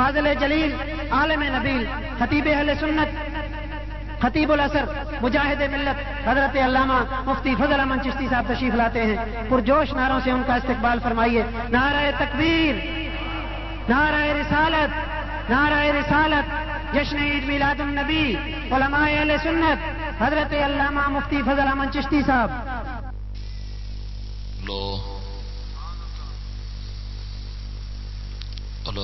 فاضل جلیل، عالم نبیل، خطیب اہل سنت، خطیب الاثر مجاہد ملت، حضرت علامہ مفتی فضل امن چشتی صاحب تشریف لاتے ہیں۔ پرجوش نعروں سے ان کا استقبال فرمائیے۔ نعرہ تکبیر، نعرہ رسالت نعرہ رسالت، جشن عید میلاد النبی، علماء اہل سنت، حضرت علامہ مفتی فضل امن چشتی صاحب۔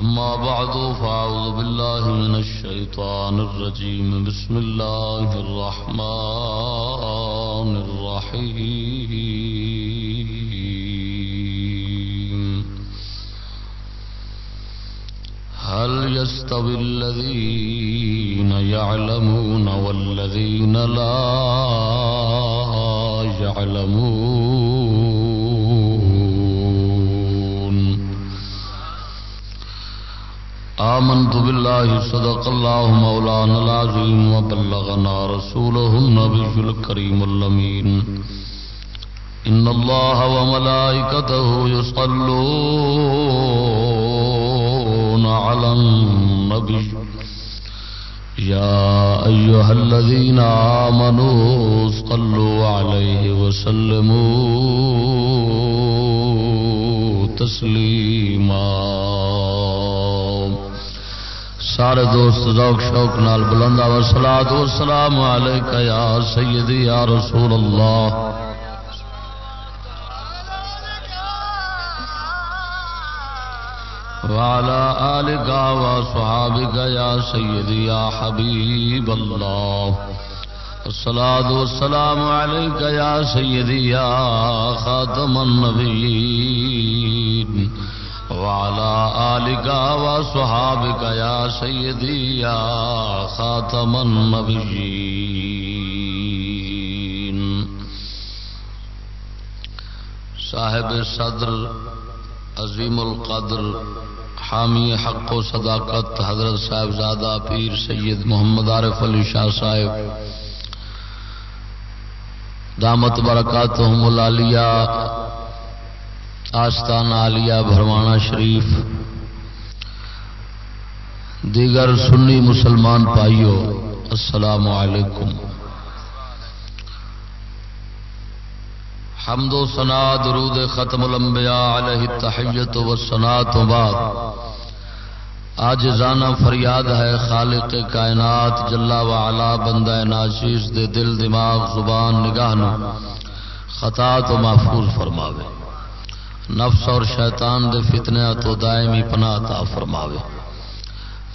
أما بعد، فأعوذ بالله من الشيطان الرجيم. بسم الله الرحمن الرحيم. هل يستوي الذين يعلمون والذين لا يعلمون؟ آمنت بالله صدق الله مولانا العظيم وبلغنا رسوله النبي الكريم اللمين إن الله وملائكته يصلون على النبي يا أيها الذين آمنوا صلوا عليه وسلموا تسليما سارے دوست ذوق شوق نال بلندا و سلاد و سلام علیکہ یا سیدی، یا رسول اللہ۔ وعلى آلك وصحابك يا سيدي يا حبيب الله الصلاة والسلام عليك يا سيدي يا خاتم النبيين وعلى آلك وصحابك يا سيدي، يا خاتم النبيين. صاحب صدر عظیم القدر، حامی حق و صداقت، حضرت صاحب زادہ پیر سید محمد عارف علی شاہ صاحب، دامت برکات ملالیہ آستان عالیہ بھروانا شریف۔ دیگر سنی مسلمان پائیو السلام علیکم۔ حمد و سنا درود ختم الانبیاء علیہ التحیت و سنا تو بعد۔ آج زانا فریاد ہے خالق کائنات جلا و علا بندہ ناشیز دے دل، دماغ، زبان، نگاہ نو۔ خطا تو محفوظ فرماوے۔ نفس اور شیطان دے فتنے تو دائمی پناہ تا فرماوے۔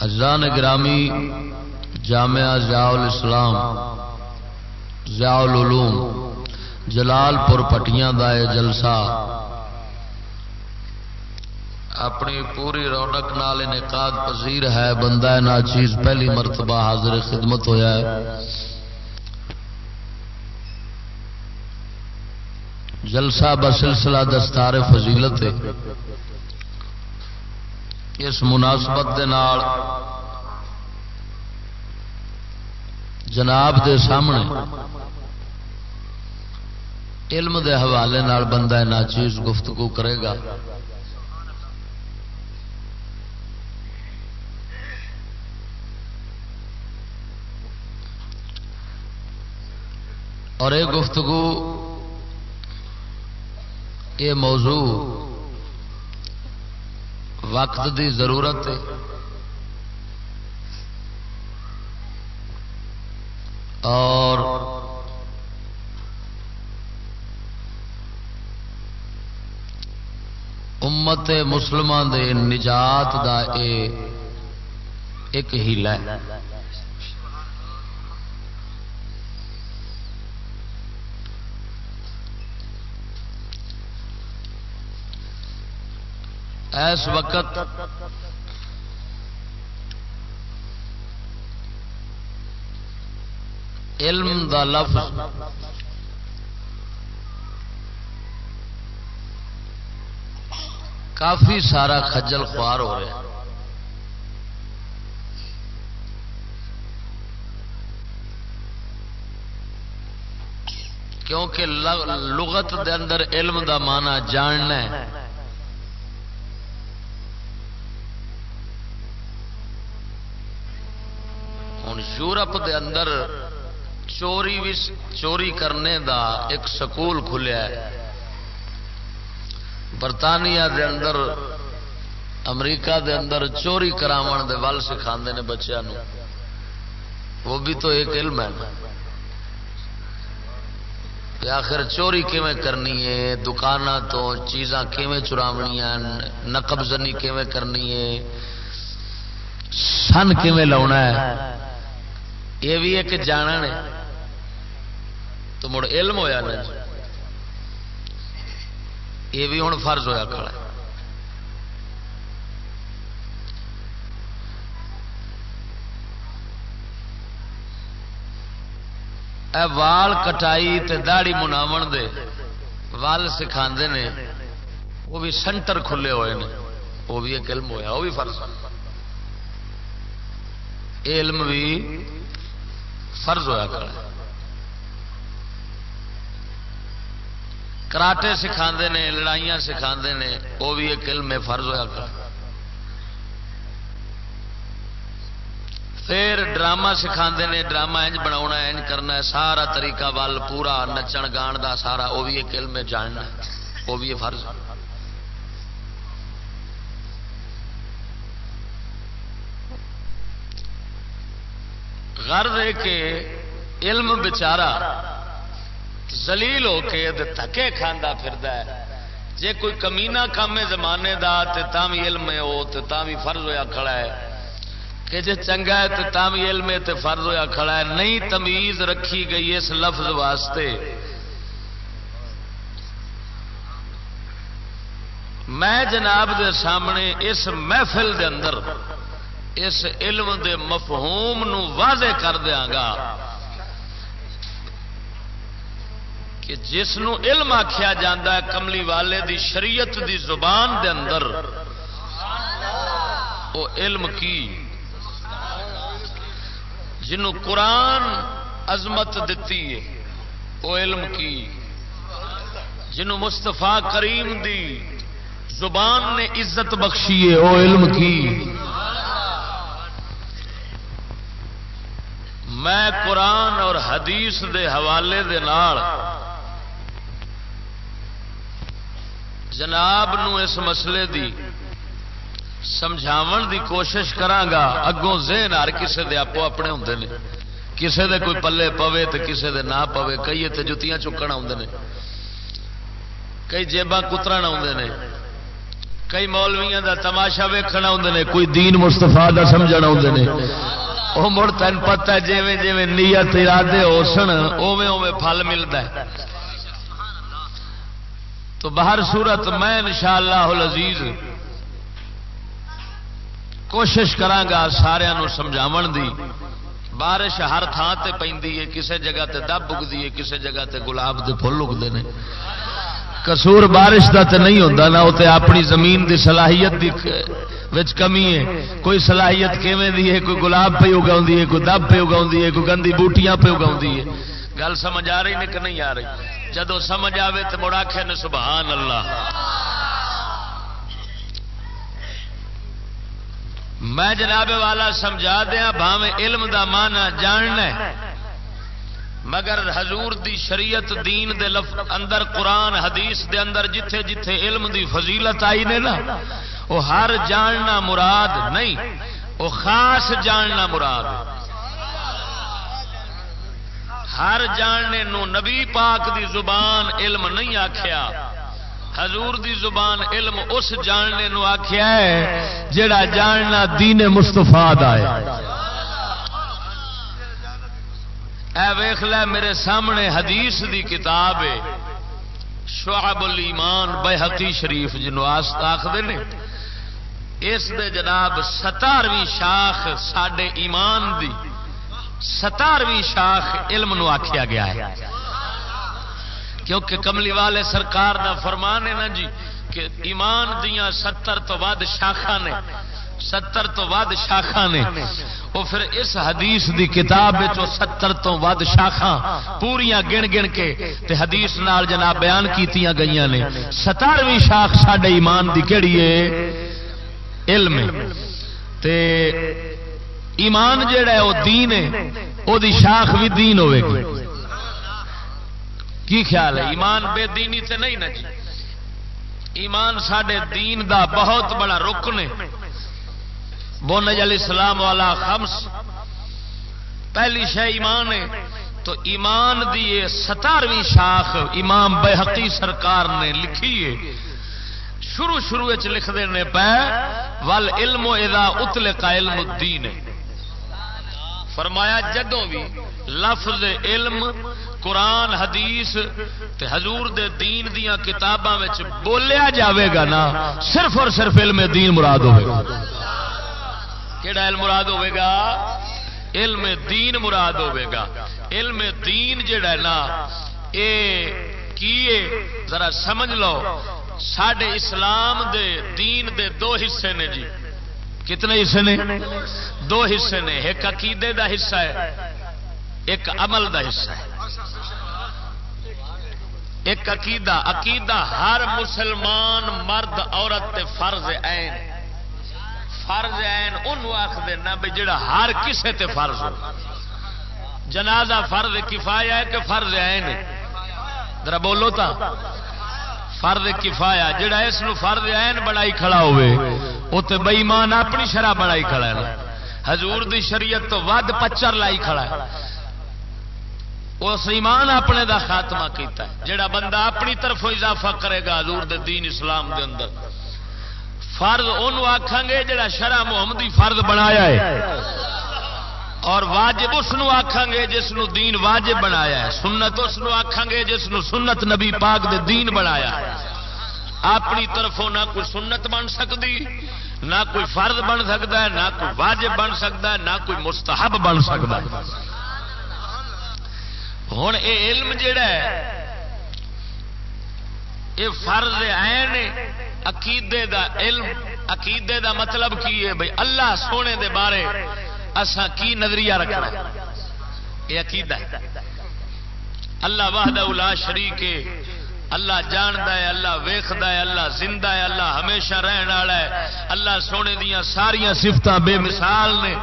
اجزان گرامی جامعہ ضیاء الاسلام، ضیاء العلوم، جلال پور پٹیاں دا یہ جلسہ اپنی پوری رونق نال انعقاد پذیر ہے، بندہ نا چیز پہلی مرتبہ حاضر خدمت ہویا ہے۔ جلسہ بسلسلہ دستار فضیلت ہے۔ اس مناسبت دے نال جناب دے سامنے علم دے حوالے نال بندہ ناچیز گفتگو کرے گا۔ اور یہ گفتگو یہ موضوع وقت دی ضرورت ہے۔ اور امت مسلمان دے نجات دا اے ایک ہیلا ہے۔ اس وقت علم دا لفظ کافی سارا خجل خوار ہو رہا کیونکہ لغت دے اندر علم دا مانا جاننا ہے۔ یورپ دے اندر چوری بھی چوری کرنے دا ایک سکول کھلیا ہے۔ برطانیہ دے اندر، امریکہ دے اندر چوری کراون دے ول سکھا نے بچوں وہ بھی تو ایک علم ہے۔ کہ آخر چوری کیویں کرنی ہے؟ دکان تو چیزاں کیویں چراونیاں؟ نقب زنی کیویں کرنی ہے؟ سن کیویں لاؤنا ہے؟ یہ بھی ایک جانا ہے تو مڑ علم ہویا نا یہ بھی ہوں فرض ہویا کھڑا اے وال کٹائی تے داڑی مناو دے۔ وال سکھا نے۔ وہ بھی سینٹر کھلے ہوئے نے۔ وہ بھی ایک علم ہویا، وہ بھی فرض۔ علم بھی فرض ہویا کھڑا ہے کراٹے سکھا نے، لڑائیاں سکھا نے، وہ بھی ایک علم فرض ہوا کر پھر ڈرامہ سکھا نے، ڈرامہ انج بنا انج کرنا ہے۔ سارا طریقہ ول پورا نچن گان دا سارا، وہ بھی ایک علم جاننا وہ بھی فرض۔ غرض ہے کہ علم بچارا زلیل ہو کے تھکے کھانا پھر جے کوئی کمینا کام زمانے دا تے تامی علم ہو تے تامی فرض ہویا کھڑا ہے۔ کہ جے چنگا ہے تے تامی علم ہے تے فرض ہویا کھڑا ہے۔ نہیں تمیز رکھی گئی اس لفظ واسطے۔ میں جناب دے سامنے اس محفل دے اندر اس علم دے مفہوم نو واضح کر دیاں گا کہ جس نو علم آخیا جا کملی والے دی شریعت دی زبان دے اندر وہ علم کی؟ جنوں قرآن عظمت دیتی ہے وہ علم کی؟ جنوں مستفا کریم دی زبان نے عزت بخشی ہے وہ علم کی؟ میں قرآن اور حدیث دے حوالے دے نال جناب نو اس مسئلے دی سمجھاون دی کوشش کرانگا، اگوں ذہن ہر کسے دے آپ اپنے ہوں نے۔ کسے دے کوئی پلے پوے تو کسے دے نہ پوے، کئی تے جتیاں چکن آتے ہیں کئی جیباں کترا آتے ہیں کئی مولویاں دا تماشا ویکھنا آتے ہیں کوئی دین مستفا دا سمجھنا آتے ہیں وہ مڑ تین پتہ جیویں جیویں نیت ارادے ہو سن اوے اوے پھل ملتا ہے۔ تو باہر صورت میں انشاءاللہ العزیز کوشش کرانگا سارا سمجھاو دی۔ بارش ہر تھان سے پی کسی جگہ تے دب اگتی ہے کسی جگہ تے گلاب کے فل اگتے ہیں کسور بارش کا تو نہیں ہوتا نا وہ اپنی زمین دی صلاحیت دی وچ کمی ہے۔ کوئی صلاحیت کیویں دی ہے؟ کوئی گلاب پہ اگا ہے، کوئی دب پہ اگا ہے، کوئی گندی بوٹیاں پہ اگا ہے۔ گل سمجھ آ رہی نے کہ نہیں آ رہی؟ جدو سمجھ آئے تو مڑ آخ سبحان اللہ۔ میں جناب والا سمجھا دیا بھاوے علم دا مانا جاننا مگر حضور دی شریعت دین دے لف اندر قرآن، حدیث دے اندر جتھے جتھے علم دی فضیلت آئی نے نا، وہ ہر جاننا مراد نہیں، وہ خاص جاننا مراد. ہر جاننے نو نبی پاک دی زبان علم نہیں آخیا حضور دی زبان علم اس جاننے نو آخیا ہے جڑا جاننا دین مستفا اے ویخ لے، میرے سامنے حدیث دی کتاب ہے۔ شعب الایمان بحقی شریف جنو آخر نے۔ اس دے جناب ستارویں شاخ سڈے ایمان دی۔ ستارویں شاخ علم نو آخیا گیا ہے۔ کیونکہ کملی والے سرکار دا فرمان ہے نا جی کہ ایمان دیا ستر تو ود شاخا نے۔ ستر تو ود شاخا نے۔ وہ پھر اس حدیث دی کتاب ستر تو ود شاخا پوریا گن گن کے تے حدیث نال جناب بیان کیتیاں گئی نے۔ ستارویں شاخ سڈے ایمان دی کہڑی ہے؟ علم تے ایمان جہا ہے وہ دین ہے۔ وہ شاخ بھی دین ہوے گی۔ کی خیال ہے؟ ایمان بے دینی تے نہیں نا جی ایمان سڈے دین دا بہت بڑا رکن ہے۔ بون علی السلام والا خمس۔ پہلی شہ ایمان ہے۔ تو ایمان دی ستارویں شاخ امام بحقی سرکار نے لکھی ہے۔ شروع شروع لکھ دینے پہ ول علم ادا اتل کا علم الدین فرمایا جدوں بھی لفظ علم، قرآن، حدیث تے حضور دے دین دیا کتاباں بولیا جاوے گا نا، صرف اور صرف علم دین مراد ہوئے گا۔ کہڑا علم مراد ہوئے گا؟ علم دین مراد ہوئے گا۔ علم دین جڑا ہے نا، اے کیے ذرا سمجھ لو۔ سڈے اسلام دے دین دے دو حصے نے جی۔ کتنے حصے نے؟ دو حصے نے۔ ایک عقیدے دا حصہ ہے، ایک عمل دا حصہ ہے۔ ایک عقیدہ عقیدہ ہر مسلمان مرد عورت تے فرض این فرض این ان آخ دینا بھی جڑا ہر کسے تے فرض ہو۔ جنازہ فرض کفایا ہے کہ فرض این ذرا بولو تا۔ فرد کفایا جڑا اس فرد این بڑائی کھڑا ہوئے وہ تو بئیمان اپنی شرح بڑائی کھڑا ہے۔ حضور دی شریعت تو ود پچر لائی کھڑا ہے۔ اس ایمان اپنے دا خاتمہ کیتا ہے، جڑا بندہ اپنی طرف اضافہ کرے گا حضور دے دین اسلام دے اندر۔ فرد انہوں آکھیں گے جڑا شرح محمدی فرد بنایا ہے۔ اور واجب اس آخان گے جس نو دین واجب بنایا ہے۔ سنت اس آخان گے جس نو سنت نبی پاک دے دین بنایا ہے۔ اپنی طرفوں نہ کوئی سنت بن سکتی نہ کوئی فرد بن سکتا ہے، نہ کوئی واجب بن سکتا ہے، نہ کوئی مستحب بن سکتا ہے۔ ہوں یہ علم جڑا ہے یہ فرض ہے۔ عقیدے دا علم، عقیدے دا مطلب کی ہے؟ بھائی اللہ سونے دے بارے اسا کی نظریہ رکھنا یہ عقیدہ ہے۔ اللہ واہد الا شریک اللہ جاند ہے، اللہ ویخد ہے، اللہ زندہ ہے، اللہ ہمیشہ رہن والا ہے۔ اللہ سونے دیا ساریا سفت بے مثال نے۔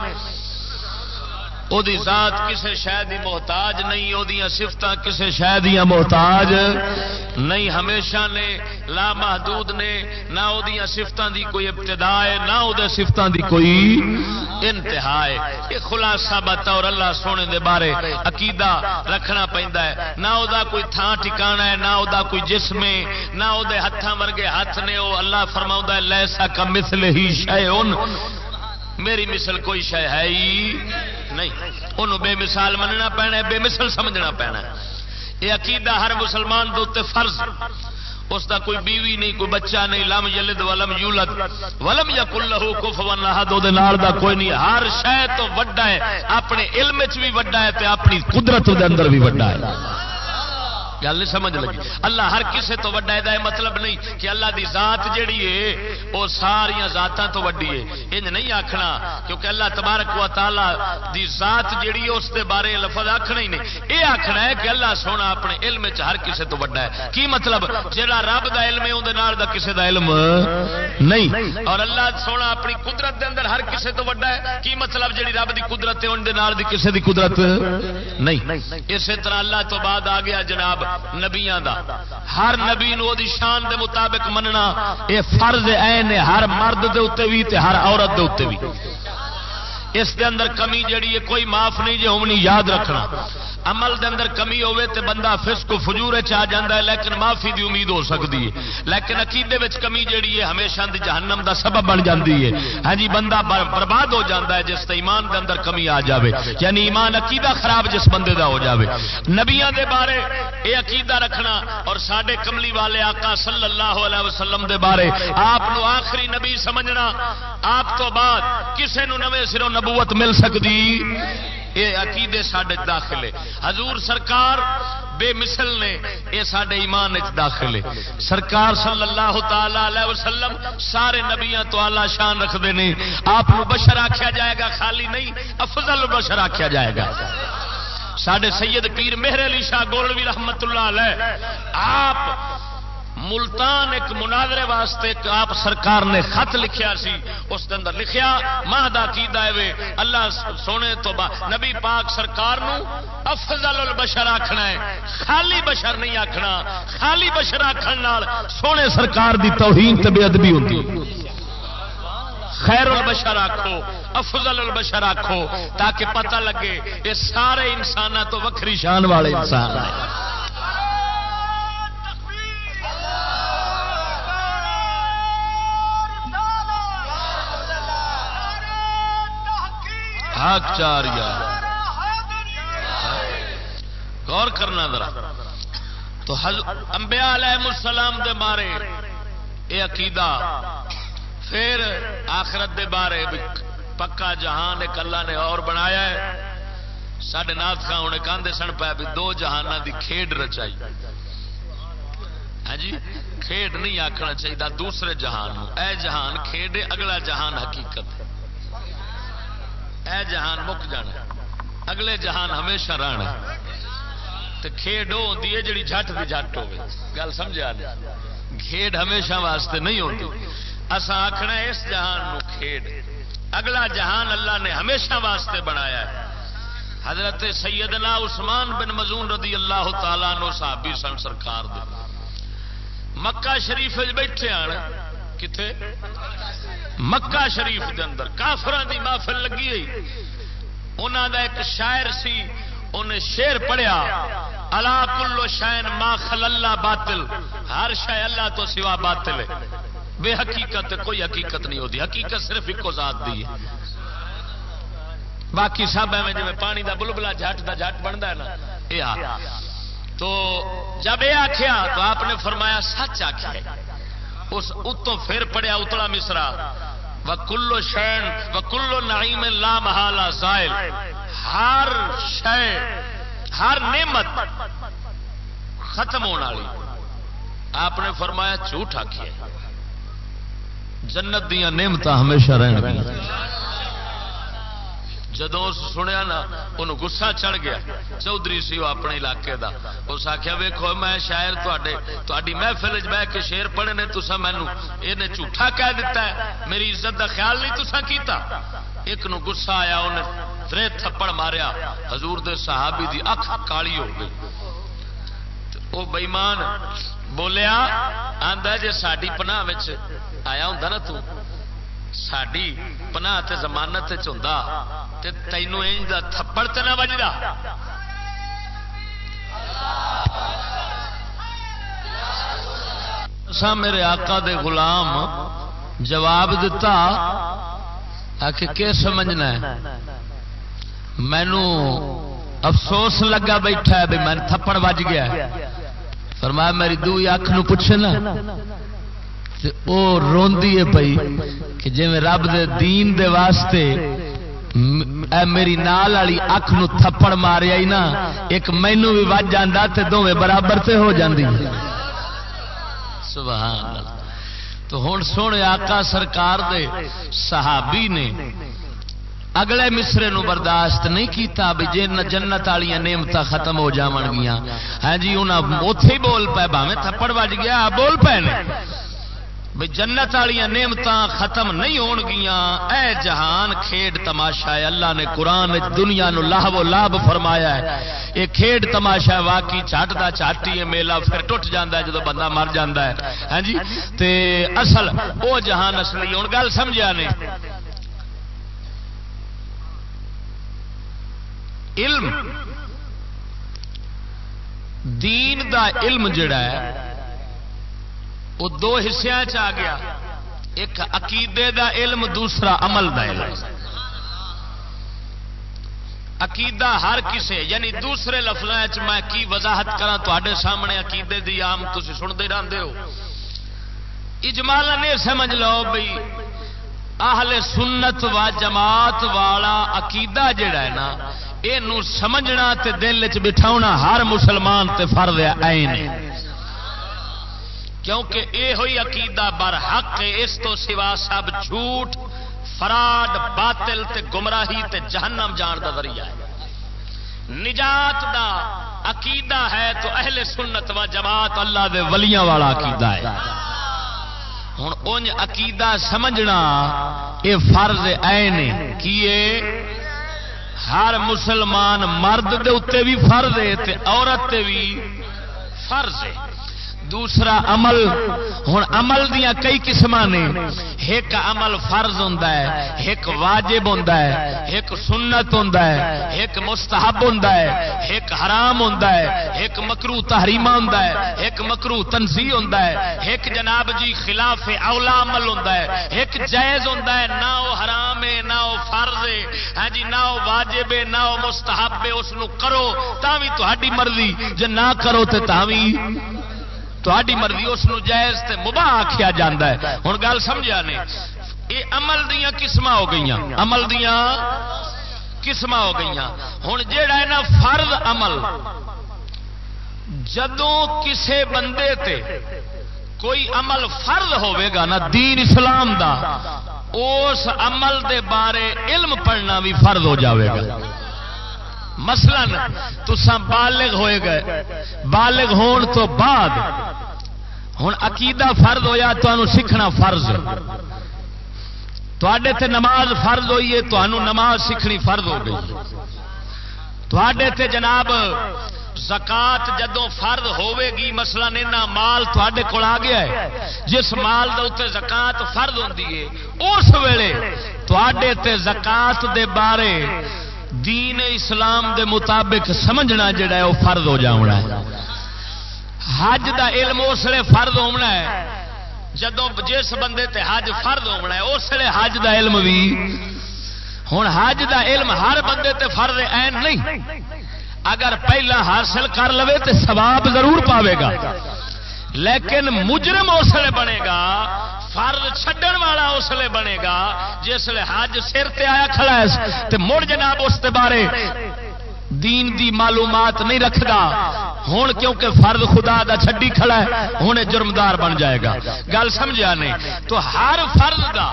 وہ ذات کسی شہ کی محتاج نہیں وہ سفت کسی شہ دیا محتاج نہیں ہمیشہ نے لا محدود نے نہ وہ سفتوں کی کوئی ابتدا ہے نہ وہ سفتوں کی کوئی انتہا ہے یہ خلاصہ بات اور اللہ سونے دے بارے عقیدہ رکھنا پہنتا ہے نہ وہ کوئی تھان ٹھکانا ہے نہ وہ کوئی جسم ہے نہ وہ ہاتھوں ورگے ہاتھ نے وہ اللہ فرما لسا کا مسل ہی شہ میری مثل کوئی شہ ہے ہی نہیں۔ انہوں بے مثال مننا پینا بے مثل سمجھنا پینا یہ عقیدہ ہر مسلمان دے فرض اس دا کوئی بیوی نہیں، کوئی بچہ نہیں، لم یلد ولم یولد۔ ولم یکل له کفوا احد دے نال دا کوئی نہیں۔ ہر شے تو وڈا ہے۔ اپنے علم وچ بھی وڈا ہے تے اپنی قدرت دے اندر بھی وڈا ہے۔ گل نہیں سمجھ لگی۔ اللہ ہر کسے تو وڈا ہے مطلب نہیں کہ اللہ دی ذات جیڑی ہے وہ ساریا ذاتاں تو وڈی ہے۔ انج نہیں آکھنا، کیونکہ اللہ تبارک و تعالی دی ذات جیڑی ہے، اس دے بارے لفظ آکھنا ہی نہیں۔ اے آکھنا ہے کہ اللہ سونا اپنے علم وچ ہر کسے تو وڈا ہے۔ کی مطلب؟ جیڑا رب دا علم ہے اون دے نال دا کسے دا علم نہیں۔ اور اللہ سونا اپنی قدرت دے اندر ہر کسے تو وڈا ہے۔ کی مطلب؟ جیڑی رب دی قدرت ہے اون دے نال دی کسے دی قدرت نہیں۔ اسی طرح اللہ تو بعد آ گیا جناب نبیاں دا۔ ہر نبی نو دی شان دے مطابق مننا، اے فرض عین ہے، ہر مرد دے اوتے بھی تے ہر عورت دے اوتے بھی اس دے اندر کمی جڑی ہے، کوئی معاف نہیں، جے ہونی یاد رکھنا۔ عمل دے اندر کمی ہوئے تے بندہ فسق و فجور چ جاندا ہے، لیکن معافی دی امید ہو سکتی ہے۔ لیکن عقیدے وچ کمی جیڑی ہے، ہمیشہ دی جہنم دا سبب بن جاندی ہے۔ ہاں جی بندہ برباد ہو جاندا ہے جس تے ایمان دے اندر کمی آ جاوے۔ یعنی ایمان عقیدہ خراب جس بندے دا ہو جاوے۔ نبیاں دے بارے اے عقیدہ رکھنا اور ساڈے کملی والے آقا صلی اللہ علیہ وسلم دے بارے آپ نو آخری نبی سمجھنا، آپ تو بعد کسے نو نویں سروں نبوت مل سکتی۔ یہ عقیدے سڈے داخلے۔ حضور سرکار بے مثل نے یہ سڈے ایمان داخلے۔ سرکار صلی اللہ تعالی علیہ وسلم سارے نبیاں تو آلہ شان رکھتے ہیں آپ بشر آخیا جائے گا، خالی نہیں، افضل بشر آخیا جائے گا۔ سڈے سید پیر مہر علی شاہ گولوی رحمت اللہ علیہ، آپ ملتان ایک مناظرے واسطے ایک آپ سرکار نے خط لکھیا سی، اس کے اندر لکھیا ماں دا کی اللہ سونے تو با، نبی پاک سرکار نو افضل البشر آخنا ہے۔ خالی بشر نہیں آخنا خالی بشر آخر سونے سرکار دی توہین بے ادبی ہوتی خیر البشر آخو افضل البشر آخو تاکہ پتہ لگے، یہ سارے انسان تو وکری شان والے انسان ہیں۔ حق چار غور کرنا ذرا۔ تو انبیاء علیہ السلام دے بارے اے عقیدہ، پھر آخرت دے بارے پکا جہان ایک اللہ نے اور بنایا ہے۔ سڈے نات خان ہونے کاندے سن پایا بھی دو جہان دی کھیڈ رچائی۔ ہاں جی؟ کھیڈ نہیں آخنا چاہیے دوسرے جہان اے جہان کھیڈ اگلا جہان حقیقت ہے۔ اے جہان مک جانا اگلے جہان ہمیشہ رہنا کھیڈ وہ ہوتی ہے جی جٹ کی جٹ ہو گل سمجھا کھیڈ ہمیشہ واسطے نہیں ہوتی اصا آخنا اس جہان نو کھیڈ۔ اگلا جہان اللہ نے ہمیشہ واسطے بنایا ہے۔ حضرت سیدنا عثمان بن مزون رضی اللہ تعالیٰ نو صحابی سن سرکار دے۔ مکہ شریف بیٹھے آن۔ کتنے مکہ شریف دے اندر کافران دی محفل لگی ہوئی۔ انہوں دا ایک شاعر سی انہیں شیر پڑھیا اللہ کلو شائن ما خل اللہ باطل ہر شہ اللہ تو سوا باطل ہے۔ بے حقیقت کوئی حقیقت نہیں ہوتی، حقیقت صرف ایک ذات دی ہے۔ باقی سب ایویں جی پانی دا بلبلا جٹ دا جٹ بنتا ہے نا یہ تو جب یہ آخیا تو آپ نے فرمایا، سچ آخیا اس اتوں پھر پڑیا اتلا مصرا۔ وکلو کلو شین وکلو نعیم لا محالا زائل۔ ہر شہ ہر نعمت ختم ہونے والی۔ آپ نے فرمایا جھوٹ آخیا جنت دیا نعمت ہمیشہ رہن گیا جدو سنیا نا ان گسا چڑھ گیا۔ چودھری سی وہ اپنے علاقے دا۔ اس آخیا ویکو میں شاعر تاری محفل بہ کے شیر پڑھے نے تسا مینو یہ جھوٹا کہہ دیتا ہے۔ میری عزت دا خیال نہیں تسا کیتا۔ ایک نو گسا آیا انہیں ترے تھپڑ ماریا۔ حضور دے صحابی دی اکھ کالی ہو گئی۔ وہ بئیمان بولیا آدھا جی ساری پناہ آیا ہوں نا تو ساری پناہ زمانت ہوں تینوں تھپڑ تو نہ بجتا میرے آقا دے غلام جواب دتا کہ سمجھنا مینو افسوس لگا بیٹھا ہے بھی میں تھپڑ بج گیا فرمایا میری دو اکھ نو پوچھے نا؟ وہ روندی ہے پئی کہ جی رب دے دین دے واسطے اے میری نال والی اکھ نو تھپڑ ماریا ہی نا ایک مینو بھی وج جانا تے دونوں برابر سے ہو جاندی سبحان اللہ تو ہوں سونے آقا سرکار دے صحابی نے اگلے مصرے نو برداشت نہیں کیتا بھی جی جنت والی نعمت ختم ہو جان گیا ہاں جی انہیں اتے بول پائے باوے تھپڑ بج گیا بول پے نے بھائی جنت والی نعمت ختم نہیں ہون گیا اے جہان، کھیڈ تماشا ہے۔ اللہ نے قرآن دنیا نو لاہو لاب فرمایا ہے۔ یہ کھیڈ تماشا ہے، واقعی چٹ دا چاٹی ہے، میلہ پھر ٹوٹ جاتا ہے جدو بندہ مر جاتا ہے۔ ہاں جی؟ تے اصل وہ جہان اصلی ہوں گل سمجھا نے؟ علم۔ دین دا علم جڑا ہے وہ دو حصوں چ آ گیا۔ ایک عقیدے دا علم، دوسرا عمل دا علم۔ عقیدہ ہر کسے یعنی دوسرے لفظوں میں کی وضاحت کرا تے سامنے عقیدے دی آم تھی سنتے رہتے ہو۔ اجمال نے سمجھ لو بھائی اہل سنت و جماعت والا عقیدہ جڑا ہے نا یہ سمجھنا تے دل چ بٹھاؤنا ہر مسلمان تے فرض ہے۔ کیونکہ یہ ہوئی عقیدہ بر حق اس تو سوا سب جھوٹ، فراڈ، باطل تے گمراہی تے جہنم جان دا ذریعہ ہے۔ نجات دا عقیدہ ہے تو اہل سنت و جماعت اللہ دے ولیاں والا عقیدہ ہے۔ ہوں ان عقیدہ سمجھنا یہ فرض این کیے ہر مسلمان مرد دے اتنے بھی فرض ہے تے عورت تے بھی فرض ہے۔ دوسرا عمل ہوں عمل دیا کئی قسم نے۔ ایک عمل فرض ہوں ایک واجب ہوں ایک سنت ہوں ایک مستحب ہوں ایک حرام ہوں ایک مکرو تحریمہ ہوں ایک مکرو تنظی ہوں ایک جناب جی خلاف اولا عمل ہوں ایک جائز ہوں نہ وہ حرام ہے، نہ وہ فرض ہے۔ ہاں جی نہ وہ واجب ہے، نہ وہ مستحب ہے، اس کرو تا بھی تاری مرضی۔ جی نہ کرو تو تاری مرضی اس جائز تے مباح آخیا جا ہے۔ ہوں گل سمجھا نے۔ یہ عمل دیا قسم ہو گئی عمل دیا قسم ہو گئی ہوں جا نا فرد عمل، جدوں کسے بندے تے کوئی عمل فرد ہوئے گا نا دین اسلام دا، اس عمل دے بارے علم پڑھنا بھی فرد ہو جاوے گا۔ مثلا تسا بالغ ہوئے گئے۔ بالغ ہون تو بعد ہوں عقیدہ فرض ہویا تو سیکھنا فرض۔ تے نماز فرض ہوئی ہے تو نماز سیکھنی فرض ہو گئی۔ تے جناب زکات جدو فرد ہوے گی مسئلہ نینا مال تے کول آ گیا ہے۔ جس مال دے اتنے زکات فرد ہوتی ہے، اس ویلے تے زکات دے بارے دین اسلام دے مطابق سمجھنا جڑا ہے، وہ فرد ہو جانا ہے۔ حج دا علم اس لیے فرد ہونا ہے جدو جس بندے تے حج فرد ہونا ہے، اس لیے حج دا علم بھی۔ ہوں حج دا علم ہر بندے تے فرد این نہیں۔ اگر پہلا حاصل کر لو تو سواب ضرور پاوے گا۔ لیکن مجرم اس لیے بنے گا فرض چھڈن والا اس لیے بنے گا جسے حج سر تے آیا کھڑا ہے، تے مڑ جناب اس بارے۔ دین دی معلومات نہیں رکھتا ہوں کیونکہ فرد خدا دا چھڈی کھڑا ہے ہوں جرمدار بن جائے گا۔ گل سمجھا نہیں؟ تو ہر فرد دا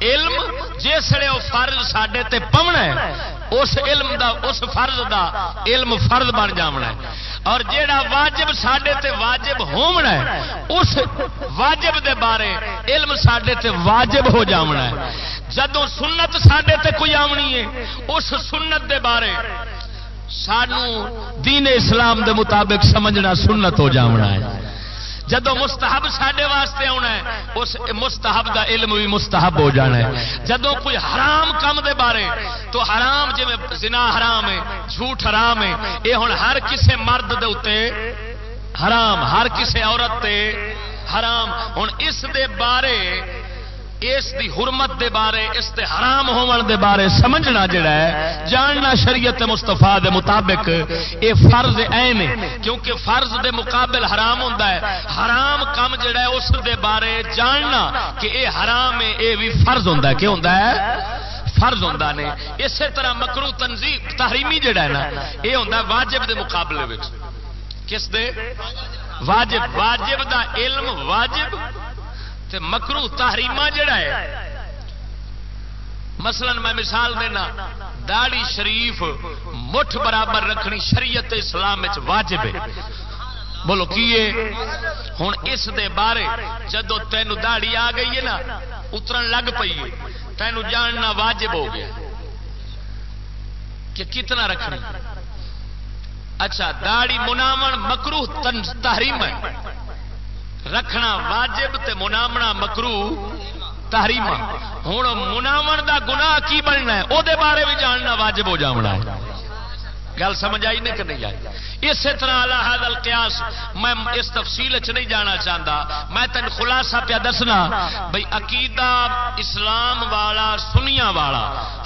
علم جسے وہ فرد سڈے تے پونا ہے، اس علم دا، اس فرد دا علم فرد بن جانا ہے۔ اور جیڑا واجب سڈے تے واجب ہونا ہے، اس واجب دے بارے علم سڈے تے واجب ہو جانا ہے۔ جدو سنت سڈے تے کوئی آمنی ہے، اس سنت دے بارے سانو دین اسلام دے مطابق سمجھنا سنت ہو جانا ہے۔ جدو مستحب سڈے واسطے آنا ہے، اس مستحب دا علم بھی مستحب ہو جانا ہے۔ جدو کوئی حرام کام دے بارے، تو حرام جی زنا حرام ہے، جھوٹ حرام ہے یہ ہوں ہر کسے مرد دے اتے حرام، ہر کسے عورت تے حرام۔ ہوں اس دے بارے اس دی حرمت دے بارے، اس دے حرام ہون دے بارے سمجھنا جڑا ہے، جاننا شریعت مستفا دے مطابق اے فرض این کیونکہ فرض دے مقابل حرام ہوتا ہے۔ حرام کم جڑا ہے، اس دے بارے جاننا کہ اے حرام ہے، اے بھی فرض ہوتا ہے۔ کیا ہوتا ہے؟ فرض ہوتا نے۔ اسی طرح مکرو تنظیم تحریمی جڑا ہے نا یہ ہوتا ہے واجب دے مقابلے کس دے؟ واجب واجب دا علم واجب۔ تے مکرو تحریما جڑا ہے۔ مثلا میں مثال دینا داڑی شریف مٹھ برابر رکھنی شریعت اسلام واجب ہے۔ بولو کیے ہوں اس دے بارے جدو تین دہڑی آ گئی ہے نا، اترن لگ پی ہے۔ تینوں جاننا واجب ہو گیا۔ کہ کتنا رکھنی؟ اچھا داڑی مناو مکرو تحریم ہے۔ رکھنا واجب تے منامنا مکرو تحریم ہوں مناو دا گناہ کی بننا ہے؟ وہ بارے بھی جاننا واجب ہو جانا ہے۔ گل سمجھ آئی نہیں کہ نہیں آئی؟ اسی طرح اللہ حضل قیاس میں اس تفصیل چ نہیں جانا چاہتا میں تین خلاصہ پیا دسنا بھائی عقیدہ اسلام والا سنیا والا،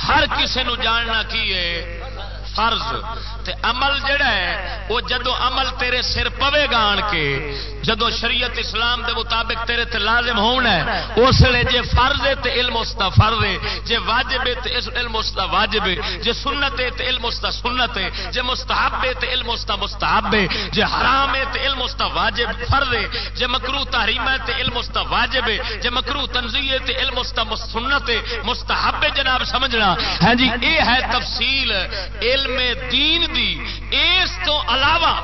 ہر کسی نو جاننا کی ہے؟ فرض تے عمل جڑا ہے، وہ جدو عمل تیرے سر پوے گا آن کے، جدو شریعت اسلام دے مطابق تیرے تے لازم ہونا ہے، اس لیے جے فرض ہے تے علم اس دا فرض ہے، جے واجب ہے تے علم اس دا واجب ہے، جے سنت ہے تے علم اس دا سنت ہے، جے مستحب ہے تے علم اس دا مستحب ہے، جے حرام ہے تے علم اس دا واجب فرض ہے، جے مکروہ تحریم ہے تے علم اس دا واجب ہے، جے مکروہ تنزیہ ہے تے علم اس دا سنت ہے، مستحب ہے جناب، سمجھنا۔ ہاں جی اے ہے تفصیل، علم دین دی، اس تو علاوہ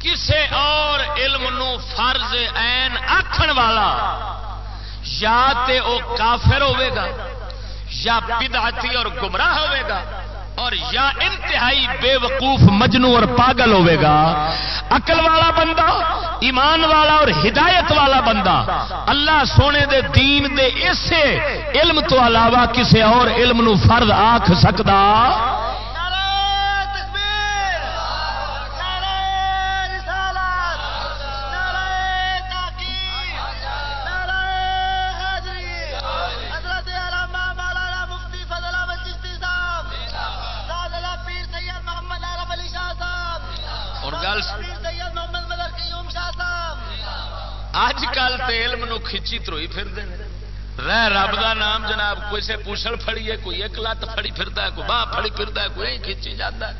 کسے اور علم نو فرض این آخر والا یا تے او کافر ہوئے گا، یا بدعتی اور گمراہ ہوئے گا۔ اور یا انتہائی بے وقوف مجنو اور پاگل ہوے گا، عقل والا بندہ، ایمان والا اور ہدایت والا بندہ، اللہ سونے دے، دین دے، اسے علم تو علاوہ کسے اور علم نو فرض آکھ سکتا اج کل تو علم نو کھچی تروئی پھر رہ رب دا نام جناب، کوئی سے پوچھل فڑی ہے، کوئی ایک لت فڑی پھرتا ہے، کوئی باہ فڑی پھرتا ہے، کوئی کھچی جاتا ہے۔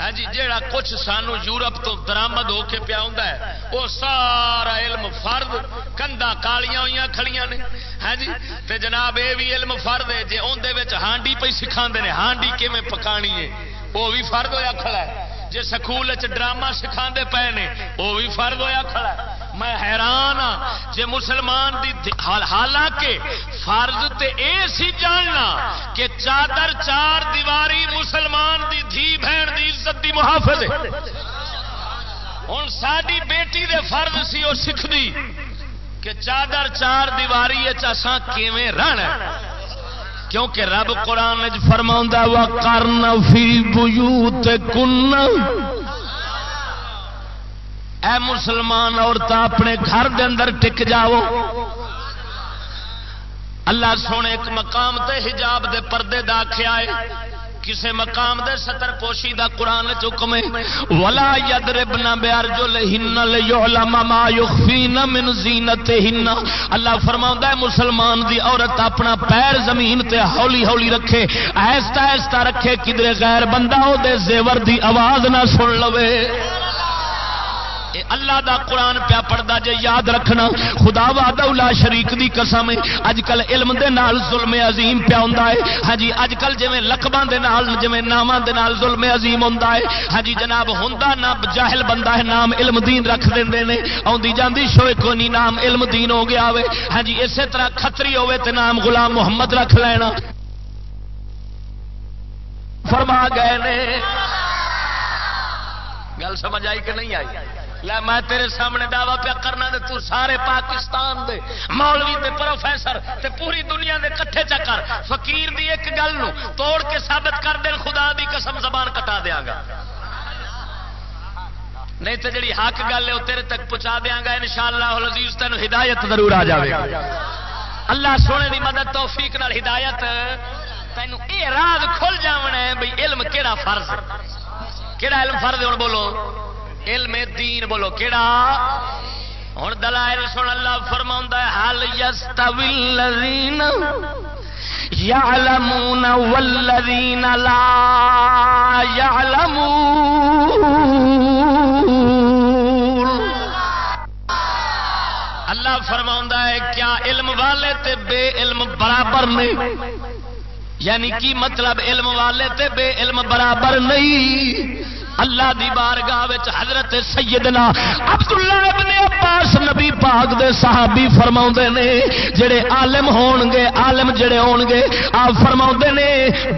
ہاں جی جیڑا کچھ سانو یورپ تو درامد ہو کے پیا ہے، وہ سارا علم فرد کندا کالیاں ہوئی کھڑیاں نے۔ ہاں جی تے جناب یہ بھی علم فرد ہے جی اندر ہانڈی پہ سکھا نے، ہانڈی کیون پکانی ہے؟ وہ بھی فرد ہوا کھڑا ہے۔ جی سکول ڈرامہ سکھا پے نے وہ بھی فرد ہوا کھڑا میں حیران ہاں جی مسلمان دی حالانکہ فرض تے اے سی جاننا کہ چادر چار دیواری مسلمان دی دھی بہن دی عزت دی محافظ ہوں ساری بیٹی دے فرض سی وہ سکھ دی کہ چادر چار دیواری کیویں رہنا کیونکہ رب قرآن فرما وا کرنا فی بوت کن اے مسلمان عورت اپنے گھر دے اندر ٹک جاؤ۔ اللہ سونے ایک مقام تے حجاب دے پردے داخیا ہے کسے مقام دے ستر پوشی دا قرآن چکم ولا یدربنا بیارجل ہن لیعلم ما یخفین من زینت ہن اللہ فرماؤں ہے، مسلمان دی عورت اپنا پیر زمین تے ہولی ہولی رکھے ایستا ایستا رکھے، کدرے غیر بندہ ہو دے، زیور دی آواز نہ سن لوے۔ اللہ دا قرآن پیا پڑھتا جے یاد رکھنا۔ خدا وعدہ لا شریک دی قسم اج کل علم دے نال ظلم عظیم پیا ہوندا ہے۔ ہاں جی اج کل جویں لقباں دے نال، جویں ناماں دے نال ظلم عظیم ہوندا ہے۔ ہاں جی جناب، ہوندا نہ جاہل بندہ ہے، نام علم دین رکھ دیندے نے اوندی جاندی شوے کوئی نہیں، نام علم دین ہو گیا ہوے ہاں جی اسی طرح کھتری ہوے تے نام غلام محمد رکھ لینا۔ فرما گئے نے۔ گل سمجھ آئی کہ نہیں آئی؟ لے میں تیرے سامنے دعوی پیا کرنا دے تو سارے پاکستان دے، مولوی تے پروفیسر تے پوری دنیا دے کٹھے چکر فقیر دی ایک گل نو توڑ کے ثابت کر دین، خدا دی قسم زبان کٹا دیا گا۔ نہیں تو جڑی حق گل ہے وہ تیرے تک پہنچا دیا گا ان شاء اللہ عزیز تین ہدایت ضرور آ جائے گا اللہ سونے دی مدد، توفیق نال ہدایت۔ تین یہ راز کھل جاونا ہے بھائی علم کہڑا فرض کہڑا علم فرض ہوں بولو۔ علم دین بولو کہڑا ہوں دلائل سن اللہ فرما حال یس طویل یعلمون والذین لا یعلمون اللہ فرما ہے، کیا علم والے تے بے علم برابر نہیں یعنی کی مطلب علم والے تے بے علم برابر نہیں؟ اللہ دی بارگاہ وچ حضرت سیدنا عبداللہ ابن عباس نبی پاک دے صحابی فرما نے، جڑے عالم ہون گے، عالم جڑے ہون گے آپ فرما نے،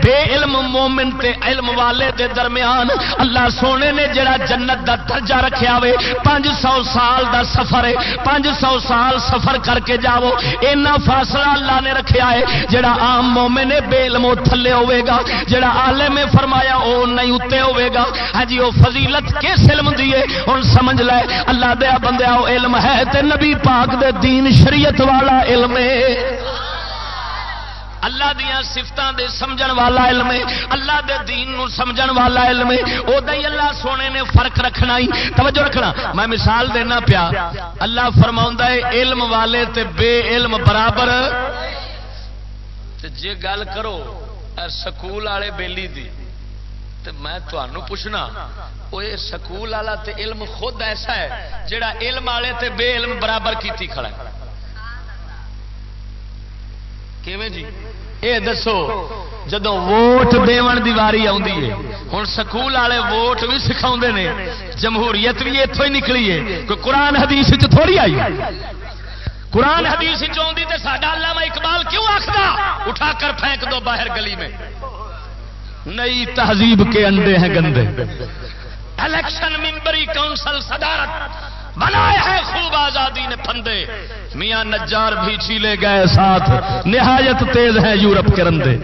بے علم مومن تے علم والے دے درمیان اللہ سونے نے جڑا جنت دا درجہ رکھیا ہوئے پانچ سو سال دا سفر ہے، پانچ سو سال سفر کر کے جاؤ، اینا فاصلہ اللہ نے رکھیا ہے، جڑا عام مومن بے علم تھلے ہوئے گا، جڑا عالم فرمایا او نہیں اتنے ہوئے گا۔ ہاں جی وہ فضیلت کس علم دیے ہوں سمجھ لے، اللہ دیا بندہ وہ علم ہے تے نبی پاک دے دین شریعت والا علم ہے۔ اللہ دیا سفتوں دے سمجھن والا علم ہے، اللہ دے دین نو سمجھن والا علم ہے۔ او دے اللہ سونے نے فرق رکھنا ہی۔ توجہ رکھنا، میں مثال دینا پیا۔ اللہ فرماؤں ہے، علم والے تے بے علم برابر۔ تے جے گل کرو سکول والے بیلی دی۔ تے میں تمہوں پوچھنا وہ سکول والا تے علم خود ایسا ہے جڑا علم والے تے بے علم برابر کیتی کھڑا ہے۔ کیویں جی؟ اے دسو جدو ووٹ دون کی واری ہوں سکول والے ووٹ بھی سکھا نے، جمہوریت بھی اتوں ہی نکلی ہے، کوئی قرآن حدیث تھوڑی آئی؟ قرآن حدیث چاہتی تو ساڈا علامہ اقبال کیوں آخر اٹھا کر پھینک دو باہر گلی میں۔ نئی تہذیب کے انڈے ہیں گندے۔ الیکشن ممبری کونسل صدارت بنائے ہیں خوب آزادی نے پندے میاں نجار بھی چیلے گئے ساتھ۔ نہایت تیز ہے یورپ کے رندے۔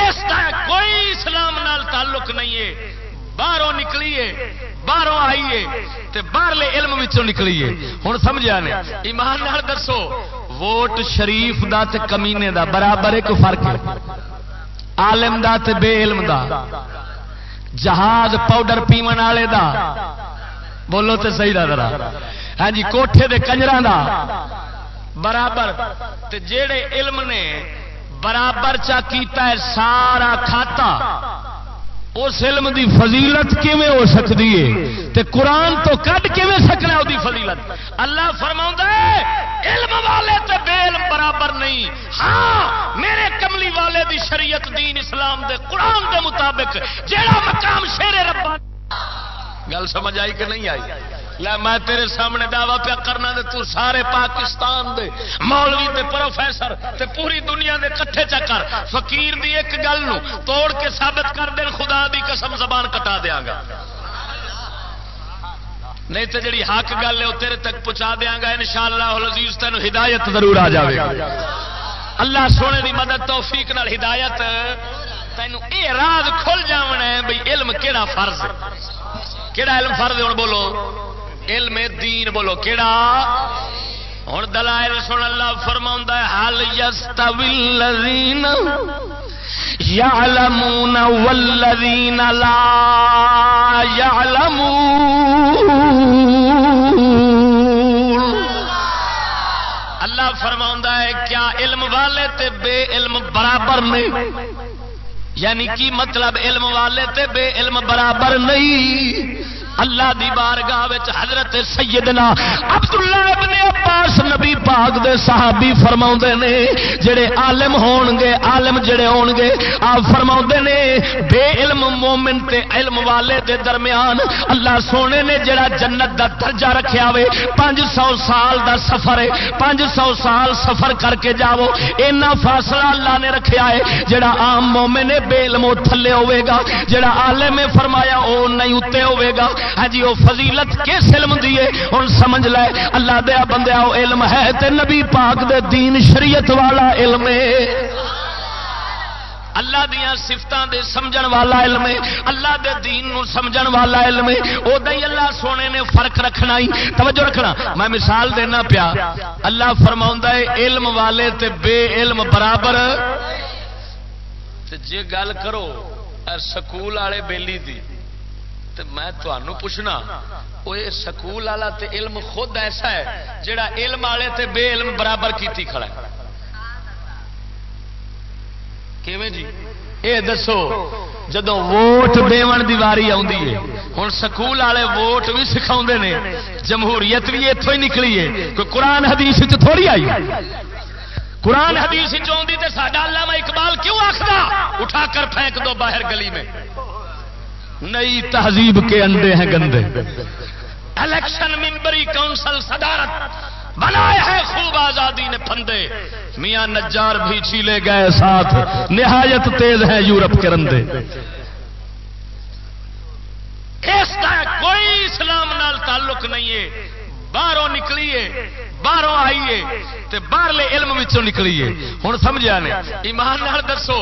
اس کا کوئی اسلام نال تعلق نہیں ہے۔ باہروں نکلیے باہروں آئیے تے باہرلے علم وچوں نکلیے ہوں سمجھا نے، ایمان نال دسو ووٹ شریف دا تے کمینے دا، برابر ایک فرق ہے۔ عالم دا تے بے علم دا۔ جہاز پاؤڈر پیمن والے دا۔ بولو تو صحیح دا ذرا۔ ہاں جی کوٹھے دے کنجر دا۔ برابر۔ تے جیڑے علم نے برابر چا کیتا ہے، سارا کھاتا۔ اس علم دی فضیلت کیویں ہو سکتی ہے؟ تے قرآن تو کٹ کیویں سکنا وہ فضیلت؟ اللہ فرما علم والے تے بے علم برابر نہیں۔ ہاں میرے کملی والے دی شریعت دین اسلام دے قرآن دے مطابق جیڑا مقام شیر ربا گل سمجھ آئی کہ نہیں آئی؟ لے میں تیرے سامنے دعوی پیا کرنا دے تو سارے پاکستان دے، مولوی تے پروفیسر تے پوری دنیا دے کٹھے چکر فقیر دی ایک گل نو توڑ کے ثابت کر دین، خدا دی قسم زبان کٹا دیا گا۔ نہیں تو جڑی حق گل ہے وہ تیرے تک پہنچا دیا گا ان شاء اللہ تین ہدایت ضرور آ جائے گا اللہ سونے دی مدد، توفیق نال ہدایت۔ تینوں یہ راز کھل جانا ہے بھائی علم کہڑا فرض کہڑا علم فرض ہوں بولو۔ علم دین بولو کہڑا ہوں دلائل سن اللہ فرما حال یستوی یعلمون والذین لا یعلمون۔ اللہ فرما ہے، کیا علم والے تے بے علم برابر نہیں یعنی کی مطلب علم والے تے بے علم برابر نہیں؟ اللہ دی بارگاہ حضرت سیدنا عبداللہ ابن عباس نبی پاک دے صحابی فرما نے، جڑے عالم ہون گے، عالم جڑے ہون گے، آپ فرما نے، بے علم مومن تے علم والے دے درمیان اللہ سونے نے جڑا جنت دا درجہ رکھیا ہوئے پانچ سو سال دا سفر ہے، پانچ سو سال سفر کر کے جاؤ، اینا فاصلہ اللہ نے رکھیا ہے، جڑا عام مومن بے علم تھلے ہوئے گا، جڑا عالم فرمایا او نہیں اتنے ہوئے گا۔ ہاں جی وہ فضیلت کس علم دیے ہوں سمجھ لے، اللہ دیا بندہ وہ علم ہے تے نبی پاک دے دین شریعت والا علم ہے۔ اللہ دیا سفتوں دے سمجھن والا علم ہے، اللہ دے دین نو سمجھن والا علم ہے۔ او اللہ سونے نے فرق رکھنا ہی۔ توجہ رکھنا، میں مثال دینا پیا۔ اللہ فرما ہے، علم والے تے بے علم برابر۔ جے گل کرو سکول والے بیلی دی۔ تو میں تمہوں پوچھنا وہ سکول والا تے علم خود ایسا ہے جڑا علم والے تے بے علم برابر کیتی کھڑا ہے۔ کیویں جی؟ اے دسو جدو ووٹ دون دی واری ہوں سکول والے ووٹ بھی سکھا نے، جمہوریت بھی اتوں ہی نکلی ہے، کوئی قرآن حدیث تھوڑی آئی قرآن حدیث چاہتی تو ساڈا علامہ اقبال کیوں آخر اٹھا کر پھینک دو باہر گلی میں۔ نئی تہذیب کے انڈے ہیں گندے۔ الیکشن ممبری کونسل صدارت بنائے ہیں خوب آزادی نے پھندے۔ میاں نجار بھی چیلے گئے ساتھ۔ نہایت تیز ہے یورپ کے رندے۔ اس کا کوئی اسلام نال تعلق نہیں ہے۔ باہروں نکلیے، باہروں آئیے تے باہرلے علم وچوں نکلیے۔ ہوں سمجھا نے؟ ایمان نال دسو،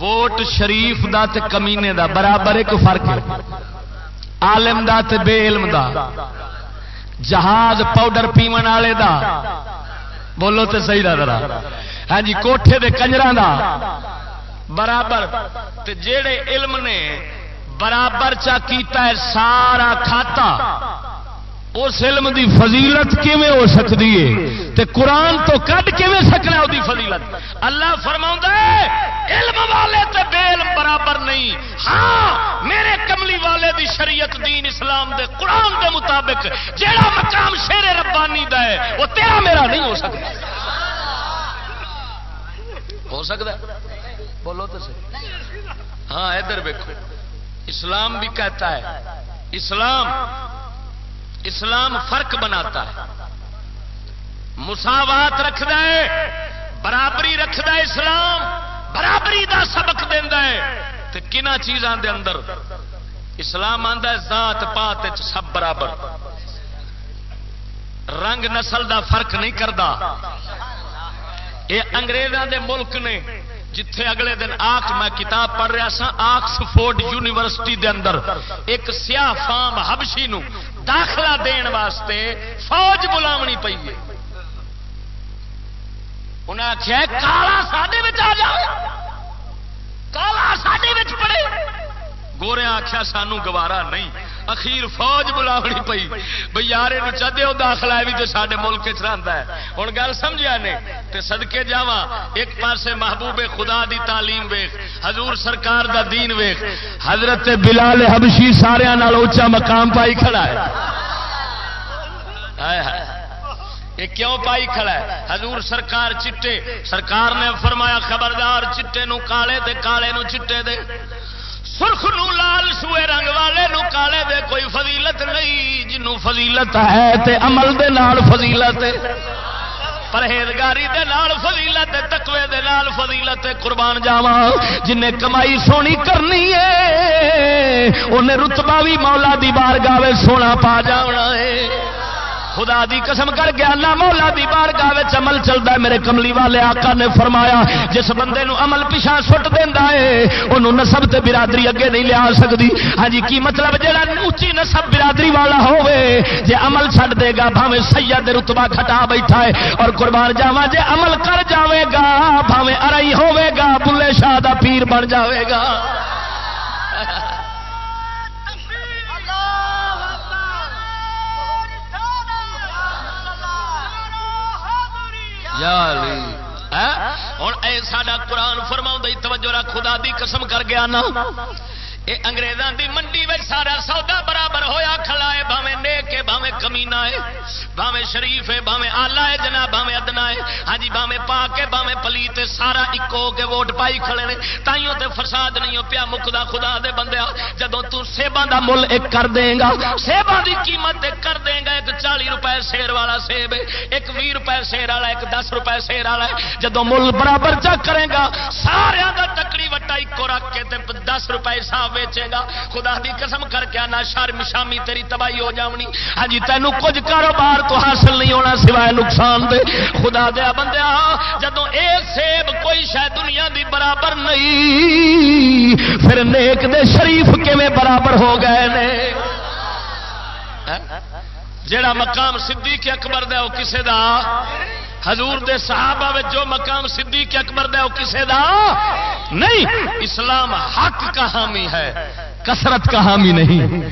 ووٹ شریف دا تے کمینے دا، برابر ایک فرق ہے۔ عالم دا تے بے علم دا۔ جہاز پاؤڈر پیمن والے دا۔ بولو تے صحیح دا ذرا۔ ہاں جی کوٹھے دے کنجراں دا۔ برابر۔ تے جیڑے علم نے برابر چا کیتا ہے، سارا کھاتا۔ اس علم دی فضیلت کیویں ہو سکتی ہے؟ تے قرآن تو کٹ کیویں سکنا وہ فضیلت؟ اللہ فرما علم والے تے بے علم برابر نہیں۔ ہاں میرے کملی والے دی شریعت دین اسلام دے قرآن دے مطابق، جیڑا مقام شیر ربانی دا ہے، وہ تیرا میرا نہیں ہو سکتا۔ ہو سکتا ہے؟ بولو تو صحیح۔ ہاں ادھر ویکو اسلام بھی کہتا ہے، اسلام اسلام فرق بناتا ہے۔ مساوات رکھد برابری رکھد اسلام، برابری دا سبق دینا ہے۔ کنا چیزاں دے اندر اسلام آتا ہے، ذات پات سب برابر۔ رنگ نسل دا فرق نہیں کرتا یہ انگریزوں دے ملک نے جتھے اگلے دن آخ میں کتاب پڑھ رہا سا آکسفورڈ یونیورسٹی دے اندر ایک سیاہ فام ہبشی نو داخلہ دین واسطے فوج بلاونی پی ہے۔ انہیں آخیا کالا ساڈے آ جائے کالا ساڈے پڑے۔ گوریا آخیا سانو گوارا نہیں۔ اخیر فوج بلاونی پی بھائی یار یہ چاہتے ہو داخلہ بھی تو سارے ملک چاہتا ہے۔ ہوں گل سمجھا نے؟ تو سدکے جا ایک پاسے محبوب خدا دی تعلیم ویخ حضور سرکار دا دین ویخ حضرت بلال حبشی سارا اچا مقام پائی کھڑا ہے۔ یہ کیوں پائی کھڑا ہے؟ حضور سرکار چٹے۔ سرکار نے فرمایا، خبردار چٹے نو کالے دے، کالے نو چٹے دے۔ سرخ نو لال سوئے رنگ والے نو کالے دے کوئی فضیلت نہیں جنوں فضیلت ہے تے عمل دے نال فضیلت پرہیزگاری دے نال فضیلت تقوی دے نال فضیلت قربان جاوا جن کمائی سونی کرنی ہے، انہیں رتبہ بھی مولا دی بار گاوے سونا پا جانا ہے۔ خدا دی قسم کر گیا اللہ مولا دی بار گاہ عمل چلتا ہے۔ میرے کملی والے آقا نے فرمایا، جس بندے نو عمل پیچھا سٹ دینا ہے انہوں نسب تے برادری اگے نہیں لیا سکتی ہاں جی کی مطلب جہاں اچھی نسب برادری والا ہوے جے عمل چھڈ دے گا بھاوے سید رتبہ کھٹا بیٹھا ہے۔ اور قربان جاوا جے عمل کر جاوے گا بھاوے ارائی ہوے گا، بلے شاہ دا پیر بن جاوے گا۔ ہاں؟ ہوں اے ساڈا قرآن فرما توجہ رکھ خدا دی قسم کر گیا نا۔ یہ انگریزوں دی منڈی میں سارا سودا برابر ہویا، کھلا ہے بھاوے نیک ہے بھاوے کمینا ہے بھاوے شریف ہے بھاوے آلہ ہے جناب بھاوے ادنا ہے ہاں جی بھاوے پاک ہے بھاوے پلیت سارا اکو کے ووٹ پائی کھڑے نے۔ تائیوں تے فساد نہیں ہو پیا مکدا خدا دے بندے جدو تو سیباں دا مل ایک کر دیں گا۔ سیباں دی قیمت ایک کر دیں گا، ایک چالی روپے شیر والا سیب ہے ایک بھی روپے شیر والا، ایک دس روپے شیر والا ہے جدو مل برابر چک کرے گا سارا دا تکڑی وٹا ایک رکھ کے دس روپے حساب ویچے گا۔ خدا دی قسم کر کے آنا شرم شامی تیری تباہی ہو جانی ہاں جی تینوں کچھ کاروبار تو حاصل نہیں ہونا سوائے نقصان دے۔ خدا دیا بندیا جدو اے سیب کوئی شاید دنیا دی برابر نہیں، پھر نیک دے شریف کیویں برابر ہو گئے نے؟ ہاں؟ جڑا مقام صدیق اکبر دے وہ کسے دا؟ حضور دے صحابہ میں جو مقام صدیق اکبر دے وہ کسے دا؟ نہیں. اسلام حق کا حامی ہے، کثرت کا حامی نہیں۔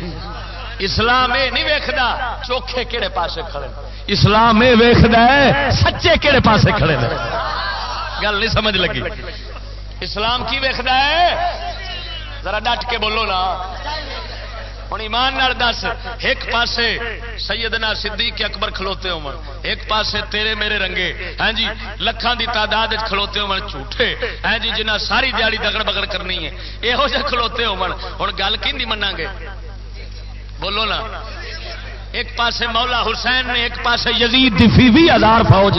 اسلام یہ نہیں ویکھدا چوکھے کہڑے پاسے کھڑے اسلام یہ ویکھدا ہے، سچے کہڑے پاسے کھڑے نے۔ گل نہیں سمجھ لگی۔ اسلام کی ویکھدا ہے؟ ذرا ڈٹ کے بولو نا۔ ہوں ایمان دس، ایک پاسے سیدنا صدیق اکبر کھلوتے ہو ایک پاسے تیرے میرے رنگے ہاں جی لکھان دی تعداد کھلوتے ہو جھوٹے ہاں جی جنہ ساری دیہڑی دگڑ بگڑ کرنی ہے یہو جہ کھلوتے ہو ہوں گل کی منا گے؟ بولو نا۔ ایک پاسے مولا حسین نے، ایک پاسے یزید دی بھی ہزار فوج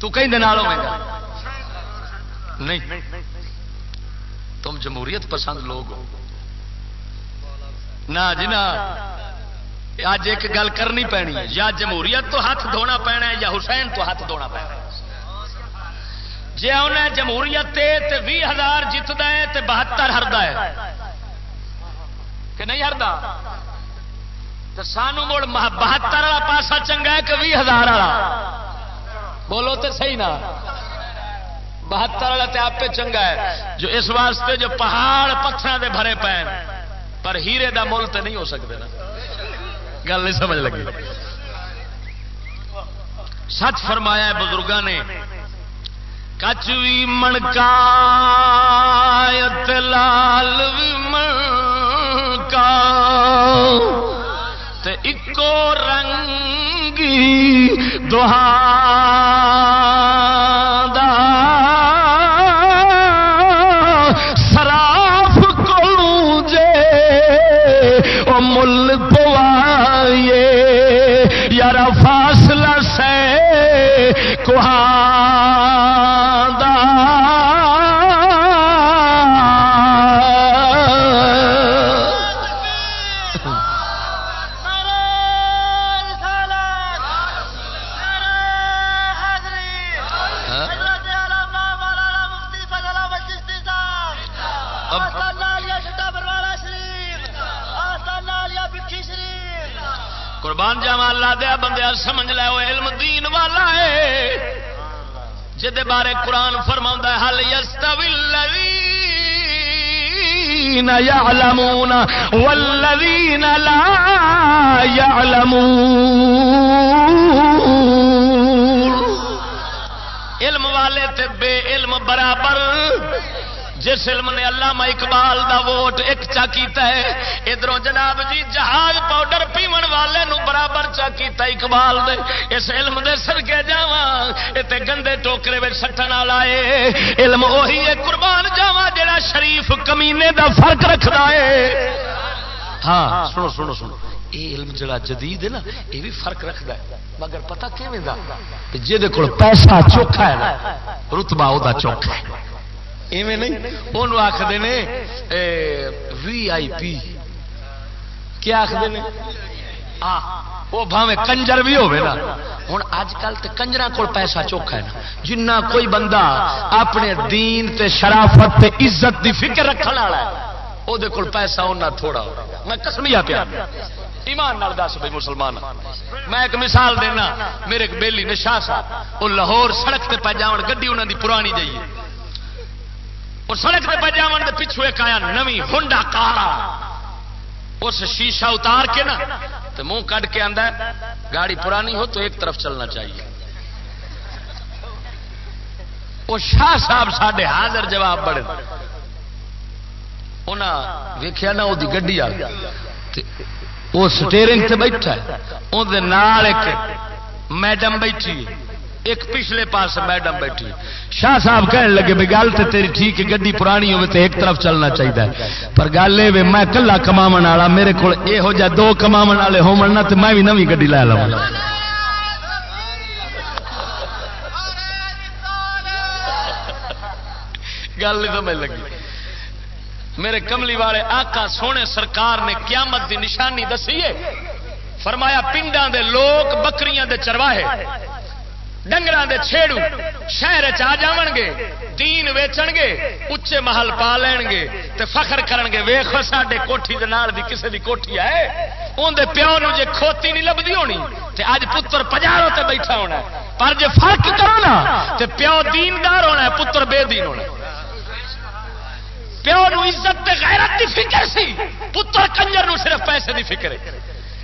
تو کہیں دن ہوئے گا؟ نہیں۔ تم جمہوریت پسند لوگ ہو۔ نہ جی نا اج ایک گل کرنی پینی یا جمہوریت تو ہاتھ دھونا پینا ہے یا حسین تو ہاتھ دھونا پینا جی انہیں جمہوریت تے بھی ہزار جیتتا ہے تے بہتر ہردا ہے کہ نہیں ہردا تو سانو مڑ بہتر والا پاسا چنگا ہے کہ بھی ہزار والا بولو تو صحیح نا بہتر والا تو آپ چنگا ہے جو اس واسطے جو پہاڑ پتھر دے بھرے پے پر ہیرے دا مول تو نہیں ہو سکتے نا۔ گل نہیں سمجھ لگی۔ سچ فرمایا ہے بزرگوں نے کچوی منکا لال منکا اکو رنگی دوہا قرآن فرما حل يعلمون والذین لا يعلمون؟ علم والے تے بے علم برابر۔ جس علم نے علامہ اقبال دا ووٹ ایک چا کیتا ہے ادھر جناب جی جہاز پاؤڈر پیمن والے نو برابر چا کیتا اقبال دے۔ اس علم دے سڑکے جاوا اتنے گندے ٹوکرے میں سٹن والا ہے علم وہی ہے، قربان جاوا جڑا شریف کمینے دا فرق رکھتا ہے۔ ہاں سنو سنو سنو۔ یہ علم جڑا جدید ہے نا، یہ بھی فرق رکھتا ہے۔ مگر پتا کہ جہد کو پیسہ چوکھا ہے نا رتبا وہ چوکھا ہے۔ ایویں نہیں؟ وہ آخر نے وی آئی پی کیا آخر نے؟ وہ بھاوے کنجر بھی ہوے نا۔ ہوں اج کل تو کنجر کو پیسہ چوکھا ہے نا۔ جنہ کوئی بندہ اپنے دین تے شرافت تے عزت دی فکر رکھنے والا ہے وہ پیسہ ہونا تھوڑا ہو۔ میں کسمیا پیا۔ ایمان نال دس بھائی مسلمان میں ایک مثال دینا۔ میرے ایک بیلی نے شاہ صاحب وہ لاہور سڑک پہ پہ جاؤ گی انہوں دی پرانی جائیے وہ سڑک پہ جاون پچھو ایک آیا نوی ہونڈا کالا۔ اس شیشہ اتار کے نا، تو منہ کٹ کے آدھا گاڑی پرانی ہو تو ایک طرف چلنا چاہیے۔ وہ شاہ صاحب سڈے حاضر جواب بڑے۔ انہیں ویخیا نا وہ گی آ وہ سٹیرنگ سے بیٹھا اندر ایک میڈم بیٹھی ایک پچھلے پاس میڈم بیٹھی۔ شاہ صاحب کہنے لگے بھی گل تو تیری ٹھیک ہے گی پرانی ہوے تو ایک طرف چلنا چاہیے پر گل یہ میں کلا کما والا، میرے کو یہو جہ دو کما والے ہونا تو میں بھی نوی گی لے لوا گل نہیں سمجھ لگی۔ میرے کملی والے آقا سونے سرکار نے قیامت دی نشانی دسی ہے۔ فرمایا پنڈان دے لوگ بکریاں دے چرواہے۔ ڈنگر دے چھیڑو شہر چ جان گے دین ویچن گے اچے محل پا لین گے تے فخر کرن گے ویخ ساڈے کوٹھی دے نال دی کسے دی کوٹھی ہے اندر پیو نو جے کھوتی نہیں لبدی ہونی تے اج پتر پجاروں تے بیٹھا ہونا ہے پر جے فرق کرو نا تے پیو دیندار ہونا ہے پتر بے دین ہونا ہے پیو نو عزت تے غیرت دی فکر سی پتر کنجر نو صرف پیسے دی فکر ہے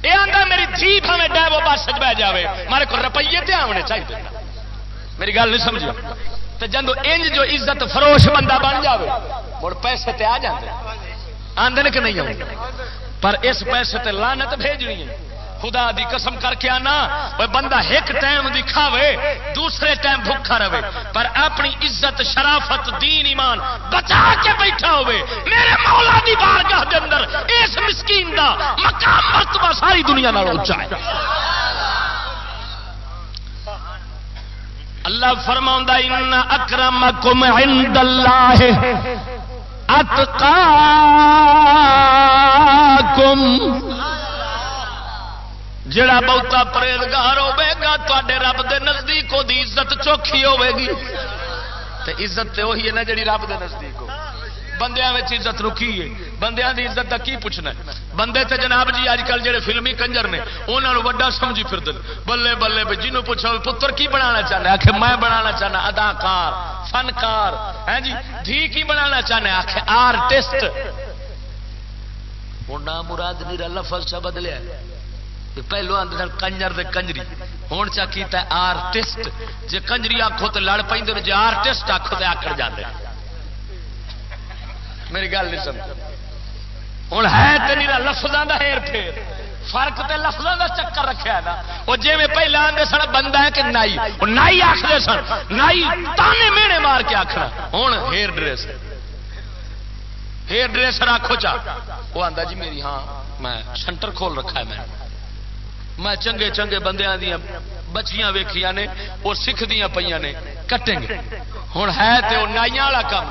یہ آتا میری جی ہمیں ڈائو بس بہ جائے مارے کو روپیے تے آنے چاہیے میری گل نہیں سمجھو۔ تو جدو انج جو عزت فروش بندہ بن جائے مڑ پیسے تے آ جاتے آدھے کہ نہیں آؤ پر اس پیسے تے لانت بھیجنی ہے۔ خدا دی قسم کر کے آنا، وہ بندہ ایک ٹائم دکھاوے، دوسرے ٹائم بھوکا رہے۔ پر اپنی عزت، شرافت، دین، ایمان بچا کے بیٹھا ہوئے۔ میرے مولا دی بارگاہ دے اندر اس مسکین دا مقام، مرتبہ ساری دنیا نال اونچا ہے۔ اللہ فرماؤں ان اکرمکم عند اللہ اتقاکم جڑا بہتا پرہیزگار ہوے گا تے رب دے نزدیک وہ عزت چوکھی ہوے گی۔ تے عزت تے وہی ہے نا جڑی رب دے نزدیک ہو۔ بندیاں میں عزت رکی ہے۔ بندیاں دی عزت کا کی پوچھنا ہے؟ بندے تے جناب جی اج کل جڑے فلمی کنجر نے انہوں نے وڈا سمجھی پھر بلے بلے بھائی جنوں پوچھا پتر کی بنانا چاہنا آخر میں بنانا چاہنا، اداکار، فنکار ہے جی؟ دھی کی بنانا چاہنا آخر آرٹسٹ۔ ہوں، نام مراد نیرا، لفظ چا بدلیا پہلو آدھے سن کنجر دے کنجری۔ ہوں چا کیتا آرٹسٹ۔ جی کنجری آخو تو لڑ پہ جی آرٹسٹ آخو تو آکڑ جاتے میری گل نہیں سمجھ۔ ہوں ہے تو نہیں لفظوں کا ہیر پھیر۔ فرق تو لفظوں کا چکر رکھا نا۔ وہ جی میں پہلے آدھے سن بندہ ہے کہ نائی۔ وہ نائی آخر سن۔ نائی تانے مینے مار کے آخر ہوں ہیئر ڈریس۔ ہیئر ڈریسر آخو چا۔ وہ آتا جی میری ہاں میں سینٹر کھول رکھا ہے میں۔ میں چنگے چنگے بندیاں دیا بچیاں ویخیا نے، وہ سکھ دیا پہ نے، کٹیں گے۔ ہوں ہے تو نائیاں والا کام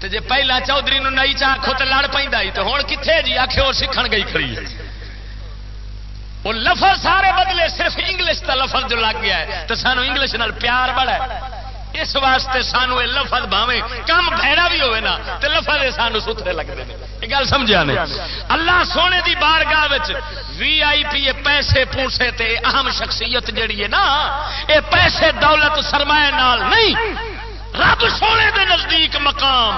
تو جی پہلا چودھری نائی چاخو تو لڑ پہ تو ہوں کتنے جی آخ وہ سیکھ گئی کھڑی وہ لفظ سارے بدلے، صرف انگلش کا لفظ جو لگ گیا ہے تو سانو انگلش نال پیار بڑا ہے۔ اس واسطے سانو یہ لفظ بھاوے کم بھڑا بھی ہوئے نا تو لفظ سانو ستھرے لگتے ہیں۔ یہ گل سمجھا نے؟ اللہ سونے دی بارگاہ وی آئی پی پیسے پوسے تے اہم شخصیت جڑی ہے نا، یہ پیسے دولت سرمایہ نال نہیں، رب سونے دے نزدیک مقام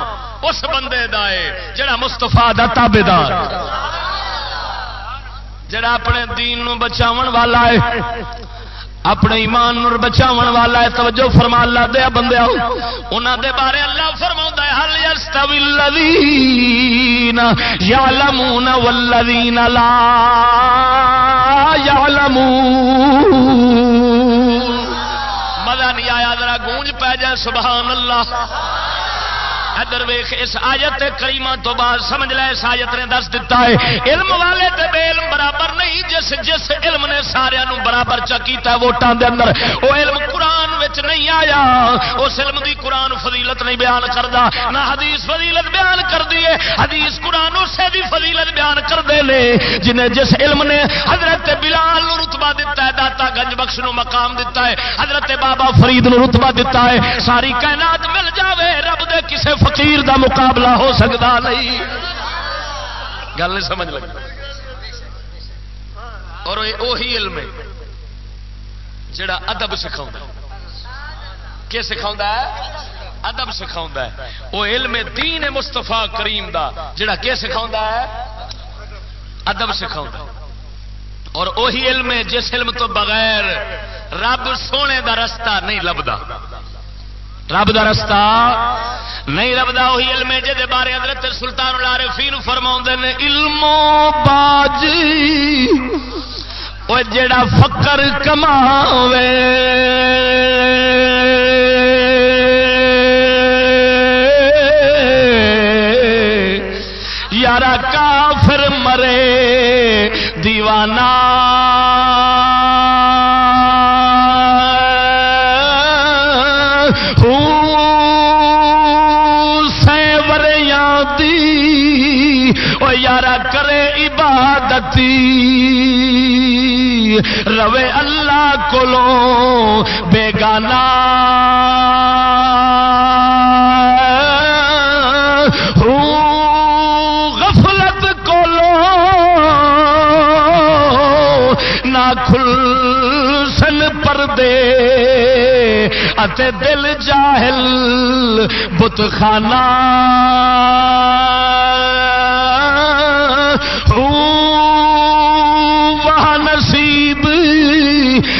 اس بندے دا ہے، جڑا مستفا دا تابے دار جڑا اپنے دین نو بچاون والا ہے۔ اپنے ایمان نور بچاؤ والا ہے، توجہ فرما اللہ دیا بندے انہوں دے بارے اللہ فرما ہے حل یستوی الذین یعلمون والذین لا یعلمون۔ مزہ نہیں آیا، ذرا گونج پہ جائے، سبحان اللہ۔ ادھر ویخ اس آیت کریمہ تو بعد سمجھ لے، اس آیت نے دس دیتا ہے، علم والے تے بے علم برابر نہیں، جس جس علم نے سارے نو برابر چکیتا ہے ووٹان دے اندر، وہ علم قرآن وچ نہیں آیا۔ اس علم دی قرآن فضیلت نہیں بیان کردا، نہ حدیث فضیلت بیان کر دیے حدیث قرآن اسے دی فضیلت بیان کر دے لے جنہیں جس علم نے حضرت بلال نو رتبہ دیتا ہے، داتا گنج بخش نو مقام دیتا ہے، حضرت بابا فرید نو رتبہ دیتا ہے، ساری کائنات مل جاوے رب کسے فقیر دا مقابلہ ہو سکتا نہیں۔ گل نہیں سمجھ لگی۔ اور وہی علم ہے جڑا ادب سکھاؤں کہ سکھاؤں ادب سکھاؤں وہ علم دین مستفا کریم دا جڑا کہ سکھاؤں ادب سکھاؤں اور وہی علم ہے جس علم تو بغیر رب سونے دا رستہ نہیں لبدا۔ رب دا رستہ، نہیں لبدا وہی علم ہے جہد بارے حضرت سلطان العارفین فرما نے، علم باجی وہ جڑا فکر کماوے۔ یارا کافر مرے، دیوانہ عبادتی روے اللہ کو بیگانا غفلت کو نہ کھل سن پر دے اتے دل جاہل بت خانہ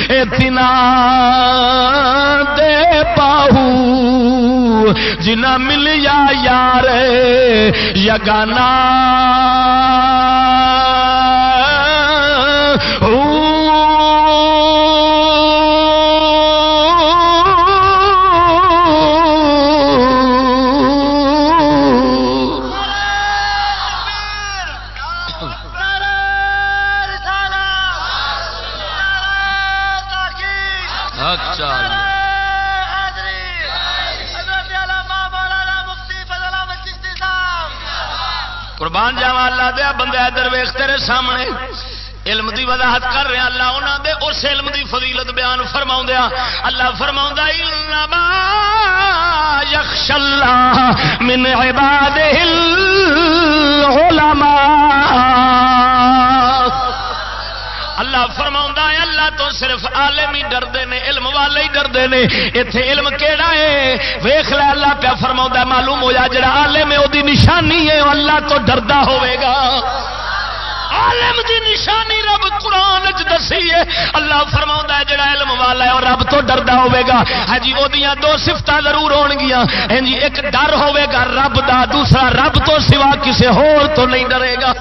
اتنا دے باہو۔ جنا ملیا یار یگانا ویخ تیرے سامنے۔ علم دی وضاحت کر رہے اللہ انہوں دے، اس علم دی فضیلت بیان فرما دیا اللہ فرما یخش اللہ من عباد اللہ فرما ہے، اللہ تو صرف عالم ہی ڈردے نے علم والے ہی ڈردے نے اتے علم کہڑا ہے؟ ویخ لے اللہ پیا فرما معلوم ہوا جڑا عالم ہے وہ نشانی ہے اللہ تو ڈردا ہوئے گا۔ عالم دی نشانی رب قرآن دسی ہے۔ اللہ فرما ہے، جڑا علم والا ہے، اور رب تو ڈردا ہوے گا ہاں جی وہ دو سفت ضرور ہون گیا ہاں جی ایک ڈر ہوے گا رب دا، دوسرا رب تو سوا کسی ہور تو نہیں ڈرے گا۔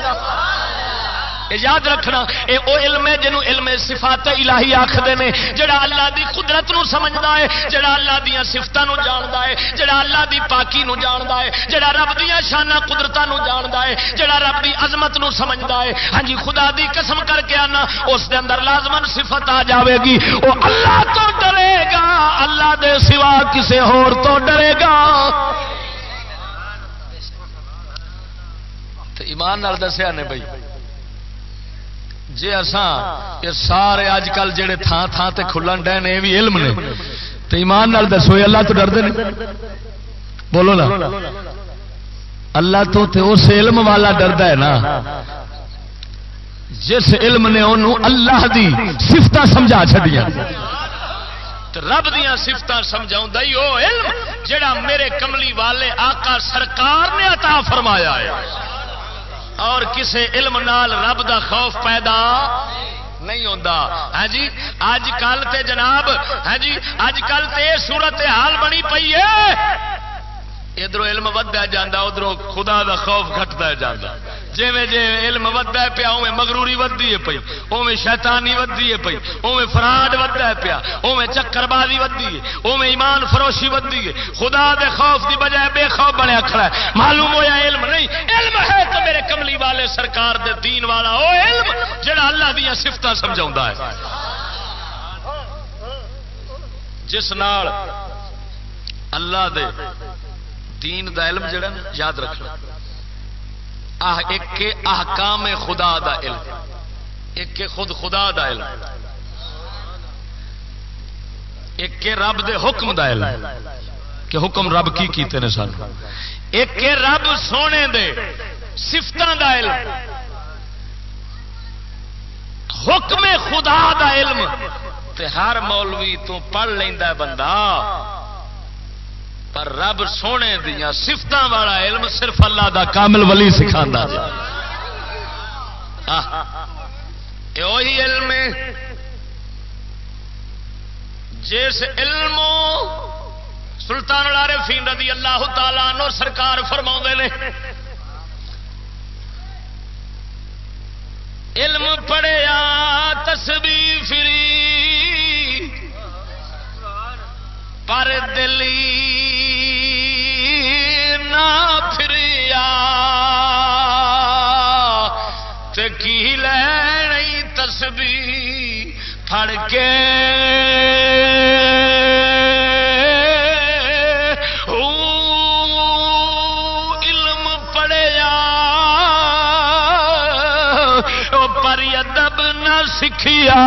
یاد رکھنا، اے او علم ہے جنوں علم صفات الہی آخر نے، جڑا اللہ دی قدرت نو سمجھدا ہے، جڑا اللہ دیا سفتوں نو جاندا ہے، جڑا اللہ دی پاکی نو جاندا ہے، جڑا رب دیا شانہ قدرتوں نو جاندا ہے، جڑا رب دی عظمت نو سمجھدا ہے۔ ہاں جی خدا دی قسم کر کے آنا، اس دے اندر لازمن صفت آ جاوے گی۔ او اللہ تو ڈرے گا، اللہ دے سوا کسے ہور تو ڈرے گا۔ ایمان نال دسیا نے بھائی جی اساں یہ سارے اج کل جڑے تھان تھان تے کھلن ڈے نے بھی علم نے۔ تو ایمان نال دسو اللہ تو ڈردے بولو نا۔ اللہ تو تے اس علم والا ڈردا ہے نا۔ جس علم نے انہوں اللہ دی سفت سمجھا چڑیا رب دیا سفت سمجھا وہ علم جڑا میرے کملی والے آقا سرکار نے عطا فرمایا ہے۔ اور کسے علم نال رب دا خوف پیدا نہیں ہوتا ہاں جی اج کل تے جناب ہاں جی اج کل تے صورت حال بنی پئی ہے۔ ادھر علم ودا جانا ادھر خدا دا خوف گھٹتا جانا جی جی علم ودا پیا اوے مغروری ودی ہے پی اوے شیطانی ودی ہے پی اوے فراڈ ودا پیا اوے چکر بازی ودی ہے اوے ایمان فروشی ودی ہے۔ خدا دے خوف دی بجائے بے خوف بنیا کھڑا ہے۔ معلوم ہویا علم نہیں، علم ہے تو میرے کملی والے سرکار دے دین والا، او علم جڑا اللہ دیا سفت سمجھا ہے۔ جس نال اللہ دے دین دا علم جڑا یاد رکھنا۔ آہ، ایک احکام خدا دا علم۔ ایک خود خدا دا علم۔ ایک رب دے حکم دا علم۔ کہ حکم رب کی کیتے نے سن ایک رب سونے دے سفتوں دا علم۔ حکم خدا دا علم۔ تے ہر مولوی تو پڑھ لینا بندہ۔ پر رب سونے دیا سفت والا علم صرف اللہ دا کامل ولی سکھا علم جس علم سلطان العارفین رضی اللہ تعالی نو سرکار فرما نے۔ علم پڑھیا تسبی فری پر دلی پھریا کی لینی تسبی پھڑ کے علم پڑیا پر ادب نہ سکھیا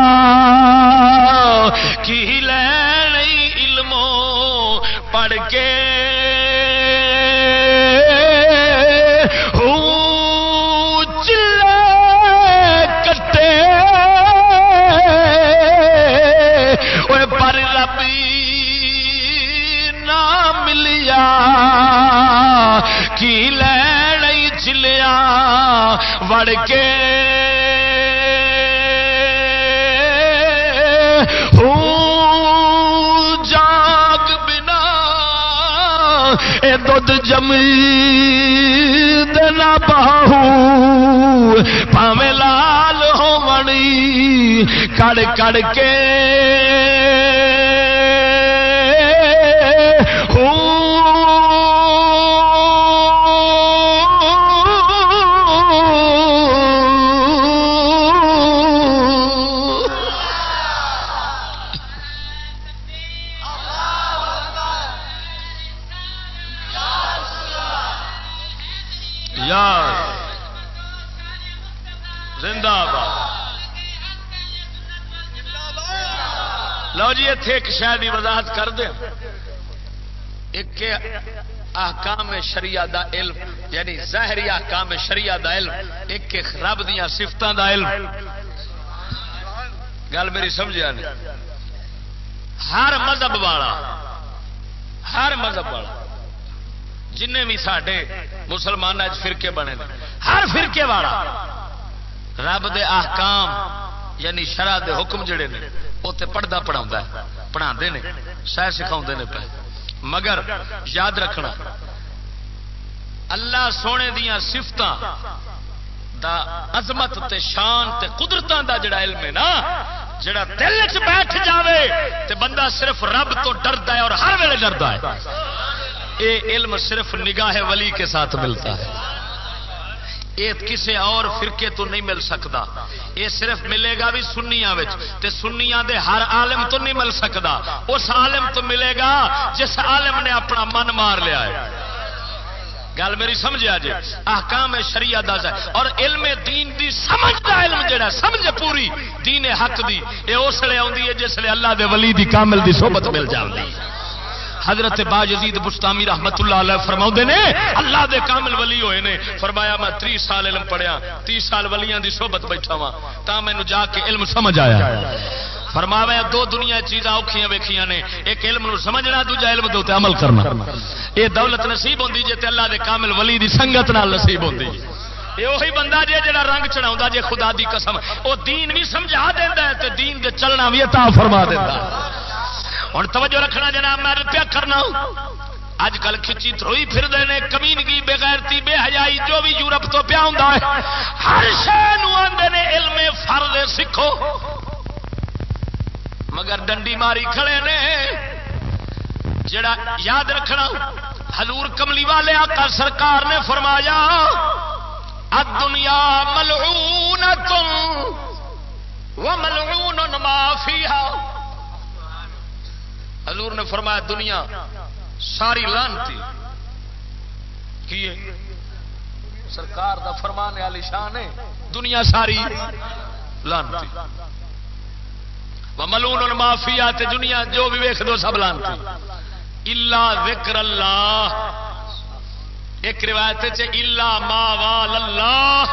وڑ کے جاگ بنا، اے دودھ جمی دینا بہو، پاوے لال ہو منی کڑ کڑ کے اتنے ایک شاید کی وضاحت کر دیں۔ ایک احکام شریعہ دا علم یعنی ظاہری احکام شریعہ دا علم، ایک رب دیا سفتوں دا علم۔ گل میری سمجھا نہیں ہر مذہب والا، ہر مذہب والا جن بھی سڈے مسلمان فرقے بنے ہر فرقے والا رب دے احکام یعنی شرح دے حکم جڑے نے وہ تو پڑھتا پڑھا پڑھا سہ سکھا پہ مگر یاد رکھنا، اللہ سونے دیا سفت دا عظمت تے شان تے قدرتوں دا جڑا علم ہے نا، جڑا دل چ بیٹھ جاوے تے بندہ صرف رب تو ڈردا ہے اور ہر ویلے ڈردا ہے۔ یہ علم صرف نگاہ ولی کے ساتھ ملتا ہے۔ یہ کسی اور فرقے تو نہیں مل سکتا یہ صرف ملے گا بھی سنیا سنیا دے ہر عالم تو نہیں مل سکتا اس عالم تو ملے گا جس عالم نے اپنا من مار لیا ہے۔ گل میری سمجھا جی احکام شریعہ دا اور علم دین دی سمجھ دا علم جڑا سمجھ پوری دین حق دی۔ یہ اس لیے آتی ہے جس لیے اللہ دے ولی دی کامل دی صحبت مل جاتی ہے حضرت با یزید بستامی رحمت اللہ علیہ فرما نے، اللہ دے کامل ولی ہوئے نے۔ فرمایا، میں تی سال علم پڑھیا تی سال ولیاں دی صحبت بیٹھا وا تا مینو جا کے علم سمجھ آیا۔ فرمایا، دو دنیا چیزاں اوکھیاں ویکھیاں نے، ایک علم نو سمجھنا، دوجا علم دے عمل کرنا۔ یہ دولت نصیب ہوندی جے تے اللہ دے کامل ولی دی سنگت نال نصیب ہوندی۔ یہ وہی بندہ جے جڑا رنگ چڑھاوندا جے خدا دی قسم، او دین بھی سمجھا دیندا ہے تے دین دے چلنا بھی عطا فرما دیندا۔ ہے ہوں توجہ رکھنا جناب، میں پیا کرنا اج کل کھچی تھروئی پھر دینے کمینگی بغیرتی، بے حجائی جو بھی یورپ تو پیا ہوں ہر شہ آدھے نے علم فرد سکھو۔ مگر ڈنڈی ماری کھڑے نے، جڑا یاد رکھنا حضور کملی والے آقا سرکار نے فرمایا دنیا ملعون تم وہ ملعون معافی حضور نے فرمایا دنیا ساری لانتی کی سرکار دا فرمانے والی شان ہے۔ دنیا ساری لانتی ملون مافیا دنیا جو بھی ویخ دو سب لانتی اللہ ذکر اللہ ایک روایت اللہ ما وال اللہ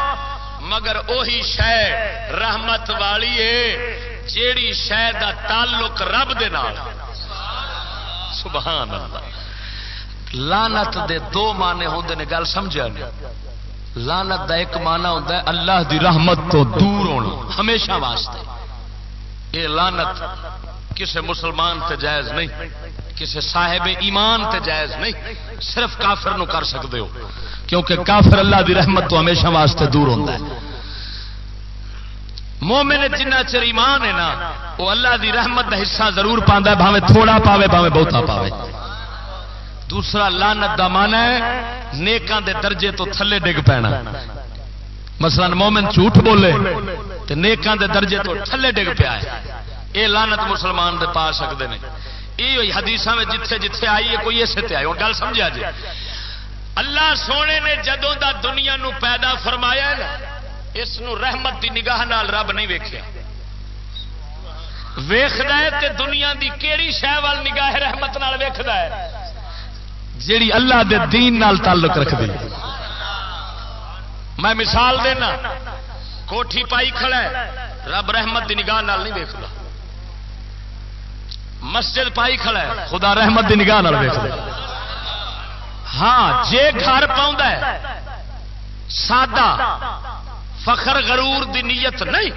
مگر اوہی شہ رحمت والی ہے، جیڑی شہ دا تعلق رب دے نال۔ سبحان اللہ۔ لانت دے دو مانے ہوندے نے، گل سمجھا نہیں۔ لانت دا ایک مانا ہوتا ہے اللہ دی رحمت تو دور ہونا، ہمیشہ واسطے۔ یہ لانت کسی مسلمان تے جائز نہیں کسی صاحب ایمان تے جائز نہیں، صرف کافر نو کر سکتے ہو۔ کیونکہ کافر اللہ دی رحمت تو ہمیشہ واسطے دور ہوتا ہے۔ مومن جنہ چر ایمان ہے نا، وہ اللہ دی رحمت دا حصہ ضرور پاندا بھاوے تھوڑا پاوے بھاوے بہتا پاوے۔ دوسرا لانت دا مانا ہے، نیکاں دے درجے تو تھلے ڈگ پینا۔ مثلا مومن جھوٹ بولے تو نیکاں دے درجے تو تھلے ڈگ پیا ہے۔ یہ لانت مسلمان دے پا سکتے ہیں یہ حدیث میں جتھے جتھے آئی ہے، کوئی اسے تے آئی۔ اور گل سمجھا جی۔ اللہ سونے نے جدوں دا دنیا نو پیدا فرمایا ہے نا اس رحمت دی نگاہ نال رب نہیں ویکیا ویخد دنیا دی کیڑی شہ وال نگاہ رحمت نال ویخد جیڑی اللہ دے دین نال تعلق رکھ دی میں مثال دینا، کوٹھی پائی کھڑا ہے، رب رحمت دی نگاہ نال نہیں ویکھدا۔ مسجد پائی کھڑا ہے، خدا رحمت دی نگاہ نال ویکھدا۔ ہاں جے گھر پاؤں ہے، سادہ فخر غرور دی نیت نہیں،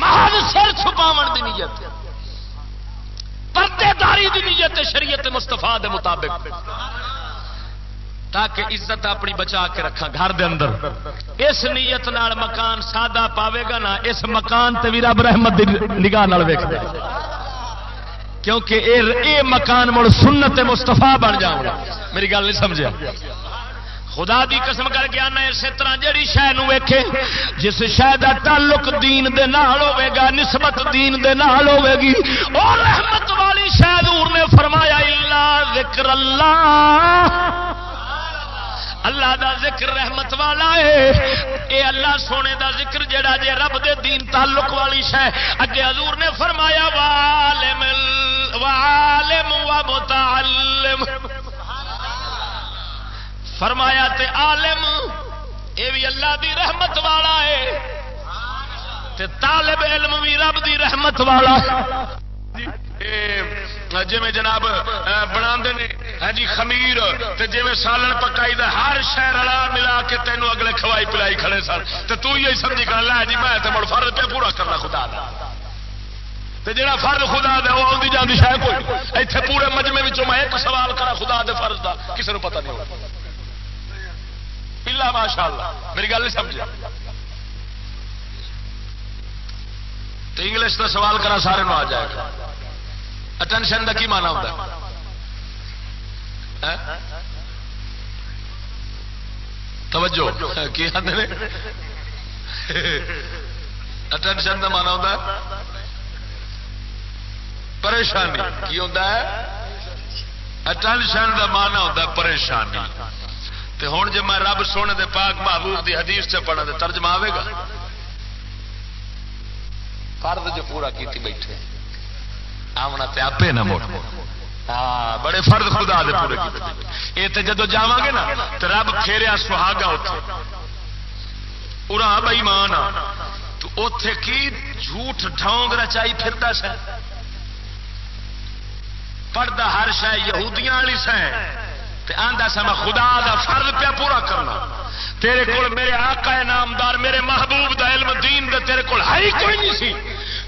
محض سر چھپاو دی نیت پردے داری دی نیت شریعت مستفا دے مطابق، تاکہ عزت اپنی بچا کے رکھا گھر دے اندر۔ اس نیت نال مکان سادہ پاوے گا نا اس مکان تے بھی رب رحمت دی نگاہ نال ویکھ دے کیونکہ اے اے مکان مڑ سنت مستفا بن جاؤں گا۔ میری گل نہیں سمجھا خدا دی قسم کر کے آنا اسی طرح جہی شہ ویکھے، جس شہ کا تعلق دین دے نال ہوے گا، نسبت دین دے نال ہوے گی اور رحمت والی شہ دور نے فرمایا اللہ ذکر اللہ اللہ دا ذکر رحمت والا ہے۔ اے اللہ سونے دا ذکر جڑا جے رب دے دین تعلق والی شہ اگے حضور نے فرمایا والم والم و متعلم فرمایا تے عالم اے بھی اللہ دی رحمت والا ہے۔ تے طالب علم بھی رب دی رحمت والا۔ جی میں جناب بنا ہاں جی خمیر جی سالن پکائی دا ہر شہر والا ملا کے تینوں اگلے کھوائی پلائی کھڑے سن۔ تو تو ہی سمجھی کر لے جی میں مڑ فرد پہ پورا کرنا خدا دا۔ جڑا فرد خدا دا وہ آدھی جاندی شاید کوئی۔ اتنے پورے مجمے میں ایک سوال کرا خدا دے فرض دا کسی نے پتہ نہیں ہوگا پلا ماشاء اللہ میری گل نہیں سمجھا تو انگلش کا سوال کرا، سارے آ جائے۔ گا اٹینشن کا کی مانا ہوتا ہے؟ ہاں؟ توجہ۔ کی آدھے اٹینشن کا مانا ہوتا ہے؟ پریشانی۔ کی ہوتا ہے؟ اٹینشن کا مانا ہوتا ہے پریشانی۔ تے ہوں جی میں رب سونے دے پاک محبوب دی حدیث سے پڑھا تو ترجمہ آئے گا؟ فرد جو پورا کیتی بیٹھے۔ آمنا تے آپ نہ موڑ۔ ہاں بڑے فرد خدا دے پورے کیتے یہ تو جدو جا گے نا تو رب پھیریا سہاگا اتے پورا بئی مان تو اتے کی جھوٹ ڈھونگ رچائی پھرتا سا پڑھتا ہر شہ یہودیاں والی سہ۔ آندا سا میں خدا دا فرض پیا پورا کرنا۔ تیرے کول میرے آقا نامدار، میرے محبوب دا علم دین دے تیرے کول ہے کوئی نہیں سی۔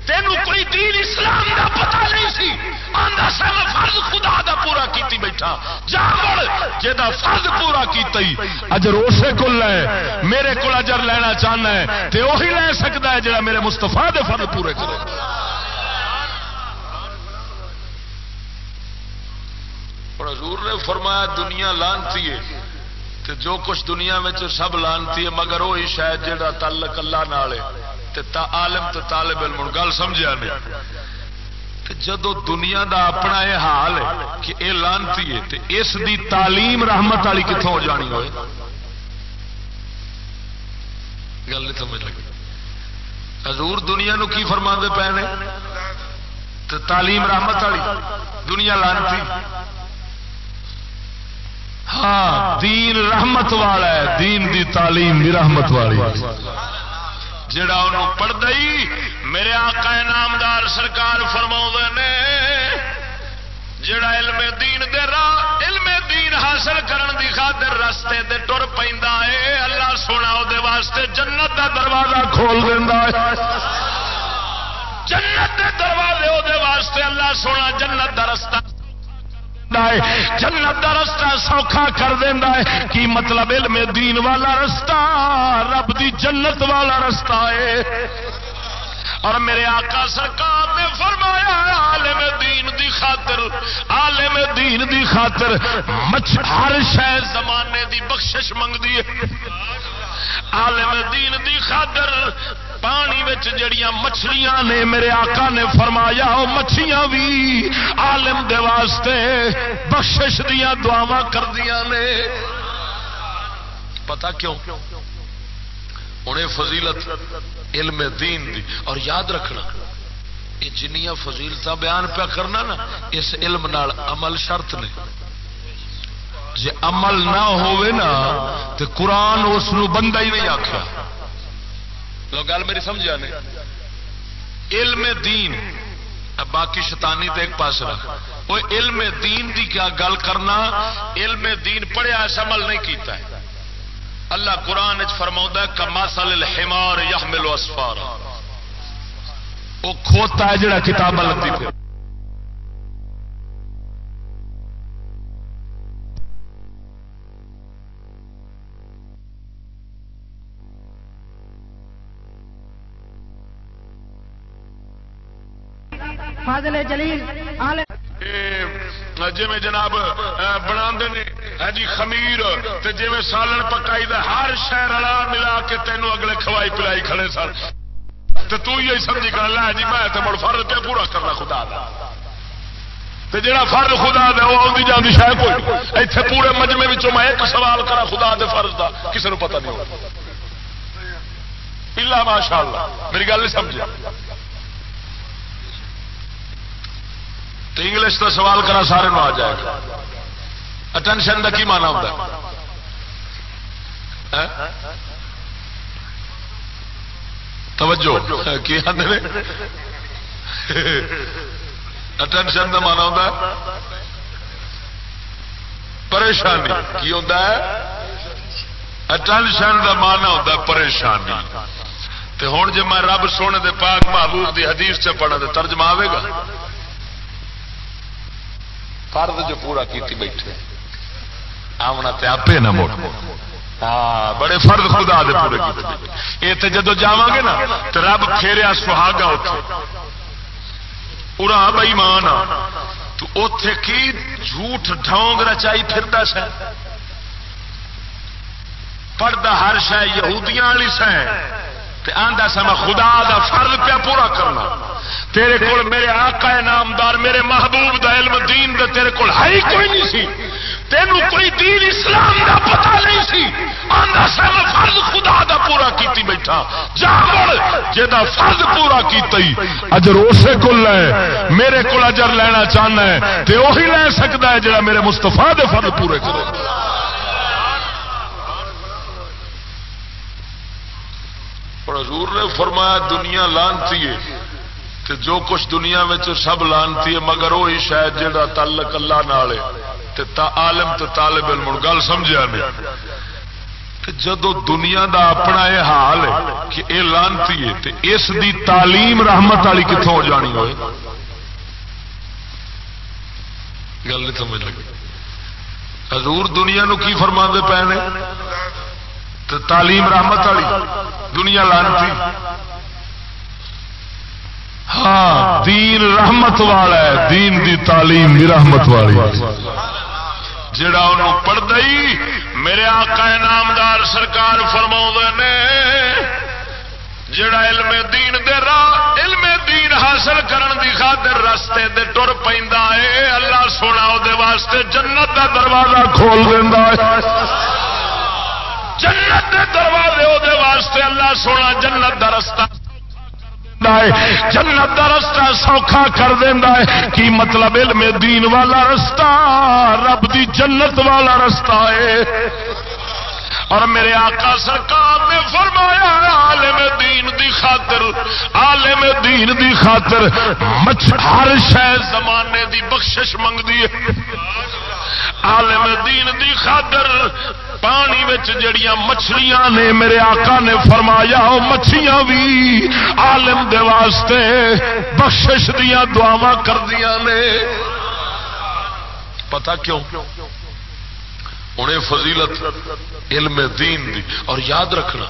تینو کوئی دین اسلام دا پتہ نہیں سی۔ آندا سا میں فرض خدا دا پورا کیتی بیٹھا۔ جا بڑ جدا فرض پورا کیتا ہی۔ اجر اسے کول لے۔ میرے کول اجر لینا چاہنا ہے۔ تے وہی لے سکتا ہے جڑا میرے مصطفی دے فرض پورے کرے۔ اور حضور نے فرمایا دنیا لانتی ہے تے جو کچھ دنیا میں سب لانتی ہے، مگر وہی شاید جہاں تعلق اللہ نال تے تا عالم تے طالب علم گل سمجھا نہیں جدو دنیا دا اپنا یہ حال ہے کہ اے لانتی ہے، تے اس دی تعلیم رحمت والی کتوں ہو جانی ہوئے؟ گل نہیں سمجھ لگی۔ حضور دنیا نو کی فرما پے نے؟ تعلیم رحمت والی، دنیا لانتی۔ ہاں دین رحمت والا ہے، دین دی تعلیم بھی رحمت والی۔ جڑا انہوں پڑھ دئی میرے آقا نامدار سرکار فرما نے، جڑا علم دین دے راہ علم دین حاصل کرن دی خاطر رستے دے ٹر پہ اللہ سونا وہ واسطے جنت دا دروازہ کھول دینا جنت دے دروازے وہ واسطے اللہ سونا جنت دا رستہ جنت کا رستہ سوکھا کر دینا ہے۔ کی مطلب علم دین والا رستہ، رب دی جنت والا رستہ ہے۔ اور میرے آقا سرکار نے فرمایا، عالم دین دی خاطر، عالم دین دی خاطر مچھ ہر شہ زمانے دی بخشش منگتی ہے۔ عالم دین دی خاطر پانی جڑیاں مچھلیاں نے میرے آقا نے فرمایا وہ مچھلیاں بھی عالم دے واسطے بخشش دیا دعوا کردیا نے۔ پتا کیوں؟ انہیں فضیلت علم دین دی۔ اور یاد رکھنا، یہ جنیاں فضیلت بیان پیا کرنا نا، اس علم نال عمل شرط نے۔ جی عمل نہ ہوئے نا تو قرآن اس بندہ ہی نہیں آخیا تو گل میری سمجھا نہیں علم دین۔ اب باقی شیطانی تو ایک پاس رکھ۔ وہ علم دین دی کیا گل کرنا؟ علم دین پڑھیا ایسا عمل نہیں کیتا ہے۔ اللہ قرآن فرما کما سل ہمار یا ملو اسفار وہ کھوتا ہے جڑا کتاب لگتی پھر فاضل جلیل عالم جی جناب بنا جی خمیر جی سالن پکائی دا ہر شہر رلا ملا کے تینوں اگلے کھوائی پلائی کھڑے سن۔ تو تو ہی سمجھی کر لا جی میں تو مڑ فرد پہ پورا کرنا خدا دا۔ تے جڑا فرد خدا دا وہ آدھی جاتی شاید کوئی۔ اتنے پورے مجمے میں ایک سوال کرا خدا دے فرض دا کسی نے پتہ نہیں ہوگا الا ماشاء اللہ میری گل نہیں سمجھا تو انگلش کا سوال کرا سارے آ جائے گا۔ اٹینشن کا کی مانا ہوتا ہے؟ ہاں؟ توجہ، کی اٹینشن کا مانا ہوتا ہے؟ پریشانی۔ کی ہوتا ہے؟ اٹینشن کا مانا ہوتا ہے پریشانی۔ ہوں جی میں رب سونے دے پاک محبوب دی حدیث سے پڑھا تو ترجمہ آئے گا؟ فرد جو پورا کیتی بیٹھے آمنا تے آپ نہ موڑ ہاں بڑے فرد خدا دے پورے کیتے یہ تو جدو جا گے نا تو رب پھیریا سہاگا اتنے پورا بئی مان تو اتے کی جھوٹ ڈھونگ رچائی پھرتا سا۔ پڑھتا ہر شہ یہودیاں والی سہ آندا سا میں خدا دا فرض پیا پورا کرنا۔ تیرے کول میرے آقا نامدار، میرے محبوب دا علم دین دے تیرے کول ہے کوئی نہیں سی۔ تینوں کوئی دین اسلام دا پتہ نہیں سی۔ آندا سا میں فرض خدا دا پورا کیتی بیٹھا۔ جا مڑ، جیدا فرض پورا کیتی اجر اسے کول لے میرے کول اجر لینا چاہنا ہے۔ تے وہی لے سکدا ہے جڑا میرے مصطفی دے فرض پورے کرے۔ اور حضور نے فرمایا دنیا لانتی ہے تو جو کچھ دنیا میں سب لانتی ہے، مگر وہی شاید جہاں تعلق اللہ نال تا عالم تو طالب علم گل سمجھا نہیں جدو دنیا دا اپنا یہ حال ہے کہ یہ لانتی ہے تو اس دی تعلیم رحمت والی کتوں ہو جانی ہوئے۔ گل نہیں سمجھ لگی۔ حضور دنیا نو کی فرما دے پے تو تعلیم رحمت والی، دنیا لانتی۔ ہاں دین رحمت والا ہے، دین دی تعلیم بھی رحمت والی۔ جڑا انہوں پڑھ دئی میرے آقا نامدار سرکار فرما نے، جڑا علم دین دے راہ، علم دین حاصل کرن دی خاطر رستے دے ٹر پہ اللہ سونا وہ واسطے جنت دا دروازہ کھول دینا ہے۔ جنت دے دروازے وہ واسطے اللہ سونا جنت دا رستہ جنت دا رستہ سوکھا کر دینا ہے۔ کی مطلب علم دین والا رستہ، رب دی جنت والا رستہ ہے۔ اور میرے آقا سرکار نے فرمایا، عالم دین دی خاطر، عالم دین دی خاطر ہر شہ زمانے دی بخشش منگتی ہے۔ عالم دین دی خاطر پانی وچ جڑیاں مچھلیاں نے میرے آقا نے فرمایا وہ مچھلیاں بھی عالم دے واسطے بخشش دیا دعوا کردیا نے۔ پتا کیوں؟ انہیں فضیلت علم دین دی۔ اور یاد رکھنا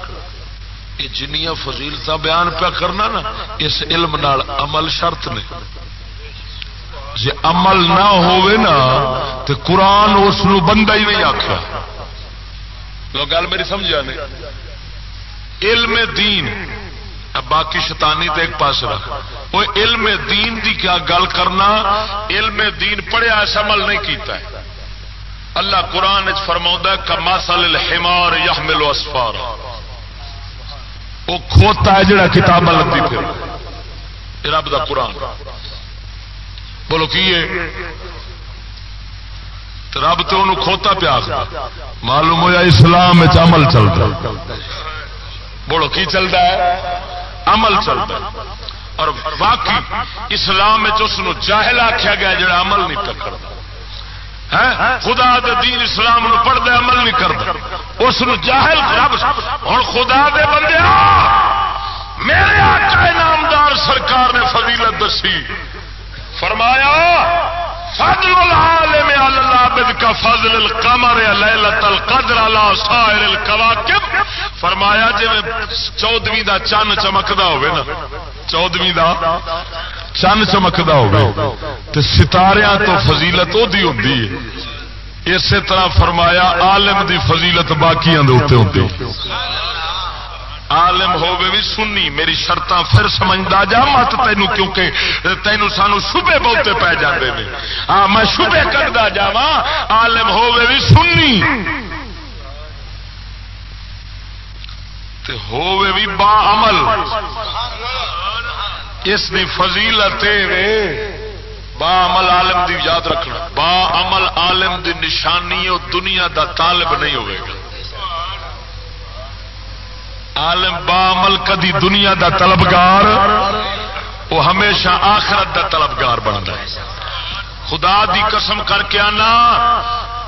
یہ جنیاں فضیلت بیان پہ کرنا نا، اس علم نال عمل شرط نے۔ جی عمل نہ ہوئے نا تو قرآن اس بندہ ہی نہیں آخیا گل میری سمجھا نہیں علم دین باقی شیطانی تے ایک پاس رکھ۔ وہ علم دین دی کیا گل کرنا؟ علم دین پڑھیا اس عمل نہیں کیتا ہے۔ اللہ قرآن فرما کماسل الحمار یحمل اسفار۔ وہ کھوتا ہے جڑا کتاب لگتی پھر رب دا قرآن۔ بولو کی رب تو انہوں کھوتا پیا معلوم ہوا اسلام عمل چلتا بولو کی چلتا ہے؟ عمل چلتا اور باقی اسلام اس جاہل آخیا گیا جڑا عمل نہیں پکڑتا ہاں؟ خدا دے دین اسلام پڑھتا عمل نہیں کرتا اس جاہل ہوں خدا دے بندے میرے آقا نامدار سرکار نے فضیلت دسی۔ فرمایا فضل العالم على العابد کا فضل القمر ليله القدر على سائر الكواكب فرمایا جی چودویں دا چن چمکدا ہوے نا، چودویں دا چند چمکتا ہو ستارے تو فضیلت وہی ہوں اسی طرح فرمایا، عالم دی فضیلت باقیاں دے ہوتے باقی ہوتی عالم ہوے بھی سنی، میری شرط پھر سمجھتا جا، مت تینوں کیونکہ تینوں سانو شبے بہتے پی جاتے ہیں ہاں میں شبے کرتا جا عالم ہوے بھی سنی۔ ہوے بھی با عمل۔ اس کی فضیلت با عمل عالم دی یاد رکھنا۔ با عمل عالم دی نشانی وہ دنیا دا طالب نہیں ہوئے گا۔ عالم با کدی دنیا دا طلبگار، وہ ہمیشہ آخرت دا طلبگار بنتا ہے۔ خدا دی قسم کر کے آنا،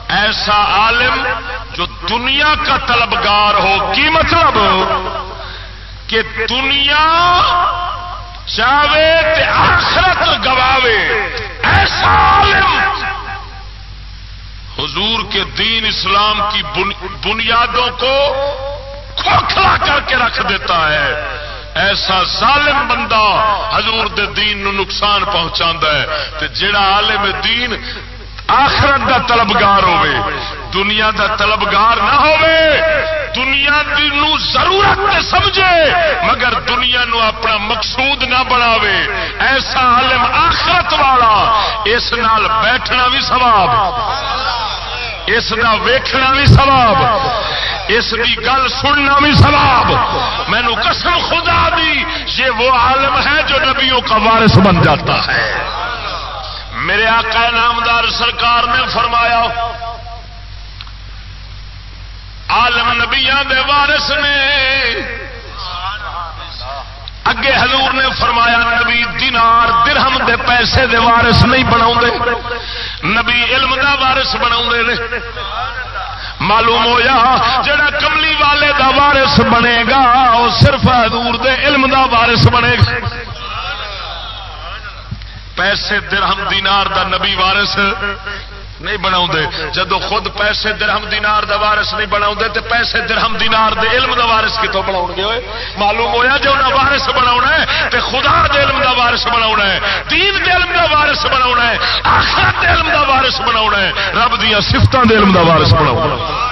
ایسا عالم جو دنیا کا طلبگار ہو، کی مطلب؟ کہ دنیا چاہے تے آخرت گواوے۔ ایسا عالم حضور کے دین اسلام کی بنیادوں کو کھوکھلا کر کے رکھ دیتا ہے۔ ایسا ظالم بندہ حضور دے دین نو نقصان پہنچا ہے تے جڑا عالم دین آخرت دا طلبگار ہوے دنیا دا طلبگار نہ ہوے دنیا نو ضرورت تے سمجھے، مگر دنیا نو اپنا مقصود نہ بناوے۔ ایسا عالم آخرت والا اس نال بیٹھنا بھی ثواب، اس کا ویکھنا بھی ثواب۔ اس کی گل سننا بھی ثواب. مینو قسم خدا دی یہ وہ عالم ہے جو نبیوں کا وارث بن جاتا ہے. میرے آقا نامدار سرکار نے فرمایا، عالم نبیا دے وارث نے اگے حضور نے فرمایا، نبی دینار، درہم دے پیسے دے وارث نہیں بنا نبی علم دا وارث بنا معلوم ہوا جڑا کملی والے دا وارث بنے گا وہ صرف حضور دے علم دا وارث بنے گا۔ پیسے درہم دینار دا نبی وارث نہیں بنا جدو خود پیسے درہم دینار دا وارث نہیں بنا تے پیسے درہم دینار دے علم دا وارث کتوں بنا گے معلوم ہویا جو انہیں وارث بنا ہے تے خدا دے علم دا وارث بنا ہے، دین دے علم دا وارث بنا ہے، آخرت دے علم دا وارث بنا ہے۔ رب دیا سفتوں دے علم دا وارث بنا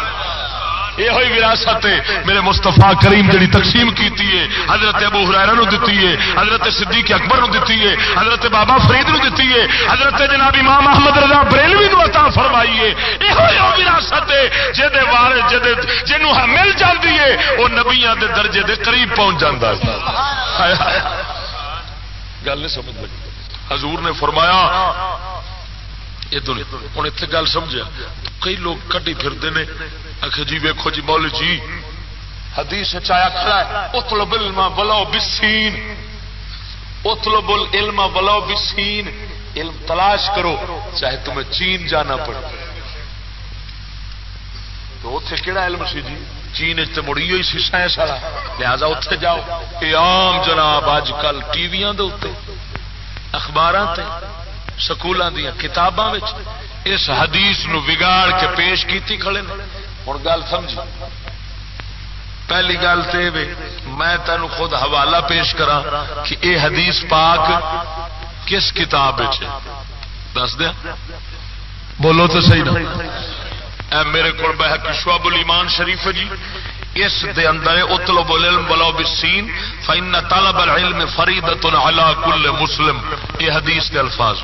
یہ ہوئی وراثت میرے مستفا کریم جی تقسیم کی حضرت ابو حرارا دیتی ہے، حضرت صدیق اکبر نو دیتی ہے، حضرت بابا فرید نو دیتی ہے، حضرت جناب امام محمد رضا بریلوی نو عطا فرمائی ہے۔ یہ ہوئی وراثت جہد وار جنوں مل جاتی ہے، وہ نبیا دے درجے دے قریب پہنچ جاتا ہے۔ گل نہیں سمجھ لگی۔ حضور نے فرمایا ہوں اتنے گل سمجھا کئی لوگ کٹی پھرتے ہیں آخ جی ویکو جی مول جی۔ حدیث چایا کھڑا ہے اتلب علم بلو بسین اتلب العلم بلو بسین علم تلاش کرو، چاہے تمہیں چین جانا پڑے۔ تو اتے کہڑا علم سی جی؟ چین تو مڑی ہوئی سی سائنس والا۔ لہذا اتے جاؤ۔ یہ آم جناب اج کل ٹی وی اخبار سکولوں دیا کتاباں اس حدیث نو بگاڑ کے پیش کیتی کھڑے نے۔ ہوں گل سمجھ پہلی گل تو میں تینوں خود حوالہ پیش کرا کہ اے حدیث پاک کس کتاب دس دیا۔ بولو تو صحیح نا۔ اے میرے کو بحق شعب الایمان شریف جی۔ اس دے اندر اطلب العلم بلو بسین فإن طلب العلم فریدت علی کل مسلم۔ یہ حدیث کے الفاظ۔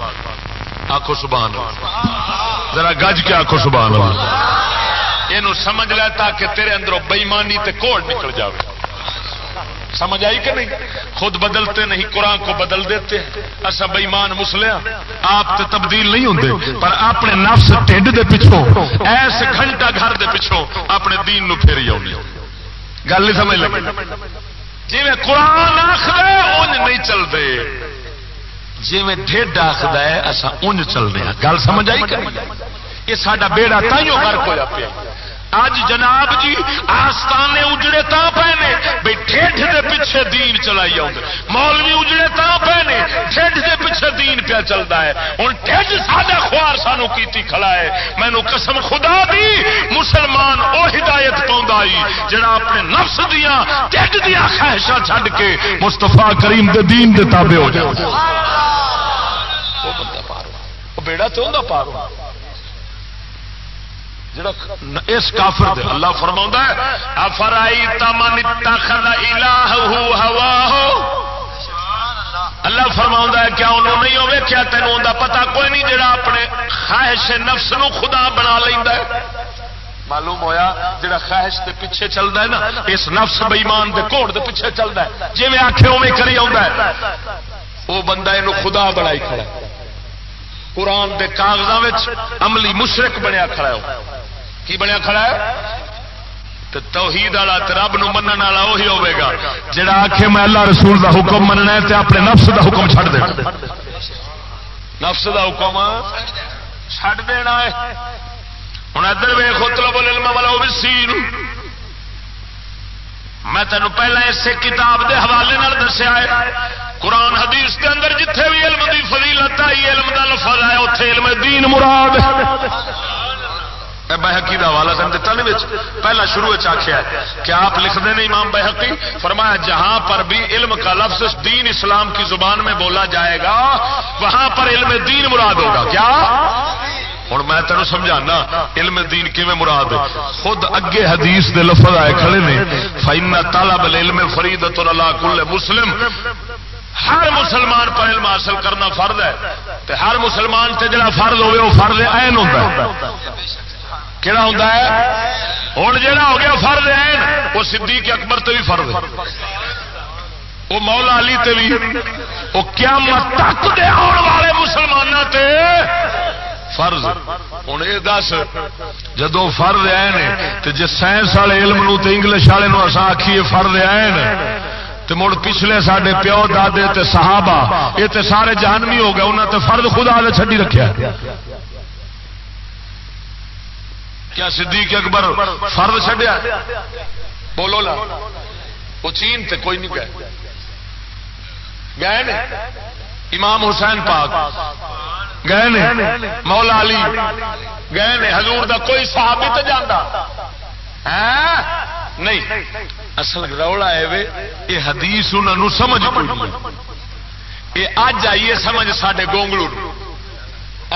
آخو سبحان اللہ۔ ذرا گج کے آخو سبحان اللہ۔ یہ سمجھ لے تاکہ تیرے اندروں بےمانی تے کوڑ نکل جائے سمجھ آئی کہ نہیں؟ خود بدلتے نہیں، قرآن کو بدل دیتے اصا بےمان مسلیا آپ تے تبدیل نہیں ہوتے پر اپنے نفس ٹھڈ دے پچھوں، ایس گھنٹہ گھر دے پچھوں اپنے دین نو پھیری آنی گل نہیں سمجھ لگی؟ جی میں قرآن آخر انج نہیں چلتے جی میں ڈھڈ آخر ہے اصا انج چل رہے گل سمجھ آئی کہ یہ سارا بیڑا تائیوں گھر ہوا پیا اج جناب جی آستانے اجڑے تا پے نے بھائی ٹھڈ دے پیچھے دین چلائی آؤ مولوی اجڑے تا پے نے ٹھڈ دے پیچھے دین پیا چلتا ہے۔ ہوں ٹھڈ ساڈا خوار سانو کیتی کھڑا ہے۔ مینو قسم خدا دی مسلمان او ہدایت پاؤں جڑا اپنے نفس دیا ٹھڈ دیا خواہشاں چھڈ کے مستفا کریم دے دین دے تابع ہو جائے بیڑا تو انہوں پار ہو۔ جڑا اس کافر دے اللہ فرما افرائی تمن اللہ فرما ہے، کیا انہوں نہیں ہوئے؟ کیا تینوں دا پتا کوئی نہیں جڑا اپنے خواہش نفس نو خدا بنا لینا معلوم ہویا، جڑا خواہش دے پیچھے چلتا ہے نا، اس نفس بےمان دے کوڑ دے پیچھے چلتا ہے۔ جی میں آخے اوے کری آ وہ بندہ یہ خدا بنائی کھڑا قرآن دے کاغذات عملی مشرق بنیا کھڑا ہے۔ کی بنیا کھڑا ہے؟ تو توحید والا رب نو من والا وہی ہوے گا، جڑا آخے میں اللہ رسول دا حکم مننا ہے تے اپنے نفس دا حکم چھڑ دے نفس دا حکم چھڑ دینا ہے۔ ہوں ادھر وے خوتلا بولے والا وہ سی میں تینوں پہلے اسے کتاب دے حوالے دسیا ہے، قرآن حدیث کے اندر جتھے بھی علم دی فضیلت آئی، علم دا لفظ ہے اتنے علم دین مراد ہے۔ بحقی کا حوالہ سن دتا نہیں پہلا شروع آخیا کیا آپ لکھتے ہیں امام بحقی فرمایا جہاں پر بھی علم کا لفظ دین اسلام کی زبان میں بولا جائے گا، وہاں پر علم دین مراد ہوگا۔ کیا؟ ہوں میں تینوں سمجھانا، علم دین کیون مراد؟ خود اگے حدیث دے لفظ آئے کھڑے نے۔ فائنا تالا بل علم فرید اللہ کل مسلم۔ ہر مسلمان پر علم حاصل کرنا فرد ہے۔ تے ہر مسلمان تے جڑا فرد ہوئے، وہ فرد این ہوتا ہے۔ کہڑا ہوں ہوں جا ہو گیا فرد ہے وہ صدیق اکبر تے بھی فرد وہ مولا علی تے بھی وہ کیا تک دے آن والے مسلمانوں تے فرض۔ ہوں یہ دس جدو فرد آئے تو جی سائنس والے علم نو تے انگلش والے اصا آخیے فرد آئے تو مڑ پچھلے سڈے پیو دادے تے صحابہ یہ تے سارے جہانوی ہو گئے انہوں تے فرد خدا نے چڈی رکھا کیا صدیق اکبر فرد چڈیا بولو نا وہ چین تے کوئی نہیں گئے۔ گئے امام حسین پاک۔ گئے نے؟ مولا علی۔ گئے نے؟ حضور دا کوئی صحابی تو جانا ہاں؟ نہیں۔ اصل رولا ہے یہ حدیث انہوں سمجھ یہ اج آئیے سمجھ سڈے گونگلو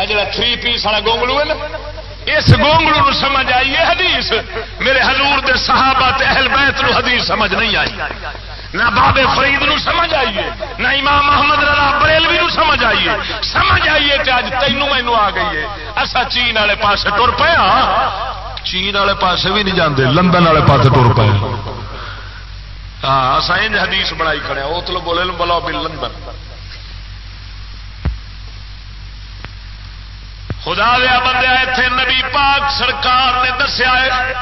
جا تھری پیس والا گونگلو ہے نا؟ اس گونگلو سمجھ آئی ہے حدیث؟ میرے حضور دے صحابہ تے اہل بیت نو حدیث سمجھ نہیں آئی۔ نہ بابے فرید نو سمجھ آئیے نہ امام محمد رضا بریلوی نو سمجھ آئیے سمجھ آئیے تے اج تینوں مینو آ گئی ہے۔ اصا چین والے پاس ٹر پیا چین والے پاسے بھی ہاں۔ نہیں جاندے، لندن والے پاس ٹر پے ہاں اصا انج حدیث بنائی کھڑے وہ تو بولے بولو بھی لندن۔ خدا دیا بندے اتنے نبی پاک سرکار نے دسیا ہے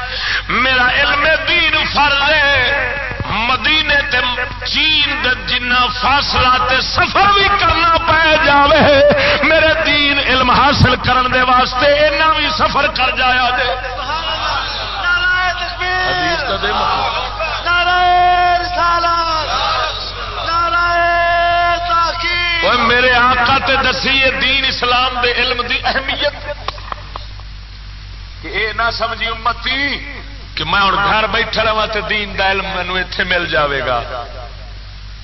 میرا علم دین فرض ہے مدینے تے چین جنا فاصلہ تے سفر بھی کرنا پی جاوے میرے دین علم حاصل کرن دے واسطے اینا بھی سفر کر جایا دے حدیث کا دے وہ میرے آقا تے دسی دین اسلام دے علم دی اہمیت کہ اے نہ سمجھی امتی کہ میں ہوں گھر بیٹھا رہا تو دین دا علم مینو اتے مل جاوے گا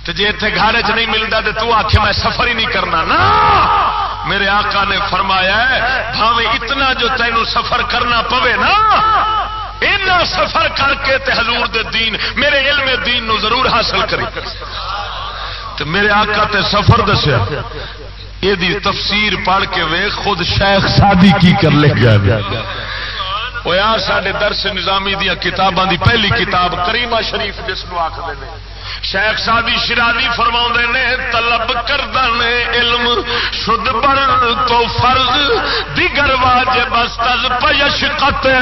تو جی اتنے گھر چ نہیں ملتا تو تو آخ میں سفر ہی نہیں کرنا نا میرے آقا نے فرمایا ہے بھاوے اتنا جو تینوں سفر کرنا پوے نا اینا سفر کر کے تے حضور دے دین میرے علم دین نو ضرور حاصل کری تو میرے آقا تے سفر دسیا یہ تفسیر پڑھ کے وے خود شیخ سادی کی کر لے گیا جی۔ وہ یار سارے درس نظامی دیا کتاباں دی پہلی کتاب کریمہ شریف، جس کو آخر شیخ سادی شرادی فرما نے، طلب کردہ نے علم، شد پر تو فرض، دیگر واجب استز پیش قطع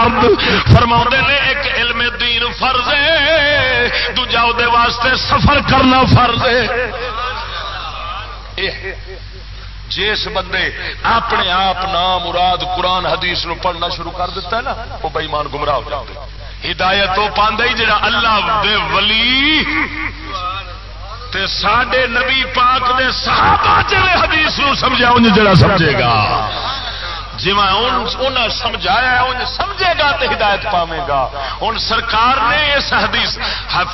ارد فرما نے، ایک علم دین فرض ہے، دوجا دے واسطے سفر کرنا فرض ہے۔ جس بندے اپنے آپ نام مراد قرآن حدیث نو پڑھنا شروع کر دیتا ہے نا، وہ بےمان گمراہ ہو جاتے ہدایت وہ پاندے جڑا اللہ دے ولی تے ساڈے نبی پاک دے صحابہ جڑے حدیث نو سمجھا انج جڑا سمجھے گا۔ جی سمجھایا ان سمجھے گا تو ہدایت پاوے گا۔ ہوں سرکار نے اس حدیث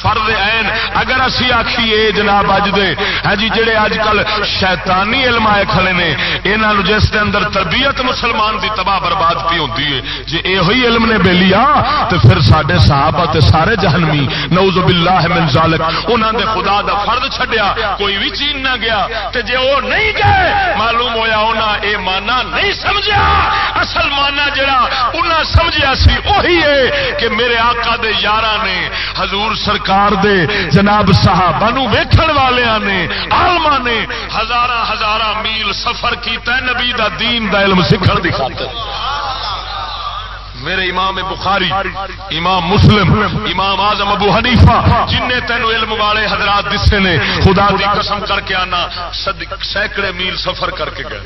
فرد این اگر اسی آخیے جناب اج دے۔ ہاں جی جڑے اج کل شیطانی علم آئے کھڑے نے یہاں جس کے اندر تربیت مسلمان دی تباہ برباد پی ہوتی ہے جی یہ علم نے بے لیا تو پھر سڈے صاحب سارے جہنمی نوز باللہ من ذالک انہوں نے خدا دا فرد چھڈیا، کوئی بھی چین نہ گیا، تے جے وہ نہیں گئے، معلوم ہویا انہاں اے مانا نہیں سمجھا اصل مانا جڑا انہاں سمجھیا سی وہی ہے کہ میرے آقا دے یاراں نے، حضور سرکار دے، جناب صحابہ نو ویکھن والیاں نے، عالماں نے ہزاراں ہزاراں میل سفر کیتا ہے نبی دا دین دا علم سکھن دی خاطر۔ میرے امام بخاری، امام مسلم، امام آزم ابو حنیفہ جن نے تینوں علم والے حضرات دسے نے، خدا دی قسم کر کے آنا سینکڑے میل سفر کر کے گئے۔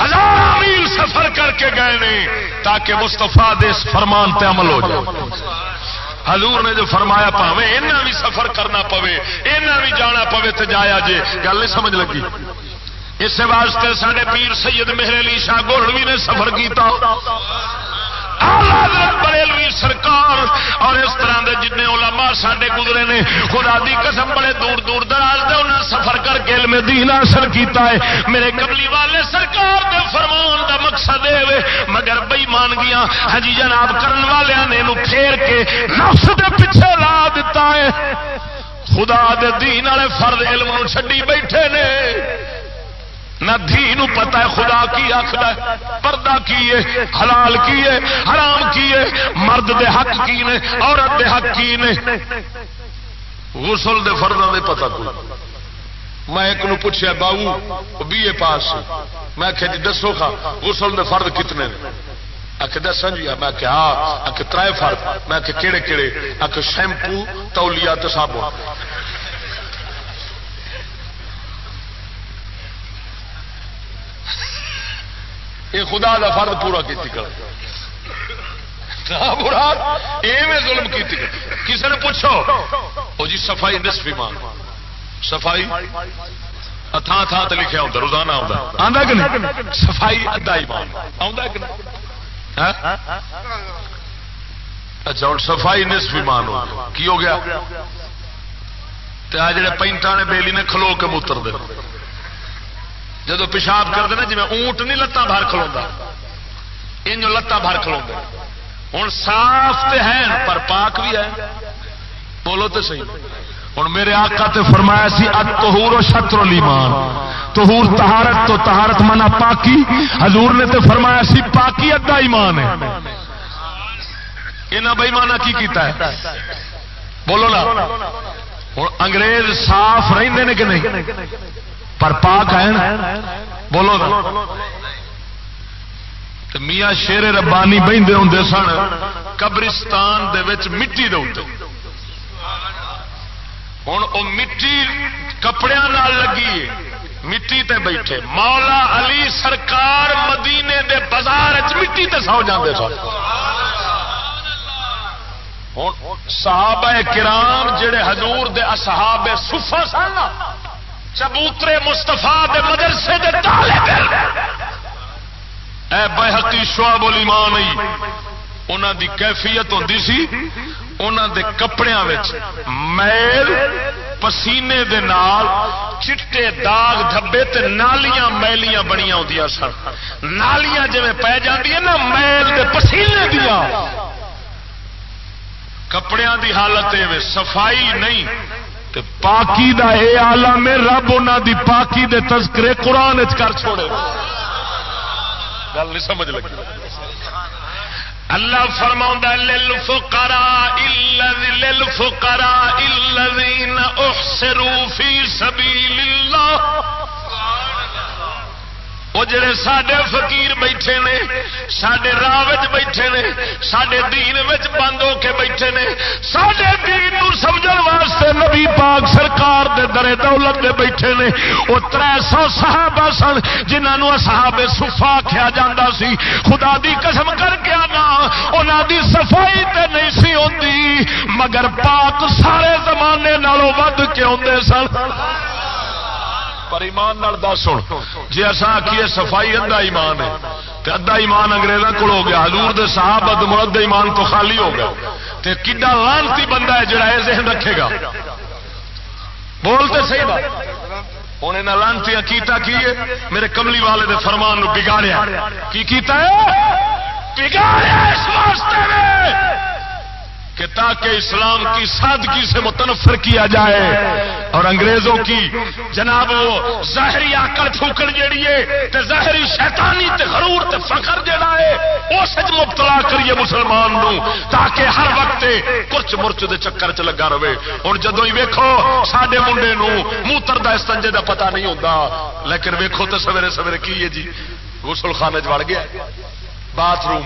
ہزار میل سفر کر کے گئے نے تاکہ مستفا دس فرمان تے عمل ہو جائے۔ حضور نے جو فرمایا پاوے اینا بھی سفر کرنا پوے، اینا بھی جانا پوے تو جایا جے۔ گل نہیں سمجھ لگی۔ اس واسطے سارے پیر سید مہر علی شاہ گولوی نے سفر کیتا۔ بریلوی سرکار اور اس طرح کے جن علماء سڈے گزرے نے، خدا دی قسم بڑے دور دور دراز دے انہیں سفر کر کے علم دین حاصل کیتا ہے۔ میرے کملی والے سرکار دے فرمان دا مقصد ہے مگر بئی مان گیا ہجی ہاں جناب، کرن والے نے نو پھیر کے نفس دے پیچھے لا دیتا ہے۔ خدا دے دین والے فرد علم چڈی بیٹھے نے۔ نہ دھی نو پتا ہے، خدا کی آخر پردہ کی ہے، حلال کی ہے، حرام کی ہے، مرد دے حق کی نے، عورت دے حق کی نے۔ غسل دے فردوں دے پتا کوئی۔ میں ایک نو پوچھا باؤ بی اے پاس میں آخیا جی دسو کھا، غسل دے فرد کتنے آخ دسا جی۔ میں کہ ہاں۔ آخ ترائے فرد۔ میں کہ کہڑے کہڑے آخ شیمپو، تولیا تو صابن۔ یہ خدا کا فرد پورا کی ظلم کی کسی نے پوچھو؟ وہ جی صفائی نصف ایمان صفائی؟ تھان تھان سے لکھا ہوتا روزانہ آتا کہ نہیں؟ صفائی ادا ایمان آتا کہ نہیں؟ ہاں؟ اچھا ہوں صفائی نصف ایمان ہو کی ہو گیا؟ جڑے پینٹا نے بیلی نے کھلو کے موتر دے۔ جدو پیشاب کرتے ہیں جی اونٹ نہیں لتان باہر کھلوا ان لتان باہر کھلوا ہوں صاف تو ہے، پر پاک بھی ہے۔ بولو تو صحیح۔ ہوں میرے آقا تے فرمایا سی تہور و شتر لیمان تہور تہارت تو تہارت منا پاکی۔ حضور نے تے فرمایا سی، پاکی ادا ایمان ہے۔ یہاں بئیمانہ کی کیتا ہے؟ بولو نا۔ ہوں انگریز صاف رہتے ہیں کہ نہیں؟ پر پاک ہے بولو میاں شیر ربانی بہتے ہوں سن، قبرستان دے وچ مٹی دے ہوں وہ مٹی کپڑے لگی ہے، مٹی تے بیٹھے۔ مولا علی سرکار مدینے دے بازار مٹی تے سو جاندے سن۔ صحابہ کرام جڑے حضور دے اصحاب صفہ سن چبوترے مستفا مدرسے دے اے بحقی شعب الایمان انہوں دی کیفیت ہوتی سی انہوں دے کپڑے میل، پسینے دے نال چٹے داغ دھبے تے نالیاں میلیاں بنیا ہوں سن۔ نالیاں جی پی جی نا، میل دے پسینے دیا۔ کپڑیاں دی حالت صفائی نہیں پاکی دا اے آلم رب انہوں دی پاکی دے تذکرے قرآن کر چھوڑے۔ گل نہیں سمجھ لگی۔ اللہ فرما للفقراء للفقراء الذين احسروا في سبيل الله وہ جڑے سڈے فقیر بیٹھے نے سڈے راہ بیٹھے نے سڈے دین بند ہو کے بیٹھے نے سڈے دین سمجھ واسطے نبی پاک سرکار دے درے دولت دے بیٹھے نے۔ وہ تر سو صحابہ سن جنہوں صحابے سفا آخیا جا سی۔ خدا دی قسم کر کے آنا انہوں دی صفائی تے نہیں سی ہوتی مگر پاک سارے زمانے نالوں ود کے آدھے سن۔ پر ایمان نال دس ہوں جی اصا آخیے صفائی اندھا ایمان ہے تو ادھا ایمان اگریزوں کو ہو گیا، حضور دے صاحب اد مرد ایمان تو خالی ہو گیا۔ تے کڈا لانتی بندہ ہے جڑا یہ ذہن رکھے گا۔ بولتے صحیح بات۔ ہوں یہاں لانتی کیتا کی ہے؟ میرے کملی والے دے فرمان بگاڑیا۔ کی کیتا ہے؟ بگاڑیا اس واسطے۔ کہ تاکہ اسلام کی سادگی سے متنفر کیا جائے اور انگریزوں کی جناب وہ ظاہری آکڑ پھوکڑ جیڑی ہے، تے ظاہری شیطانی تے غرور تے فخر جیڑا ہے، وہ مبتلا کریے مسلمان نو، تاکہ ہر وقت کچھ مرچ دے چکر چ لگا رہے۔ ہوں جدو ہی ویکو سڈے منڈے موتر دا استنجے دا پتہ نہیں ہوتا لیکن ویکو تو سویرے سویرے کی ہے جی؟ غسل خانے وڑ گیا باتھ روم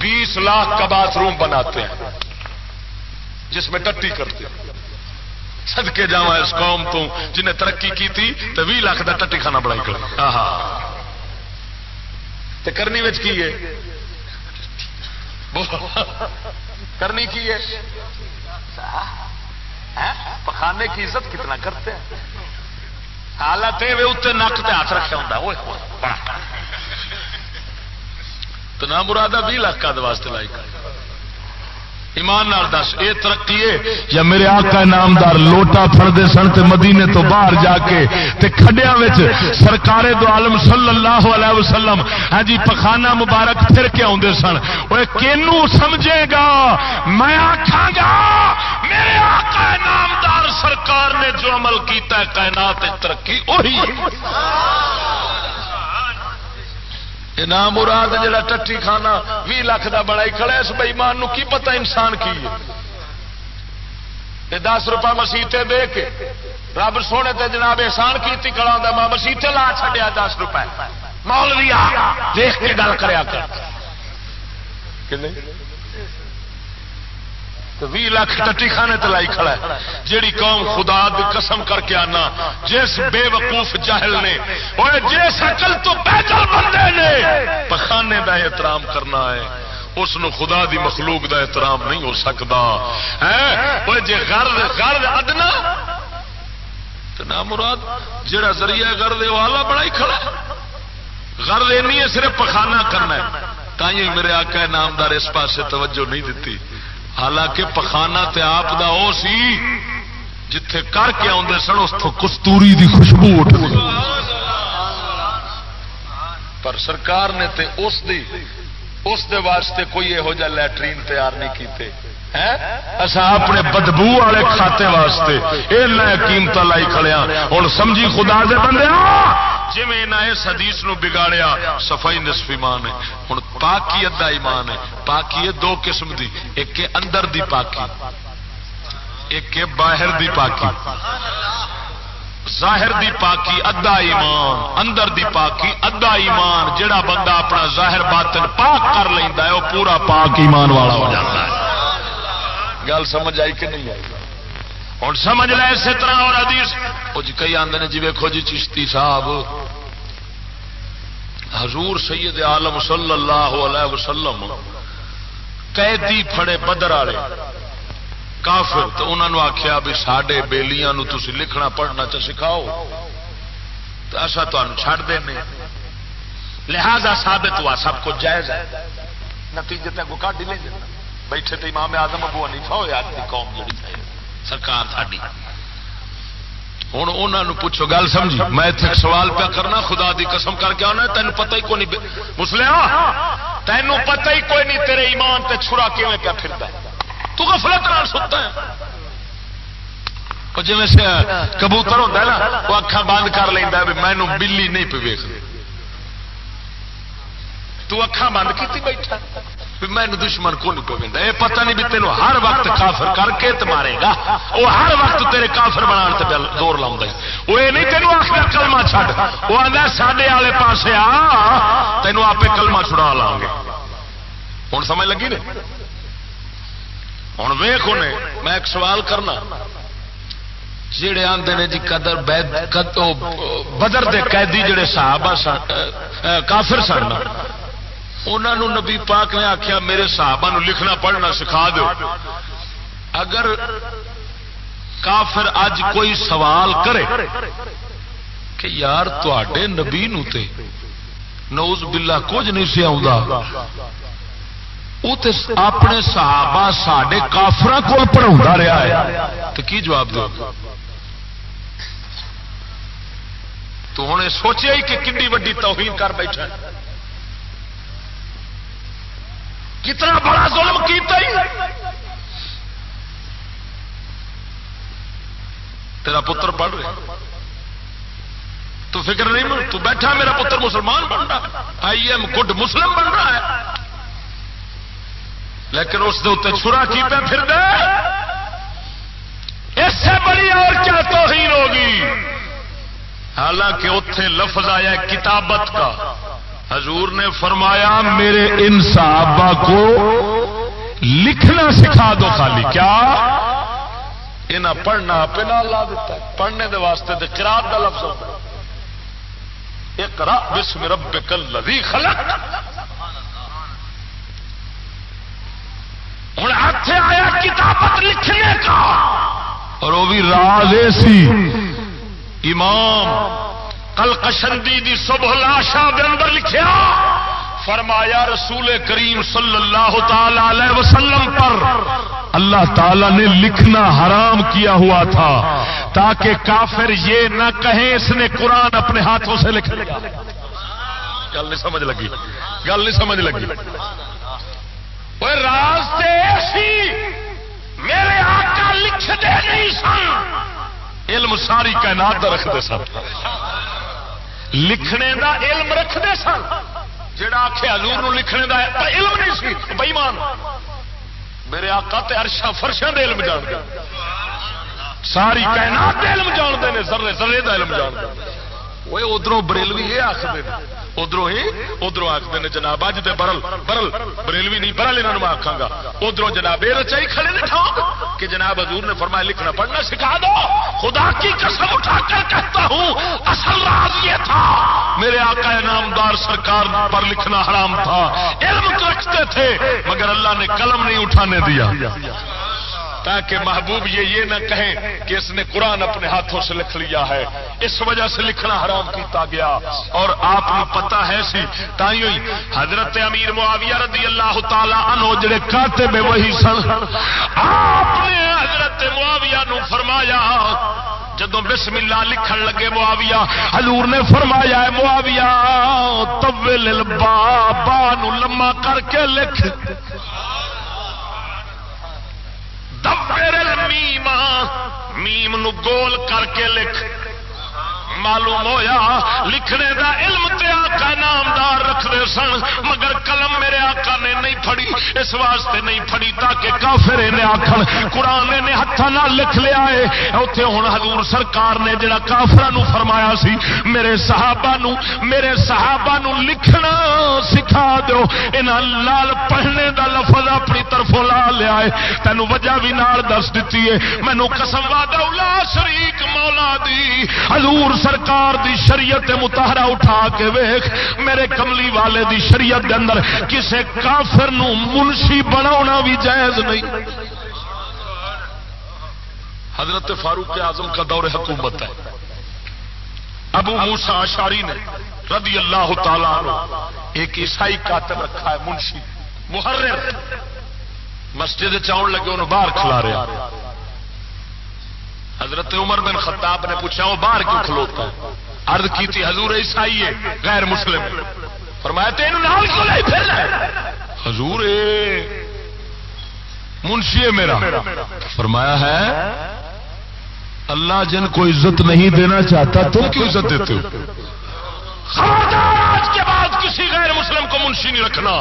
بیس لاکھ کا باتھ روم بناتے ہیں، جس میں ٹٹی کرتے سدکے جا اس قوم تو، جنہیں ترقی کی تھی، تو بھی لاکھ کا ٹٹی کھانا بڑائی کر کرنی کی ہے؟ کرنی کی ہے؟ پخانے کی عزت کتنا کرتے ہیں؟ حالت نک تے ہاتھ رکھا ہوں تو نہ مرادہ بھی لاکھ واسطے لائی ایمان نال دس یہ ترقی ہے یا میرے آقا نامدار لوٹا پھڑتے سن تے مدینے تو باہر جا کے تے کھڈیا سرکار دو عالم صلی اللہ علیہ وسلم ہاں جی پخانا مبارک پھر کے آدھے سن۔ وہ کینو سمجھے گا؟ میں آخا گا، میرے آقا نامدار سرکار نے جو عمل کیتا ہے کائنات ترقی وہی نام مراد جڑا ٹٹی کھانا بھی لاکھ کا بڑا ہی کھڑا اس بئیمان نو کی پتہ انسان کی ہے؟ دس روپئے مسیطے دے کے رب سونے تے جناب احسان کی کڑا میں مسیطے لا چڈیا دس روپئے مولوی دیکھ کے گل کریا کر۔ بھی لاکھ ٹٹی خانے تلائی کھڑا ہے۔ جیڑی قوم خدا دی قسم کر کے آنا، جس بے وقوف جاہل نے اور جس عقل تو پیدل بندے نے، پخانے دا احترام کرنا ہے۔ اس خدا دی مخلوق دا احترام نہیں ہو سکتا۔ ہے جی گرد گرد ادنا، تو نہ مراد جڑا ذریعہ گرد وہ آلہ بڑا ہی کھڑا گرد اینی ہے، صرف پخانا کرنا ہے۔ تھی میرے آقا نامدار اس پاسے توجہ نہیں دیتی۔ حالانکہ پخانا تے آپ دا او سی، جتھے کر کے آدھے سن، اس تو کستوری دی خوشبو اٹھ پر سرکار نے تے اس دی، اس دے واسطے کوئی یہو جہ لٹرین تیار نہیں کیتے۔ اصا اپنے بدبو والے کھاتے واسطے یہ نئے قیمت لائی کھڑیا ہوں سمجھی خدا دے بندے جی اس حدیث نو بگاڑیا، صفائی نصف ایمان ہے ہوں پاکی ادا ایمان ہے۔ پاکی ہے دو قسم دی، ایک اندر دی پاکی، ایک باہر دی پاکی۔ ظاہر دی پاکی ادا ایمان، اندر دی پاکی ادا ایمان۔ جڑا بندہ اپنا ظاہر باطن پاک کر لینا ہے وہ پورا پاک ایمان والا ہو جاتا ہے۔ گل سمجھ آئی کہ نہیں آئی؟ ہوں سمجھ لے اسی طرح اور حدیث۔ وہ کئی آدھے نے جی ویکو جی چشتی صاحب۔ حضور سید عالم صلی اللہ علیہ وسلم قیدی پھڑے بدر والے۔ کافر تو انہوں نے آخیا بھی سڈے بےلیاں تھی لکھنا، پڑھنا چ سکھاؤ۔ تو ایسا تمہیں چھڑ دیں لہذا ثابت ہوا سب کچھ جائز ہے۔ نتیجے تک کو کٹ ہی لیں بیٹھے تو امام آدم ابو حنیفہ ہویا قوم جڑی سرکار ساری ہوں انہوں پوچھو، گل سمجھی؟ میں اتنے سوال پہ کرنا، خدا دی قسم کر کے آنا تین پتہ ہی کوئی نہیں۔ مسلم، تینوں پتہ ہی کوئی نہیں تیرے ایمان تے چھڑا کیون پہ پھرتا ہے۔ تو غفلت نال ستا ہے۔ جی کبوتر ہوتا ہے نا، وہ اکھا بند کر لینا بھی مینو بلی نہیں پہ ویخ تو اکھا بند کی بیٹھا۔ مینو دشمن کون پہ یہ پتہ نہیں بھی تینوں ہر وقت کافر کر کے تو مارے گا۔ وہ ہر وقت تیرے کافر بنا دور لاؤں وہ یہ نہیں تینوں آخر کلما چھڈ۔ وہ آدھا سڈے والے پاس آ تینوں آپ کلما چھڑا لا گے۔ ہوں سمجھ لگی نے؟ ہوں ویخ میں ایک سوال کرنا۔ جڑے آتے نے جی قدر بدر دے قیدی جڑے صحابہ کافر سن انہوں نبی پاک نے آخیا میرے صحابہ نو لکھنا، پڑھنا سکھا دو۔ اگر کافر اج کوئی سوال کرے کہ یار تے نبی تے نوز بلا کچھ نہیں سی اپنے صحابہ سڈے کافر کو پڑھا رہا ہے تو کی جواب دو تو ہوں سوچیا ہی کہ کنڈی وڈی توہین کر بیٹھا کتنا بڑا ظلم کیتا ہی؟ تیرا پتر پڑھ رہا تو فکر نہیں تو بیٹھا میرا پتر مسلمان بن رہا آئی ایم گڈ مسلم بن رہا ہے۔ لیکن اس چھرا کی پہ پھر دے۔ اس سے بڑی اور کیا توہین ہوگی؟ حالانکہ اتے لفظ آیا کتابت کا۔ حضور نے فرمایا، میرے ان صحابہ کو لکھنا سکھا دو خالی۔ کیا؟ یہاں پڑھنا پہنا لا دیتا ہے۔ پڑھنے دے واسطے تو کراط کا لفظ ہوتا ہے۔ ایک بسم رب کل لذی خلق۔ ہوں ہاتھ آیا کتابت لکھنے کا۔ اور وہ بھی راز ایسی۔ امام کل کشندی دی صبح لاشا دے اندر لکھیا، فرمایا رسول کریم صلی اللہ تعالی وسلم پر اللہ تعالی نے لکھنا حرام کیا ہوا تھا تاکہ کافر یہ نہ کہیں اس نے قرآن اپنے ہاتھوں سے لکھ لیا۔ گل نہیں سمجھ لگی۔ گل نہیں سمجھ لگی۔ راستے ایسی میرے آقا لکھ دے نہیں سن۔ علم ساری کائنات رکھتے سن۔ لکھنے دا علم رکھتے سن۔ جڑا آخے حضور لکھنے دا علم نہیں سی، بئیمان۔ میرے آقا تے ارشا فرشا دے علم جان گیا ساری کائنات دے علم جانتے ہیں ذرے ذرے دا علم جانتے وہ ادھر بریلوی یہ آخر ادھر ہی ادھر آخر نے جناب اج دے برل برل، بریلوی نہیں، برل یہاں میں آخا گا۔ ادھر جناب یہ رچائی کھڑے نے ٹھاؤ کہ جناب حضور نے فرمایا، لکھنا پڑھنا سکھا دو۔ خدا کی قسم اٹھا کر کہتا ہوں، اصل راز یہ تھا، میرے آقا نامدار سرکار پر لکھنا حرام تھا، علم رکھتے تھے، مگر اللہ نے قلم نہیں اٹھانے دیا۔ تاکہ محبوب یہ یہ نہ کہیں کہ اس نے قرآن اپنے ہاتھوں سے لکھ لیا ہے۔ اس وجہ سے لکھنا حرام کیتا گیا۔ اور آپ کو پتا ہے سی تھی حضرت امیر معاویہ رضی اللہ تعالی عنہ جڑے کاتے میں وہی سن۔ آپ نے حضرت معاویہ نو فرمایا جدو بسم اللہ لکھن لگے معاویہ، حضور نے فرمایا ہے معاویہ، طول البابا نو لما کر کے لکھ۔ میم میم نو گول کر کے لکھ۔ معلوم ہویا، لکھنے دا علم تے آقا نامدار رکھتے سن، مگر قلم میرے آقا نے نہیں پڑی اس واسطے نہیں پڑی تاکہ کافر نے آخر قرآن نے ہاتھ نہ لکھ لیا ہے۔ اتنے ہوں حضور سرکار نے جڑا کافر فرمایا سی، میرے صحابہ نو میرے صحابہ نو لکھنا سکھا دو انہاں لال پڑھنے دا لفظ اپنی طرف لا لیا ہے۔ تینوں وجہ بھی نال دس دیتی ہے۔ مینو قسم وعدہ شریک مولا دی۔ حضور سرکار دی شریعت متحرا اٹھا کے ویخ میرے کملی والے دی شریعت دے اندر کسے کافر نو منشی بنا بھی جائز نہیں۔ حضرت فاروق اعظم کا دور حکومت ہے۔ ابو موسا اشاری نے رضی اللہ تعالی ایک عیسائی قاتل رکھا ہے، منشی، محرر۔ مسجد چاؤن لگے انہوں باہر کھلا رہے حضرت عمر بن خطاب نے پوچھا، وہ باہر کیوں کھلوتا ہے؟ عرض کی تھی، حضور عیسائی ہے، غیر مسلم فرمایا تین حضور منشی میرا. فرمایا، ہے، اللہ جن کو عزت نہیں دینا چاہتا، تم کیوں عزت دیتے ہو؟ آج کے بعد کسی غیر مسلم کو منشی نہیں رکھنا۔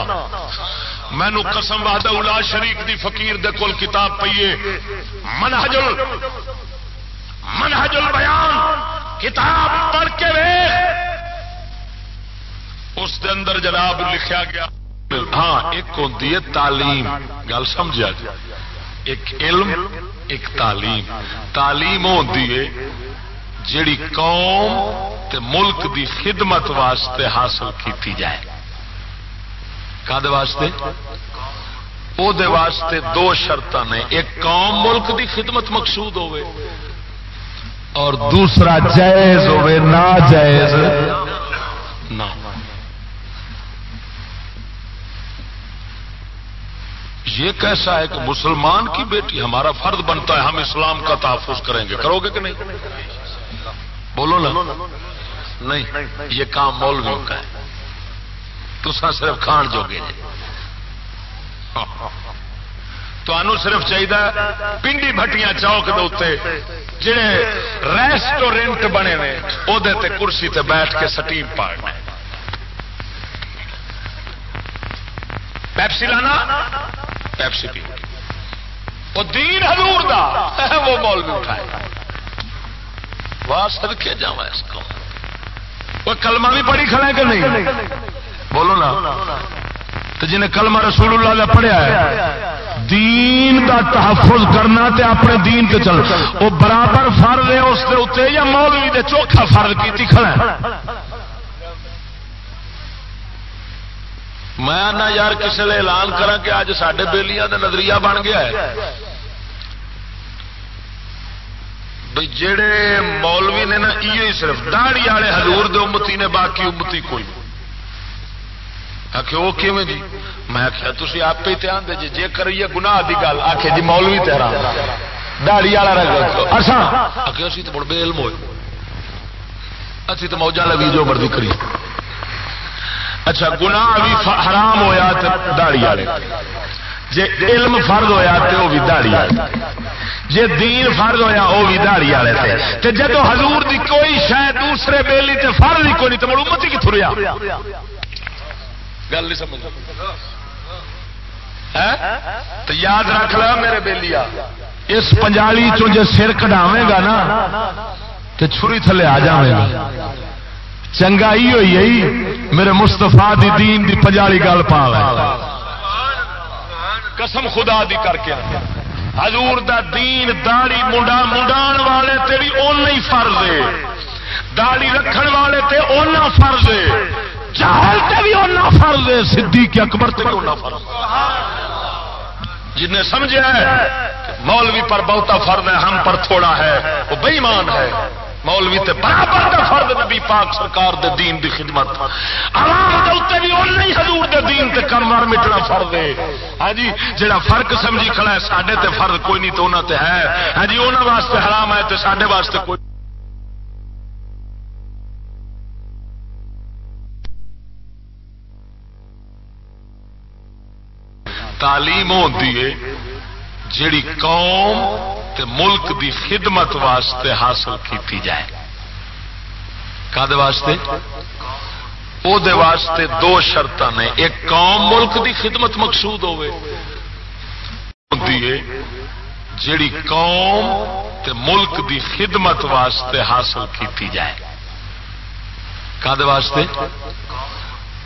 مینو قسم وحدہ الا شریف دی فقیر دے کول کتاب پیے منہج منہج البیان، کتاب پڑھ کے اس دے اندر جناب لکھا گیا۔ ہاں ایک ہوتی ہے تعلیم۔ گل سمجھا جی۔ ایک علم، ایک تعلیم۔ تعلیم ہوتی ہے جیڑی قوم تے ملک دی خدمت واسطے حاصل کیتی جائے۔ کد واسطے؟ او دے واسطے دو شرط نے۔ ایک قوم ملک دی خدمت مقصود ہوئے اور دوسرا جائز ہوے ناجائز. نہ. یہ کیسا ہے کہ مسلمان کی بیٹی ہمارا فرد بنتا ہے، ہم اسلام کا تحفظ کریں گے، کرو گے کہ نہیں؟ بولو نا. نہیں، یہ کام مولویوں کا ہے۔ تو صرف کھان جو گے تو صرف چاہیے پنڈی بھٹیاں چوک دے جڑے ریسٹورینٹ بنے نے وہ کرسی تے بیٹھ کے سٹیم پاڑنا پیپسی لانا؟ پیپسی پی۔ وہ دین حضور دا، وہ مول بھی اٹھائے۔ واہ سد کے جا اس کو۔ وہ کلمہ بھی پڑھی کھڑا کہ نہیں؟ بولو نا۔ تو جنہیں کلمہ رسول اللہ کا پڑھیا ہے، دین دا تحفظ کرنا تے اپنے دین تے چل وہ برابر فرض ہے اس کے اتنے یا مولوی دے چوکھا فرض کی کھڑا ہے۔ میں نہ یار کسی نے اعلان کرا کہ اج سڈے بےلیاں کا نظریہ بن گیا ہے۔ بھائی جڑے مولوی نے نا یہ صرف داڑی والے ہزور دے امتی نے، باقی امتی کوئی آخ وہ کیون جی میں آخیا تھی آپ ہی دھیان دے جی جے کریے گناہ کی گل آخ جی مولوی تیرا داڑی والا اچھا آخر اسی تو مڑ بے علم ہوئے۔ اسی تو موجہ لگی جو مرضی کریے اچھا گنا بھی حرام ہوا داڑی والے۔ جی علم فرد ہوا تو وہ بھی داڑی والے۔ جی دین فرد ہویا وہ بھی داڑی والے تھے جب حضور دی کوئی شاید دوسرے بیلی تے فرد ہی کوئی نہیں تو مڑ امت ہی کتوں گل نہیں سمجھ تو یاد رکھ لو میرے بیلیا اس پنجالی چو جی سر کٹاوے گا نا تو چھری تھلے آ جائے گا۔ چنگا ہی ہوئی ہے میرے مستفا دی دین دی پجالی گل پا قسم خدا دی کر کے حضور دا دین داڑی منڈا منڈان والے تیری اون ہی فرض ہے۔ داڑی رکھن والے تے اونا فرض ہے۔ چاہل تے بھی اونا فرض ہے، صدیق اکبر تے بھی اونا فرض جن نے سمجھا ہے مولوی پر بہتا فرض ہے، ہم پر تھوڑا ہے، وہ بےمان ہے۔ مولوی تے برابر دا فرد نبی پاک سرکار دے دین دی خدمت۔ عوام دے اوتے بھی اون ہی حضور دے دین تے کم مٹنا فرض ہے۔ ہاں جی جڑا فرق سمجھی کھڑا ہے، ساڈے تے فرض کوئی نہیں تو انہاں تے ہے۔ ہاں جی انہاں واسطے حرام ہے تے ساڈے واسطے کوئی تعلیم ہوتی ہے، جیڑی قوم تے ملک دی خدمت واسطے حاصل کیتی جائے۔ کد واسطے؟ او دے واسطے دو شرط نے۔ ایک قوم ملک دی خدمت مقصود ہوئے جیڑی قوم تے ملک دی خدمت واسطے حاصل کیتی جائے۔ کد واسطے؟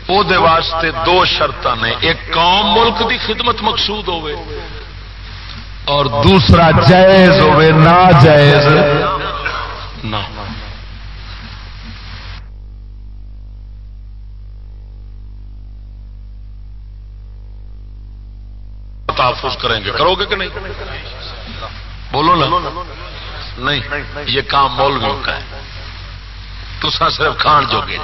او دے واسطے دو شرط نے، ایک قوم ملک دی خدمت مقصود ہوئے اور دوسرا جائز ہوئے نہ جائز نہ۔ تحفظ کریں گے۔ کرو گے کہ نہیں؟ بولو نا۔ نہیں، یہ کام مولویوں کا ہے۔ تو صرف کھان جو گے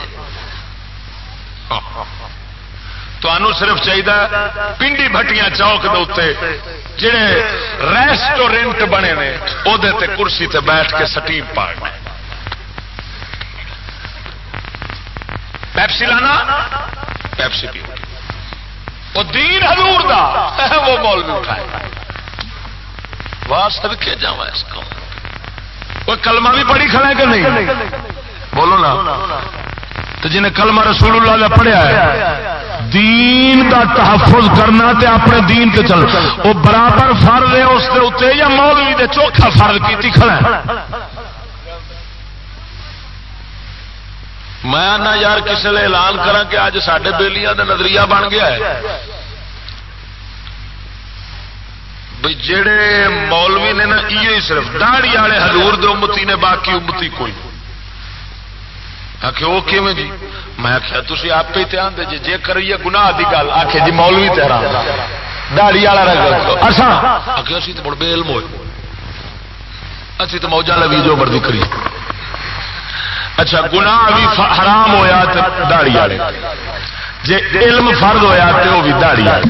تو صرف چاہیے پنڈی بھٹیاں چوک دے جڑے ریسٹورینٹ بنے نے وہ کرسی تے بیٹھ کے سٹیم پاڑنا پیپسی لانا؟ پیپسی پی وہ دین حضور دا، وہ مول بھی اٹھائے۔ واہ سد کے جا اس کو وہ کلمہ بھی پڑھی کھڑا ہے کہ نہیں؟ بولو نا۔ تو جنہیں کلمہ رسول اللہ کا پڑھیا ہے، دین دا تحفظ کرنا تے اپنے دین تے چل۔ وہ برابر فرض ہے اس کے اتنے یا مولوی دے چوکھا فرض کی کھڑا ہے۔ میں نہ یار کسی نے اعلان کرا کہ اج سڈے بےلیاں کا نظریہ بن گیا ہے۔ بھائی جڑے مولوی نے نا یہ صرف داڑی والے ہزور دے امتی نے، باقی امتی کوئی۔ آخ وہ کیون جی؟ میں آخیا تھی آپ ہی دھیان دے جی جے کریے گناہ کی گل آخ جی مولوی تیرا داڑی والا اچھا آخر اسی تو مڑ بے علم ہوئے۔ اسی تو موجہ لگی جو مرضی کریے۔ اچھا گناہ بھی حرام ہویا داڑی والے۔ جی علم فرد ہویا تو وہ بھی داڑی والے۔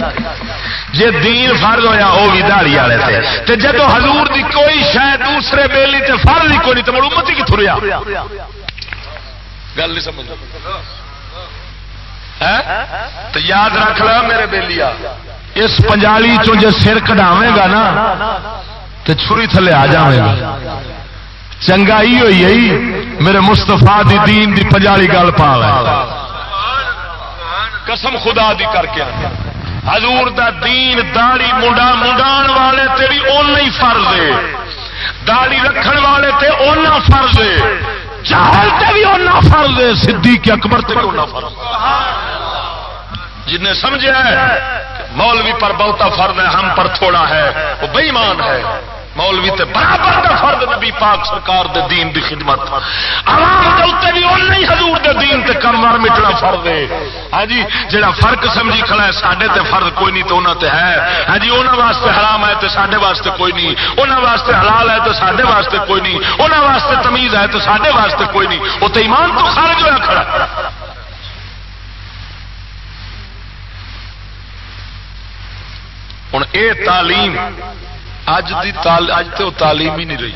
جی دین فرض ہویا وہ بھی دہڑی والے تھے تے جدو حضور دی کوئی شہ دوسرے بیلی تے فرض ہی کوئی نہیں تو امت ہی کتوں رہا گل نہیں سمجھ تو یاد رکھ لو میرے بیلیا اس پنجالی چو جے سر کٹاوے گا نا تو چھری تھلے آ جائے گا۔ چنگا ہی ہوئی ہے جی، میرے مستفا دی دین دی پنجالی گل پا قسم خدا دی کر کے حضور دا دین داڑی منڈا، منڈان والے تے بھی اون ہی فرض ہے۔ داڑی رکھن والے تے اونا فرض ہے۔ جہل تے بھی اونا فرض ہے، صدیق اکبر تے بھی اونا فرض جن نے سمجھا ہے مولوی پر بہتا فرض ہے، ہم پر تھوڑا ہے، وہ بےمان ہے۔ مولوی تے برابر دا فرد نبی پاک سرکار دے دین دی خدمت۔ عوام دے اوتے بھی اون نہیں حضور دے دین تے کم مار مٹنا فرض ہے۔ ہاں جی جڑا فرق سمجھی کھڑا ہے، ساڈے تے فرض کوئی نہیں تے انہاں تے ہے۔ ہاں جی انہاں واسطے حرام ہے تے ساڈے واسطے کوئی نہیں۔ انہاں واسطے حلال ہے تے ساڈے واسطے کوئی نہیں۔ انہاں واسطے تمیز ہے تے ساڈے واسطے کوئی نہیں۔ او تے ایمان تو خارج ہویا کھڑا۔ ہوں اے تعلیم اج دی تال اج تو تعلیم ہی نہیں رہی۔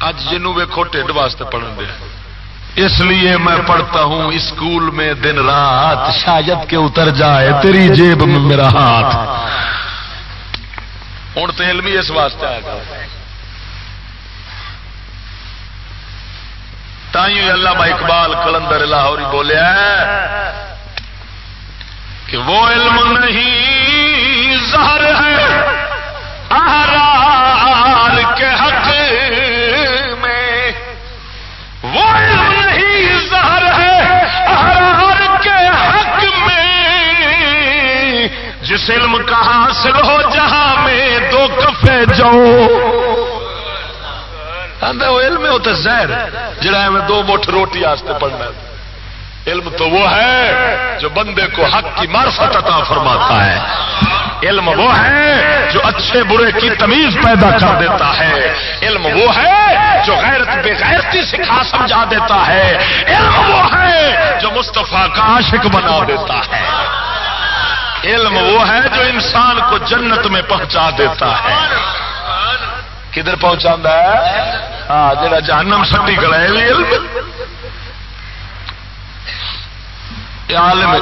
اج جنوں ویکو ٹھڈ واسطے پڑھن دیا اس لیے میں پڑھتا ہوں اسکول میں دن رات شاید کے اتر جائے تیری جیب میں میرا ہاتھ۔ ہوں تو علم اس واسطے آ گیا۔ تھی اللہ اقبال کلندر لاہوری بولیا کہ وہ علم نہیں، زہر ہے جس علم کا حاصل ہو، جہاں میں دو کفے جاؤ وہ علم ہوتا زہر جڑا میں دو مٹھ روٹی آستے پڑھنا علم تو وہ ہے جو بندے کو حق کی معرفت عطا فرماتا ہے۔ علم وہ ہے جو اچھے برے کی تمیز پیدا کر دیتا ہے۔ علم وہ ہے جو غیرت بے غیرتی سکھا سمجھا دیتا ہے۔ علم وہ ہے جو مصطفیٰ کا عاشق بنا دیتا ہے۔ علم وہ ہے جو انسان کو جنت میں پہنچا دیتا ہے۔ کدھر پہنچا ہے؟ ہاں جا جہنم سٹی گڑا علم۔ عالم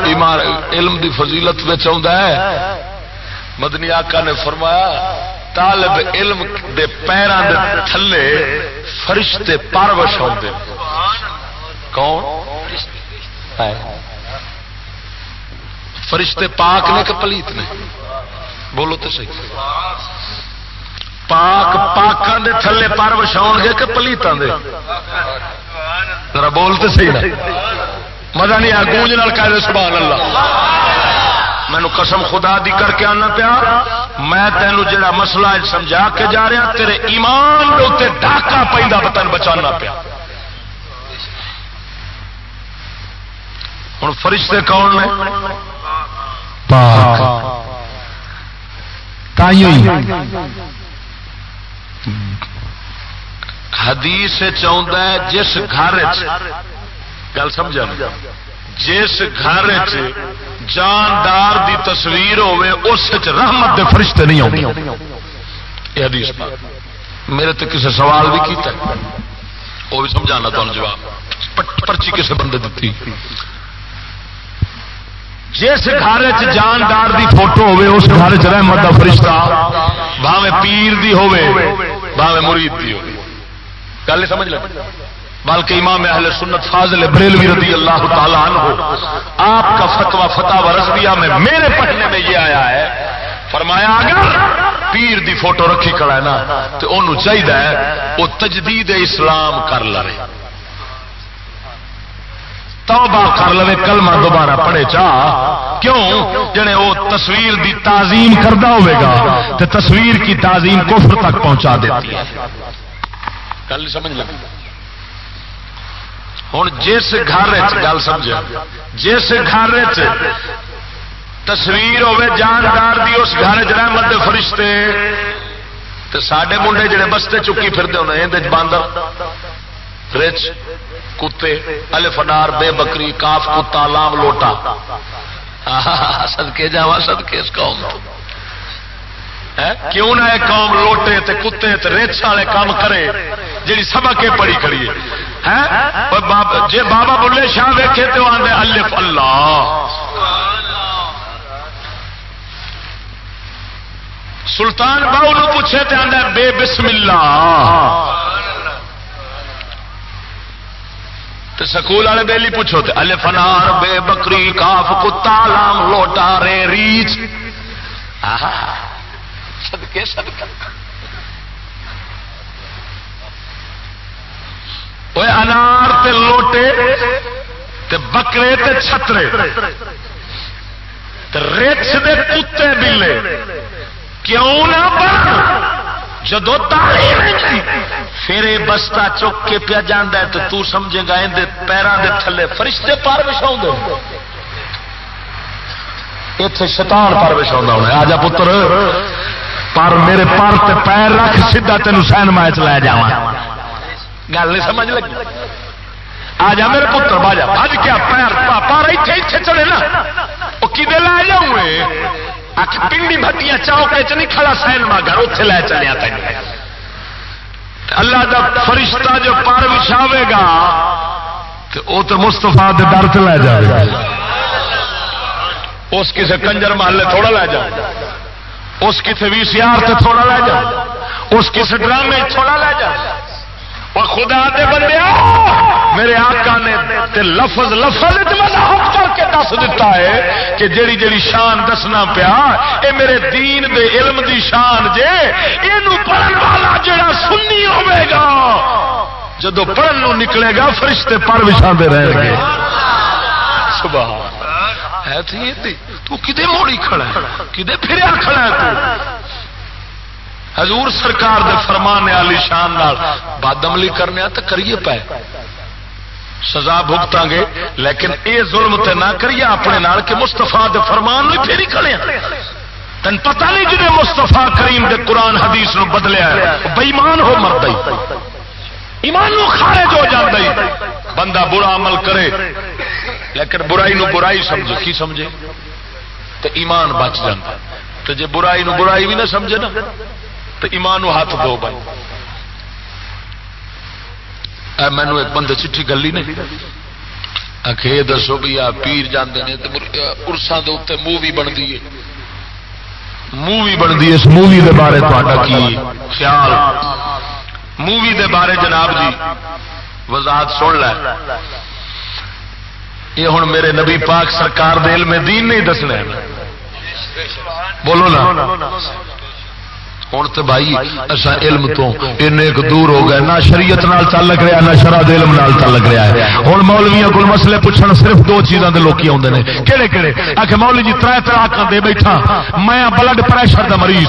علم دی فضیلت میں ہے۔ مدنی آقا نے فرمایا، طالب علم دے پیران دے تھلے فرشتے پاروش ہوتے کون؟ فرشتے پاک نے کہ پلیت نے؟ بولو تو صحیح۔ پاک پاکاں دے تھلے پاروش ہو گے کہ پلیتاں دے؟ ذرا بولتے صحیح مزہ نہیں آ گونج نال کہہ سبحان اللہ۔ مینو قسم خدا دی کر کے آنا پیا۔ میں تینوں جڑا مسئلہ سمجھا کے جا رہا، تیرے ایمان دے ڈاکا پہ تین بچانا پیا۔ ہوں فرشتے کون نے؟ پاک۔ حدیث چاہتا ہے جس گھر گل سمجھا جس گھر جاندار دی تصویر ہوے اس رحمت دے فرشتے نہیں آتے حدیث پاک۔ میرے تو کسی سوال بھی کیتا ہے؟ وہ بھی سمجھانا تمہیں جواب۔ پرچی کسی بندے دیتی جس گھر جاندار دی فوٹو ہوے اس گھر چ رحمت دا فرشتہ بھاوے پیر دی ہوے بھاوے مرید دی ہوے گل سمجھ لگ بلکہ امام اہل سنت فاضل بریلوی رضی اللہ تعالیٰ عنہ، آپ کا فتوا فتح و رضویہ میں میرے پڑھنے میں یہ آیا ہے۔ فرمایا، اگر پیر دی فوٹو رکھی کڑا ہے نا، تو انہوں چاہیے وہ تجدید اسلام کر لے توبہ کر لے کلمہ دوبارہ پڑھے چاہ کیوں؟ جڑے وہ تصویر دی تعظیم کردہ ہوئے گا تو تصویر کی تعظیم کفر تک پہنچا دیتی ہے۔ کل سمجھ لگا ہوں جس گھر گل سمجھا جس گھر تصویر ہوے جاندار دی اس گھر چ فرشتے تو سڈے منڈے جڑے بستے چکی پھرتے ہونے یہ باندر رچ کتے الفنار بے بکری، کاف، کتا، لام، لوٹا۔ سدکے جا سدکے اس قوم کیوں نہ قوم لوٹے تے کتے تے ریچ والے کام کرے جی سبق پڑی کریے جی بابا بلے شاہ ویکھے تو آدھے الف اللہ۔ سلطان باؤ پوچھے تو آدھا بے بسم اللہ۔ سکول والے بیلی پوچھو تے الفنار بے بکری، کاف، کتا، لام، لوٹا، رے، ریچ۔ صدقے صدقہ وہ انار تے لوٹے تے بکرے تے چھترے۔ تے ریچ دے کتے بلے۔ کیوں نہ بن؟ جدو تعلیم پھر یہ بستا چک کے پیا جانا ہے تو تو سمجھے گا اندر پیروں دے تھلے فرشتے پار بچھا اتنے شیطان پر بچھا ہونا آ جا پتر، پر میرے پر تے پیر رکھ، سیدھا تین سین میں چلایا جا گل نہیں سمجھ لگی۔ آ جا میرے پتر، باجا بج کیا پیر پار اتنے اتنے چلے نا۔ وہ کدے لے جاؤں اچھا، پنڈی بھٹیاں چوک نہیں کھڑا سین ماگر اتنے لے چلیا تین اللہ دا فرشتہ جو پر بچھاوے گا تو وہ تو مستفا ڈر سے لے جائے اس کسی کنجر محلے تھوڑا لے جائے اس کسی وی سی آر تھوڑا لے جائے اس کسی ڈرامے تھوڑا لے جائے اور خدا دے بندے میرے آقا نے تے لفظ لفظ کر کے دس دیتا ہے کہ جیڑی جیڑی شان دسنا پیا، اے میرے دین دے علم دی شان جے یہ پڑھن والا جڑا سنی ہوے گا، جدو پڑھن نو نکلے گا، فرشتے پڑھ بچھا رہے گے۔ صبح ہے تو کدے موڑی کھڑا ہے؟ کدے پھریا کھڑا ہے تو؟ حضور سرکار دے فرمان علی شان بد عملی کرنے تو کریے پائے سزا بھگتا گے لیکن اے ظلم تے نہ کریے اپنے نال کہ مستفا دے فرمان نہیں پھر کھڑے ہاں۔ تین پتہ نہیں جنہیں مستفا کریم دے قرآن حدیث نو بدلیا ہے بےمان ہو مرد ایمان نو خارج ہو جاتا بندہ برا عمل کرے، لیکن برائی نو برائی سمجھے۔ کی سمجھے؟ تو ایمان بچ جاتا تو جی برائی نو برائی بھی نہ سمجھے نا۔ تو ایمان ہاتھ دو بھائی۔ اے مینو ایک بندے چٹھی گلی نے آخ یہ دسو بھی آ پیر جانے ارسان کے اتنے مووی بنتی ہے۔ مووی بنتی ہے اس مووی کے بارے کی خیال؟ مووی دے بارے جناب جی وضاحت سن لے۔ یہ ہوں میرے نبی پاک سرکار دل میں دین نہیں دسنا بولو نا۔ ہوں تو بھائی اصا علم تو ایک دور ہو گئے، نہ شریعت نال تعلق رہا، نہ شرح علم نال تعلق رہا ہے۔ ہوں مولویا کو مسئلے پوچھنا صرف دو چیزوں کے لوگ آتے ہیں کہڑے کہڑے آ کے مولوی جی تر تلاک دے بیٹھا میں بلڈ پریشر کا مریض۔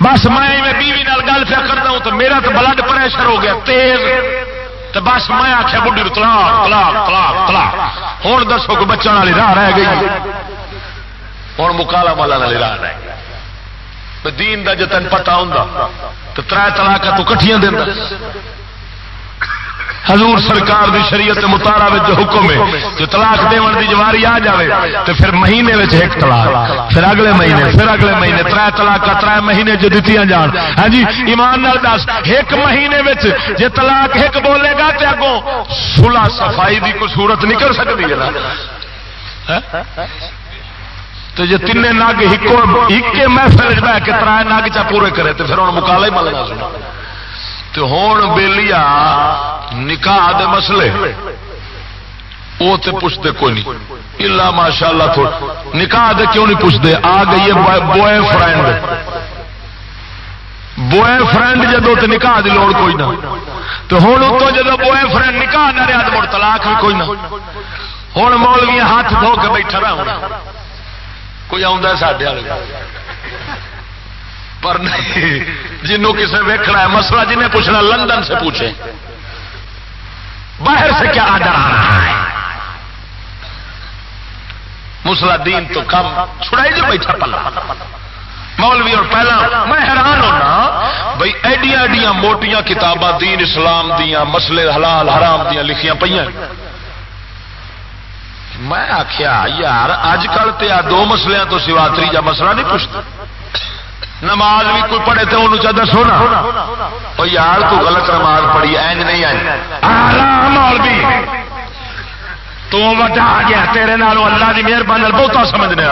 بس میں بیوی گل پیا کرتا ہوں تو میرا تو بلڈ پریشر ہو گیا، تیز۔ تو بس میں آخیا بڑھی تلاک تلاک تلاک تلاک۔ ہوں دسو کہ بچوں والی راہ رہ گئی؟ ہوں مکالا مالا والی راہ رہ گئی۔ دین دا جو تین پتا ہوں تو تر تلاک تو کٹیاں دینا حضور سرکار دی شریعت متارا حکم ہے، جو طلاق دون دی جواری آ جائے تو پھر مہینے ایک طلاق، پھر اگلے مہینے، پھر اگلے مہینے تر طلاق تر مہینے جو دیتی جان۔ ہاں جی ایمان نال دس، ایک مہینے جی طلاق ایک بولے گا تو اگوں سلا صفائی دی کوئی صورت نکل سکتی ہے نا۔ ہاں؟ تو جی تین نگ ایک محفل بہ کے ترائے نگ چا پورے کرے تو پھر ہوں مکالا ہی ملنا سنا تو ہوں بےلیا نکاح دے مسئلے وہ تو پوچھتے کوئی نہیں۔ الا ماشاء اللہ نکاح دے کیوں نہیں پوچھتے آ گئی ہے بوائے فرینڈ۔ بوائے فرینڈ جدو تو نکاح دی لوڑ کوئی نہ۔ تو ہوں اتوں جدو بوائے فرینڈ نکاح نہ رہا تو مڑ طلاق بھی کوئی نہ۔ ہوں مولوی ہاتھ دھو کے بیٹھا رہا کوئی آڈے پر نہیں، جنوں کسی ویکنا ہے، مسئلہ جنہیں پوچھنا لندن سے پوچھے باہر سے کیا آڈر آ رہا ہے؟ مسلا دین تو کم، چھڑائی جو بیٹھا پلا۔ مولوی اور پہلا، میں حیران ہونا بھائی ایڈیاں ایڈیاں موٹیاں کتاباں دین اسلام دیا مسلے حلال حرام دیا لکھیاں پہ میں آخیا یار اج کل تو آ دو مسلیا تو سوا تری جا مسئلہ نہیں پوچھتا۔ نماز بھی کوئی پڑھے تو انہوں چاہتا سونا وہ یار، تو غلط نماز پڑھی، اینج نہیں آئی۔ تو وٹا آ گیا، تیرے نال اللہ کی مہربانی بہتا سمجھنے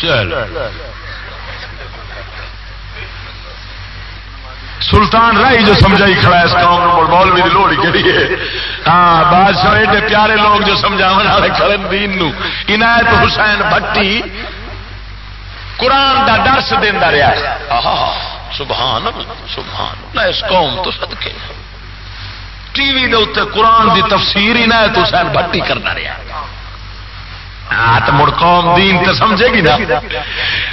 چل۔ سلطان رائی جو سمجھائی کھڑا ہے اس قوم مولوی کی لوڑی کہڑی ہے۔ ہاں بادشاہ ایڈے پیارے لوگ جو سمجھا والے کھڑے دین نو۔ عنایت حسین بھٹی قرآن دا درس دینا رہا سبحان سبحان اللہ، اس قوم تو صدقے۔ ٹی وی دے اتنے قرآن دی تفسیر عنایت حسین بھٹی کردا رہیا ہے۔ کرنا رہا مڑ قوم دین تو سمجھے گی نا؟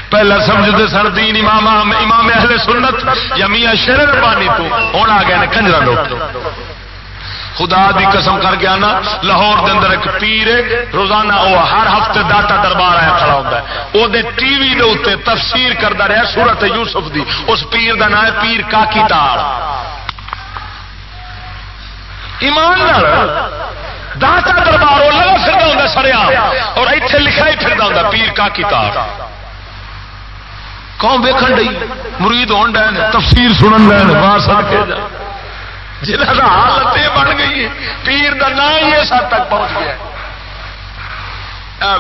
پہلے سمجھتے سن دین امام امام اہل سنت، یا میاں شیر ربانی تو ہوں آ گئے کنجرا لوگ۔ خدا دی قسم کر گیا نا لاہور دے اندر ایک پیر روزانہ وہ ہر ہفتے داتا دربار آیا کھڑا ہوتا ہے۔ وہ ٹی وی دے اتنے تفسیر کرتا رہا سورت یوسف دی۔ اس پیر دا نام ہے پیر کاکی تار۔ ایمان داتا دربار وہ لگا پھر ہوں سڑیا اور اتنے لکھا ہی پھر ہوں پیر کاکی تار کون ویکن ڈی مرید ہون ڈے تفسیر سنن لین باہر سڑ کے حالت یہ بن گئی ہے، پیر کا نام ہی اس حد تک پہنچ گیا۔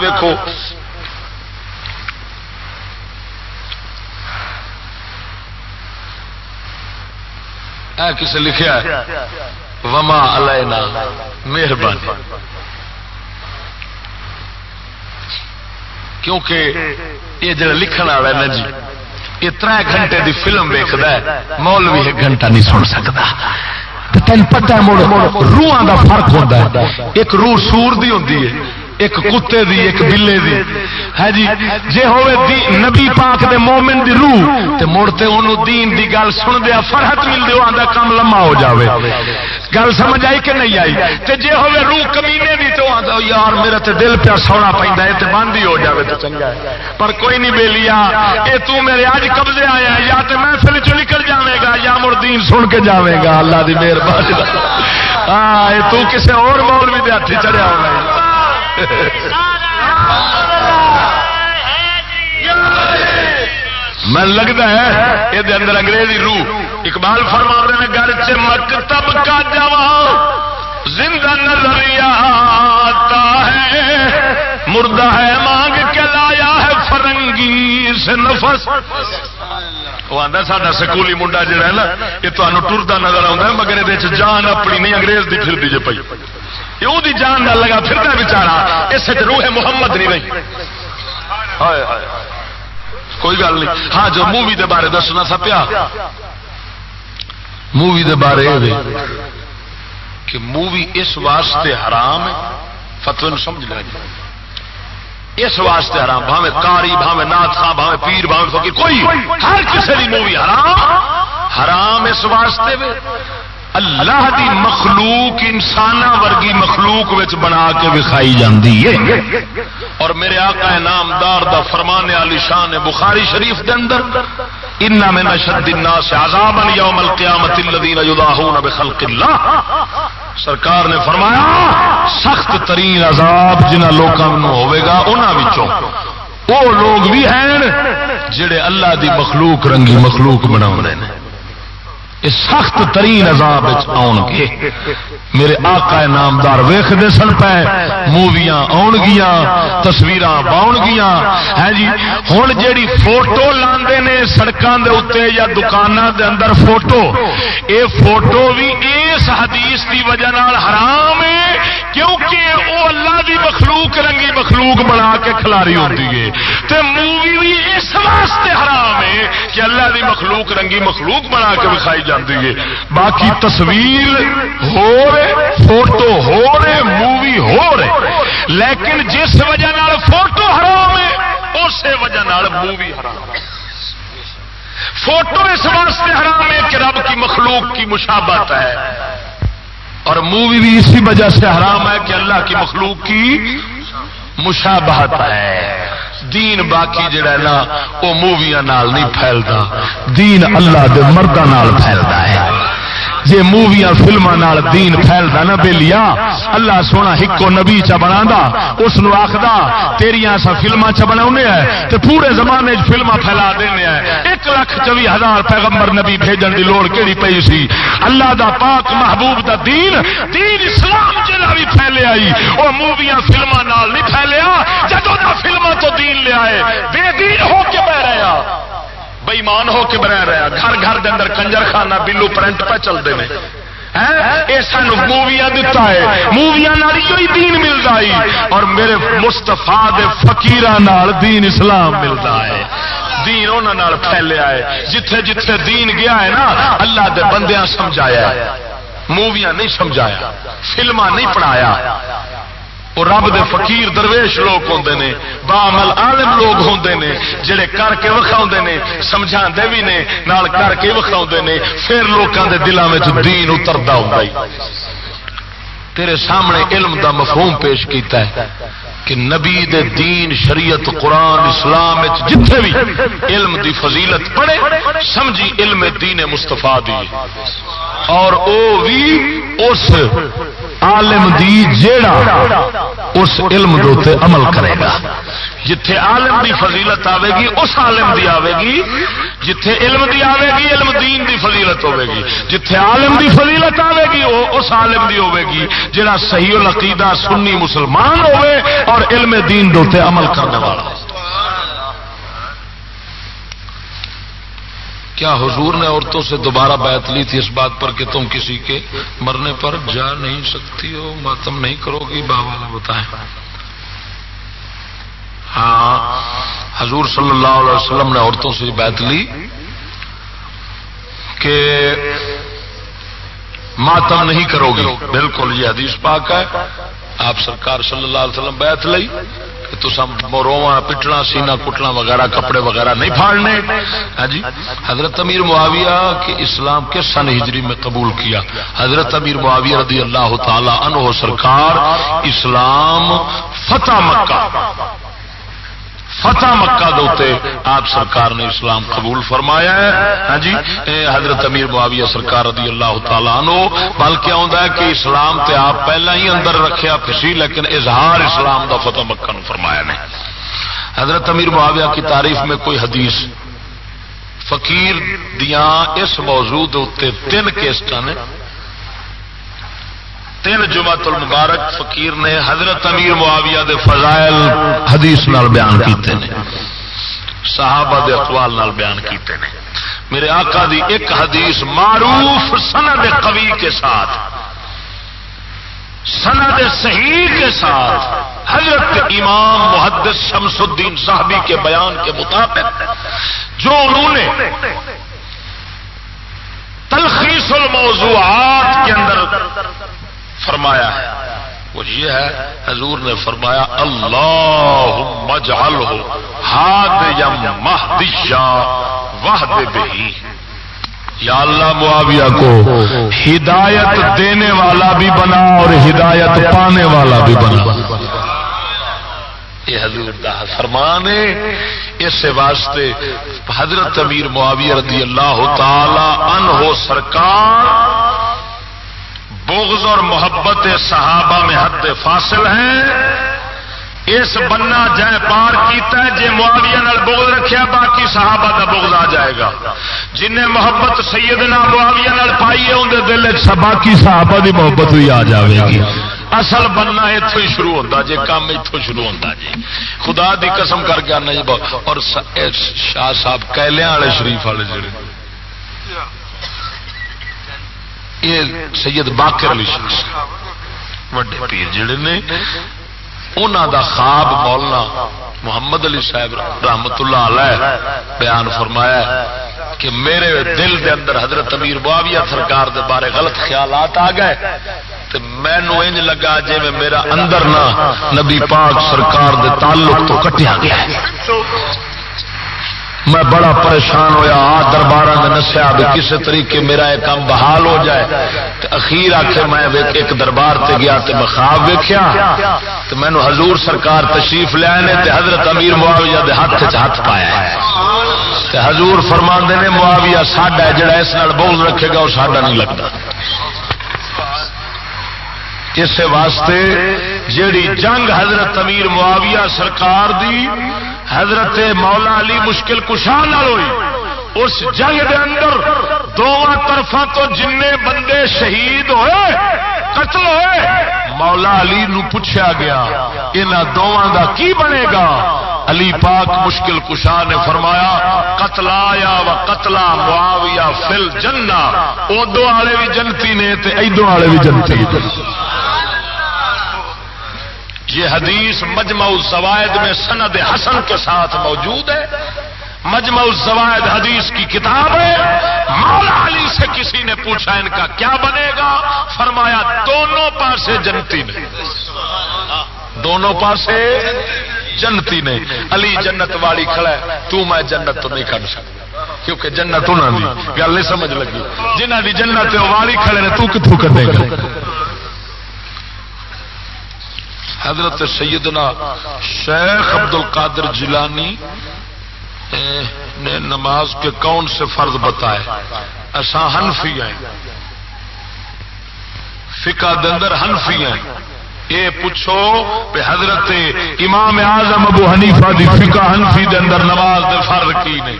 ویکو کسی لکھا وما علینا مہربانی کیونکہ یہ جڑا لکھن والا نا جی یہ تر گھنٹے دی فلم ویکد مولوی ایک گھنٹہ نہیں سن سکتا تین پتا مڑ روحان کا فرق ہوتا ہے۔ ایک روح سور دی ہوتی ہے ایک کتے دی، ایک بلے دی۔ ہے جی جے ہوئے دی، نبی پاک دے مومن دی روح، تے مڑتے انہوں دین دی گل سن دیا فرحت مل دے، آندا کام لمحہ ہو جاوے۔ گل سمجھ آئی کہ نہیں آئی؟ تے جے ہوئے روح کمینے دی تو آندا، یار میرا تے دل پہ سونا پیندا ہے، تے بند ہی ہو جاوے تے چنگا ہے۔ پر کوئی نہیں بیلیا، اے تو میرے اج قبضے آیا ہے، یا تے محفل چ نکل جاوے گا، یا مڑ دین سن کے جاوے گا، اللہ دی مہربانی۔ ہاں اے تو کسے اور مولوی دے ہاتھ چڑھیا ہونا میں لگتا ہے یہ اندر انگریزی روح اقبال فرما رہے ہیں، گھر چمک تب کا جواب زندہ نظر آتا ہے۔ مردہ ہے، مانگ کے لایا ہے فرنگی سے نفس۔ وہ آتا سا سکولی منڈا جہا ہے نا، یہ تمہیں ٹرتا نظر آتا ہے، مگر یہ جان اپنی نہیں، انگریز کی پھر دیجیے پی یہ جان نہ لگا پھرتا بچارا اس روح محمد نہیں رہی کوئی گل نہیں۔ ہاں جو مووی دے بارے دسنا سا پیا۔ مووی دے بارے کہ مووی اس واسطے حرام ہے فتو سمجھ لیا جی اس واسطے حرام بھاوے کاری بھاوے نات بھاوے پیر بھاوے فقیر کوئی ہر کسی مووی حرام۔ حرام اس واسطے اللہ دی مخلوق انسان ورگی مخلوق وچ بنا کے وکھائی جاندی ہے۔ اور میرے آقا نامدار دا فرمان علی شان بخاری شریف دے اندر ان من اشد الناس عذابا یوم القیامت الذين يضاهون بخلق اللہ سرکار نے فرمایا، سخت ترین عذاب جنہ لوکاں نو ہوے گا، انہاں وچوں۔ وہ لوگ بھی ہیں جڑے اللہ دی مخلوق رنگی مخلوق بناوندے نے۔ یہ سخت ترین عذاب آن گے میرے آقا نامدار ویختے سن پے، موویاں آن گیا تصویر باؤن گیا ہے ہاں جی ہوں جیڑی فوٹو لاندے نے سڑکوں دے اتنے یا دکانوں دے اندر فوٹو، اے فوٹو بھی اس حدیث دی وجہ نال حرام ہے، کیونکہ وہ اللہ دی مخلوق رنگی مخلوق بنا کے کھلاری ہوتی ہے۔ تے مووی بھی اس واسطے حرام ہے کہ اللہ دی مخلوق رنگی مخلوق بنا کے دکھائی جاتی ہے۔ باقی تصویر ہو رہے، فوٹو ہو رہے، مووی ہو رہے۔ لیکن جس وجہ نال فوٹو حرام ہے، اسی وجہ نال مووی حرام ہے۔ فوٹو اس واسطے حرام ہے کہ رب کی مخلوق کی مشابت ہے۔ اور مووی بھی اسی وجہ سے حرام ہے کہ اللہ کی مخلوق کی مشابہت ہے۔ دین باقی جڑا ہے نا، وہ موویاں نہیں پھیلتا۔ دین اللہ دے مردہ نال پھیلتا ہے۔ جے موویاں فلما دین پھیلتا نا بے اللہ سونا ہکو نبی چا بنا اس آخد تیریا سا فلما چ بنا ہے پورے زمانے فلما پھیلا دینا ایک لاکھ چوی ہزار پیغمبر نبی بھیجن کی لوڑ کہڑی پی سی؟ اللہ دا پاک محبوب دا دین دین اسلام جلا بھی پھیلے آئی۔ وہ موویاں فلما نہیں پھیلیا جدو فلما تو دین لیا بے دین ہو کے بہ رہا بےمان ہو کے بہ رہا گھر گھر کے اندر کنجر خانہ، بلو پرنٹ پہ چلتے ہیں۔ یہ سان موویاں دتا ہے۔ موویاں دین ملتا ہے۔ اور میرے مستفا فکیر دین اسلام ملتا ہے۔ دین انہوں پھیلیا ہے۔ جتھے جتھے دین گیا ہے نا، اللہ دے بندیاں سمجھایا موویاں نہیں سمجھایا فلما نہیں پڑھایا۔ وہ رب دے فقیر درویش لوگ ہوں نے بامل عالم لوگ ہوں نے، جڑے کر کے وکھا نے سمجھا بھی نے، نال کر کے وکھا نے، پھر لوگوں کے دلوں میں دین اترتا ہوں تیرے سامنے علم دا مفہوم پیش کیتا ہے کہ نبی دے دین، شریعت، قرآن، اسلام جتھے بھی علم دی فضیلت پڑے سمجھی علم دین مستفا دی۔ اور او بھی اس عالم دی جیڑا اس علم دوتے عمل کرے گا۔ جتھے عالم دی فضیلت آئے گی، اس عالم دی آئے گی۔ جتھے علم دی آئے گی، علم دین دی فضیلت ہوے گی۔ جتھے عالم دی فضیلت آئے گی، وہ اس عالم دی ہوے گی۔ جڑا صحیح العقیدہ سنی مسلمان ہوے اور علم دین دوتے عمل کرنے والا کیا حضور نے عورتوں سے دوبارہ بیعت لی تھی اس بات پر کہ تم کسی کے مرنے پر جا نہیں سکتی ہو؟ ماتم نہیں کرو گی با والا بتائیں۔ ہاں حضور صلی اللہ علیہ وسلم نے عورتوں سے بیعت لی کہ ماتم نہیں کرو گی بالکل، یہ حدیث پاک ہے۔ آپ سرکار صلی اللہ علیہ وسلم بیعت لئی روواں پٹنا سینا کٹنا وغیرہ، کپڑے وغیرہ نہیں پھاڑنے۔ ہاں جی؟ حضرت امیر معاویہ کے اسلام کے سن ہجری میں قبول کیا۔ حضرت امیر معاویہ رضی اللہ تعالی عنہ سرکار اسلام فتح مکہ۔ فتح مکہ دوتے آپ سرکار نے اسلام قبول فرمایا ہے۔ ہاں جی حضرت امیر معاویہ سرکار رضی اللہ تعالیٰ عنہ، بلکہ آتا ہے کہ اسلام تے آپ پہلا ہی اندر رکھیا پسی، لیکن اظہار اسلام دا فتح مکہ نو فرمایا نے۔ حضرت امیر معاویہ کی تعریف میں کوئی حدیث، فقیر دیاں اس موضوع تین کیسٹ نے تین جمعت المبارک فقیر نے حضرت امیر معاویہ دے فضائل حدیث نال بیان کیتے ہیں صحابہ دے اقوال نال بیان کیتے ہیں میرے آقا دی ایک حدیث معروف سند قوی کے ساتھ، سند صحیح کے ساتھ حضرت امام محدث شمس الدین صاحبی کے بیان کے مطابق، جو انہوں نے تلخیص الموضوعات کے اندر فرمایا ہے۔ وہ یہ ہے، حضور نے فرمایا اللہ مجھل ہو ہاد یا مہدشا وحد بہی. یا اللہ معاویہ کو ہدایت دینے والا بھی بنا اور ہدایت پانے والا بھی بنا۔ یہ حضور دا فرمان ہے۔ اس واسطے حضرت امیر معاویہ رضی اللہ تعالی عنہ سرکار بغض اور محبت صحابہ میں حد فاصل ہے۔ اس بننا جائے پار کیتا ہے جی معاویہ نال بغض رکھیا، باقی صحابہ کا بغض آ جائے گا۔ جن نے محبت سیدنا معاویہ نال پائی ہے اندر دل باقی صحابہ دی محبت بھی آ جائے گی۔ اصل بننا اتوں ہی شروع ہوتا جی کام اتوں شروع ہوتا جی خدا دی قسم کر کے آنا جی اور شاہ صاحب کیلیا والے شریف والے جڑے۔ یہ سید باقر علی شخص وڈے پیر جڑے نے انہوں دا خواب مولنا محمد علی صاحب رحمت اللہ علیہ بیان فرمایا کہ میرے دل دے اندر حضرت امیر معاویہ سرکار دے بارے غلط خیالات آ گئے تو مینو انج لگا جی میں میرا اندر نہ نبی پاک سرکار دے تعلق تو کٹیا گیا میں بڑا پریشان ہویا، آ دربار میں نسیا بھی کسی طریقے میرا یہ کام بحال ہو جائے۔ اخیر آ کے میں ایک دربار تے گیا تے میں خواب ویکیا تو مینو حضور سرکار تشریف لیا نے تے حضرت امیر معاویہ دے ہاتھ چ ہاتھ پایا تے حضور فرما نے معاویہ ساڈا جڑا اس نال بغض رکھے گا وہ ساڈا نہیں لگتا اس واسطے جیڑی جنگ حضرت امیر معاویہ سرکار دی حضرت مولا علی مشکل کشان ہوئی، اس جنگ دے اندر دونوں طرفوں تو جن بندے شہید ہوئے، قتل ہوئے، مولا علی نو پوچھا گیا یہاں دونوں دا کی بنے گا؟ علی پاک مشکل کشا نے فرمایا قتلا یا و قتلا معاویہ فل جنہ ادو والے بھی جنتی نے ادو والے بھی جنتی یہ حدیث مجمع الزوائد میں سند حسن کے ساتھ موجود ہے۔ مجمع الزوائد حدیث کی کتاب ہے۔ مولا علی سے کسی نے پوچھا ان کا کیا بنے گا؟ فرمایا، دونوں پاسے جنتی نے دونوں پاسے جنتی نے علی جنت والی کھڑا ہے، تو میں جنت تو نہیں کھڑ سکتا۔ کیونکہ جنت انہوں نے گل نہیں سمجھ لگی۔ جنہ دی جنت والی کھڑے نے، تو کتوں کرنے گا؟ حضرت سیدنا شیخ عبد القادر جیلانی نے نماز کے کون سے فرض بتائے؟ ایسا ہنفی ہیں۔ فکا دندر ہنفی ہیں۔ یہ پوچھو کہ حضرت امام اعظم ابو حنیفہ دی فکا ہنفی دے اندر نماز دے فرض کی نہیں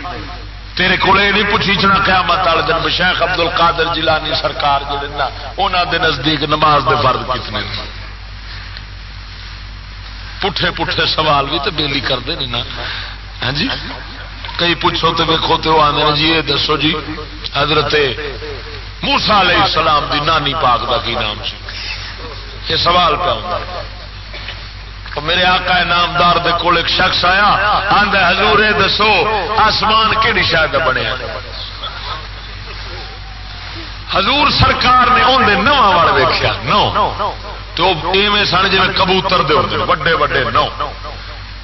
تیرے کو نہیں پوچھی پوچھنا قیامت والے دن شیخ عبد القادر جیلانی سرکار جڑے نا انہوں دے نزدیک نماز دے فرض کتنے نے پٹھے پٹھے سوال بھی تو بیلی کرتے نہیں نا۔ ہاں جی؟ کئی پوچھو تو ویکو تو آدھے جی یہ دسو جی حضرت موسا علیہ السلام دی نانی پاک کا کی نام سی؟ یہ سوال پہ آتا میرے آقا نامدار دے کول ایک شخص آیا آدھا حضور دسو، آسمان کہڑی شاید بنیا حضور سرکار نے اندر نواں وال ویخیا نو۔ تو ایویں سن جی کبوتر دے وڈے وڈے نو۔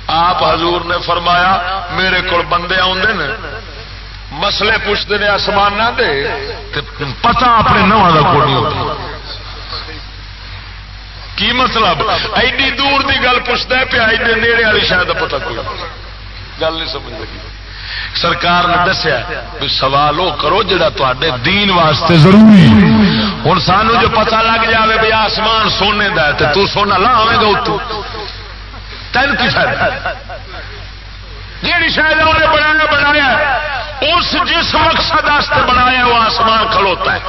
آپ حضور نے فرمایا، میرے کو بندے آدھے مسلے پوچھتے ہیں آسمان دے پتا اپنے نواں کا نہیں ہوتا۔ کی مطلب؟ ایڈی دور دی گل پوچھتا پیا ایڈے نیڑے والی شاید پتا کوئی۔ گل نہیں سمجھ لگی۔ سرکار نے دسیا بھی سوال وہ کرو جا دین واسطے ضروری ہوں سانو جو پتا لگ جائے بھی آسمان سونے کا تو سونا لا آئے گا اتو۔ تین کی شاید جیڑی شاید انہیں بنایا بنایا اس جس مقصد بنایا وہ آسمان کھلوتا ہے۔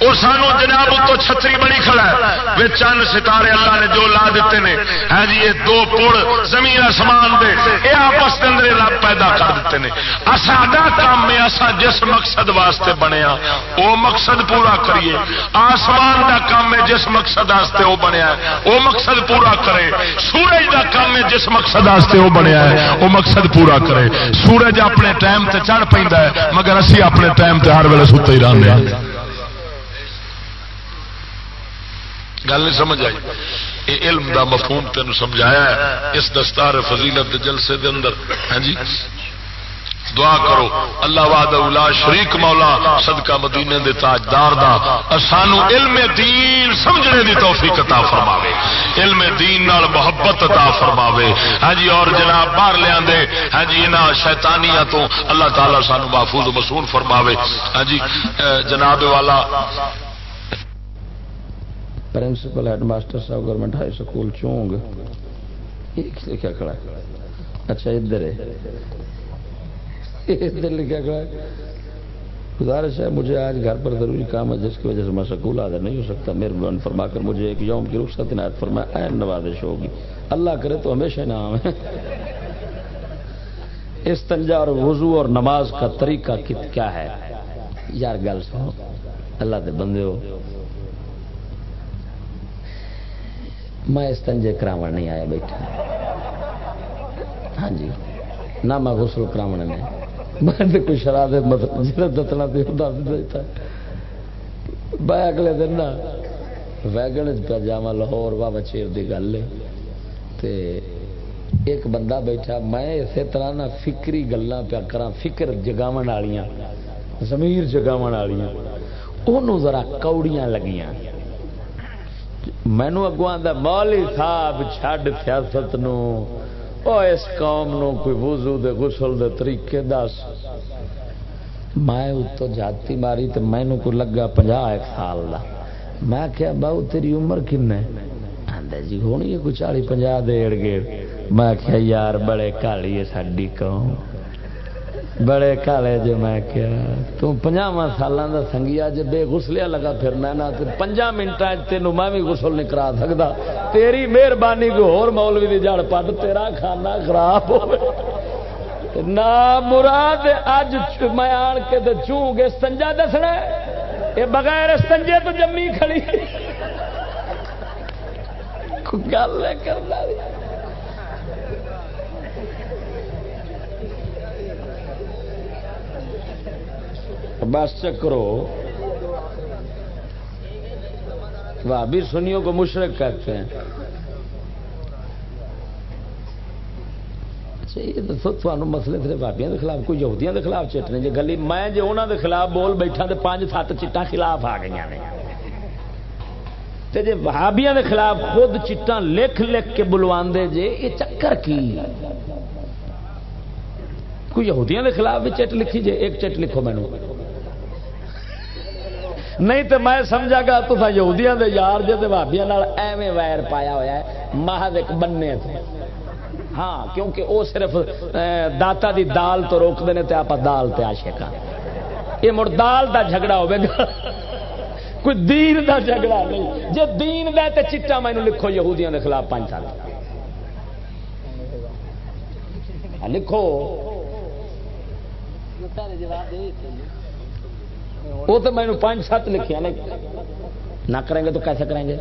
وہ سانو جناب تو چھتری بڑی کھڑا ہے۔ چند ستارے اللہ نے جو لا دیتے ہیں ہے جی یہ دو پڑ زمین آسمان دے۔ یہ آپس کے اندر رب پیدا کر دیتے ہیں ساڈا کام میں اصا جس مقصد واسطے بنیا وہ مقصد پورا کریے۔ آسمان دا کام ہے جس مقصد واسطے وہ بنیا وہ مقصد پورا کرے۔ سورج دا کام ہے جس مقصد واسطے وہ بنیا ہے۔ وہ مقصد پورا کرے۔ سورج اپنے ٹائم تے چڑھ پہ مگر اسی اپنے ٹائم تے ہر ویلے ستے ہی رہتے ہیں۔ گل نہیں سمجھ آئی۔ یہ علم دا مفہوم تین سمجھایا ہے۔ اس دستار فضیلت جلسے دے اندر۔ ہاں جی؟ دعا کرو۔ اللہ واد اولا شریک مولا صدقہ مدینے دے تاجدار دا۔ سانو علم دین سمجھنے دی توفیق عطا فرماوے۔ علم دین نال محبت عطا فرماوے۔ ہاں جی؟ اور جناب باہر لیا دے ہاں جی؟ انہاں شیطانیاں تو اللہ تعالی سانو محفوظ مسون فرماوے۔ ہاں جی؟ جناب والا پرنسپل ہیڈ ماسٹر صاحب گورنمنٹ ہائی اسکول چونگ لکھا کھڑا ہے اچھا ادھر ہے ادھر لکھا کھڑا ہے گزارش ہے مجھے آج گھر پر ضروری کام ہے جس کی وجہ سے میں سکول حاضر نہیں ہو سکتا مہربان فرما کر مجھے ایک یوم کی رخصت عنایت فرمایا این نوازش ہوگی اللہ کرے تو ہمیشہ نام ہے استنجا اور وضو اور نماز کا طریقہ کیا ہے یار گل سنو اللہ دے بندے ہو میں استنجے کراو نہیں آیا بیٹھا۔ ہاں جی نہ میں غسل کراو نے میں کوئی شراب مطلب جا دتنا دس دیتا۔ میں اگلے دن نا ویگن پہ جا لاہور بابا چیر کی گل ہے۔ ایک بندہ بیٹھا، میں اسی طرح نہ فکری گلیں پیا کرا فکر جگاو والیاں زمیر جگاو والیاں انہوں ذرا کوڑیاں لگیاں۔ مینو اگو آتا مولی صاحب چڈ سیاست نو۔ اس قوم نو کوئی وضو دے غسل دے طریقے دس۔ میں اتو جاتی ماری تو مینو کو لگا پنجا ایک سال دا۔ میں کیا باؤ تیری عمر کن ہے؟ جی ہونی ہے کوئی چالی پنجا دیڑ گیڑ میں کیا یار، بڑے کالی ہے ساری قوم۔ بڑے کالے جو میں کیا تم پنجاواں سالوں کا سنگیا جی بے غسلیا لگا پھرنا نا پنجا منٹ تینوں میں بھی غسل نہیں کرا سکتا تیری مہربانی کو ہور مولوی دی جڑ پٹ تیرا کھانا خراب ہو نہ مراد اج میں آن کے چوں گے سنجا دسنا یہ بغیر سنجے تو جمی کھڑی۔ گل کرنا۔ بس چکرو۔ بھابی سنیوں کو مشرق کہتے ہیں۔ اچھا، مسئلے تھے بابیا کے خلاف، کوئی یہودیاں کے خلاف چٹنے جی گلی، میں جی انہوں کے خلاف بول بیٹھا تو پانچ سات چٹا خلاف آ گئی نے۔ جی بھابیا کے خلاف خود چٹا لکھ لکھ کے بلوا جے، یہ چکر کی؟ کوئی یہودیاں کے خلاف بھی چٹ لکھی جے، ایک چٹ لکھو مینو نہیں تو میں سمجھا گا تو یہودیاں دے یار جے بھابیا ایویں ویر پایا ہوا ہے، محض ایک بننے تھے ہاں کیونکہ وہ صرف داتا دی دال تو روکتے ہیں تو آپ دال تے آشے کا ہاں۔ یہ مڑ دال دا جھگڑا ہوگا کوئی دین دا جھگڑا نہیں۔ جی دین دا تے چٹا مینو لکھو، یہودیاں دے خلاف پانچ سال۔ ہاں، لکھو۔ وہ تو میں پانچ سات لکھیا نہ کریں گے تو کیسے کریں گے؟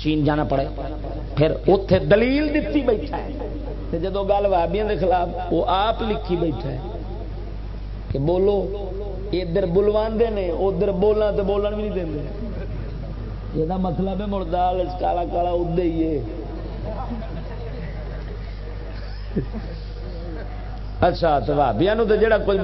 چین جانا پڑے۔ پھر اتے دلیل دیتی بیٹھا ہے۔ جدو گل وابیا کے خلاف وہ آپ لکھی بیٹھا ہے کہ بولو، ادھر بلوا نے، ادھر بولنا تو بولن بھی نہیں دیں یہ مطلب ہے مردال کالا کالا ادے ہی ہے۔ اچھا تو بھابیا تو جڑا کچھ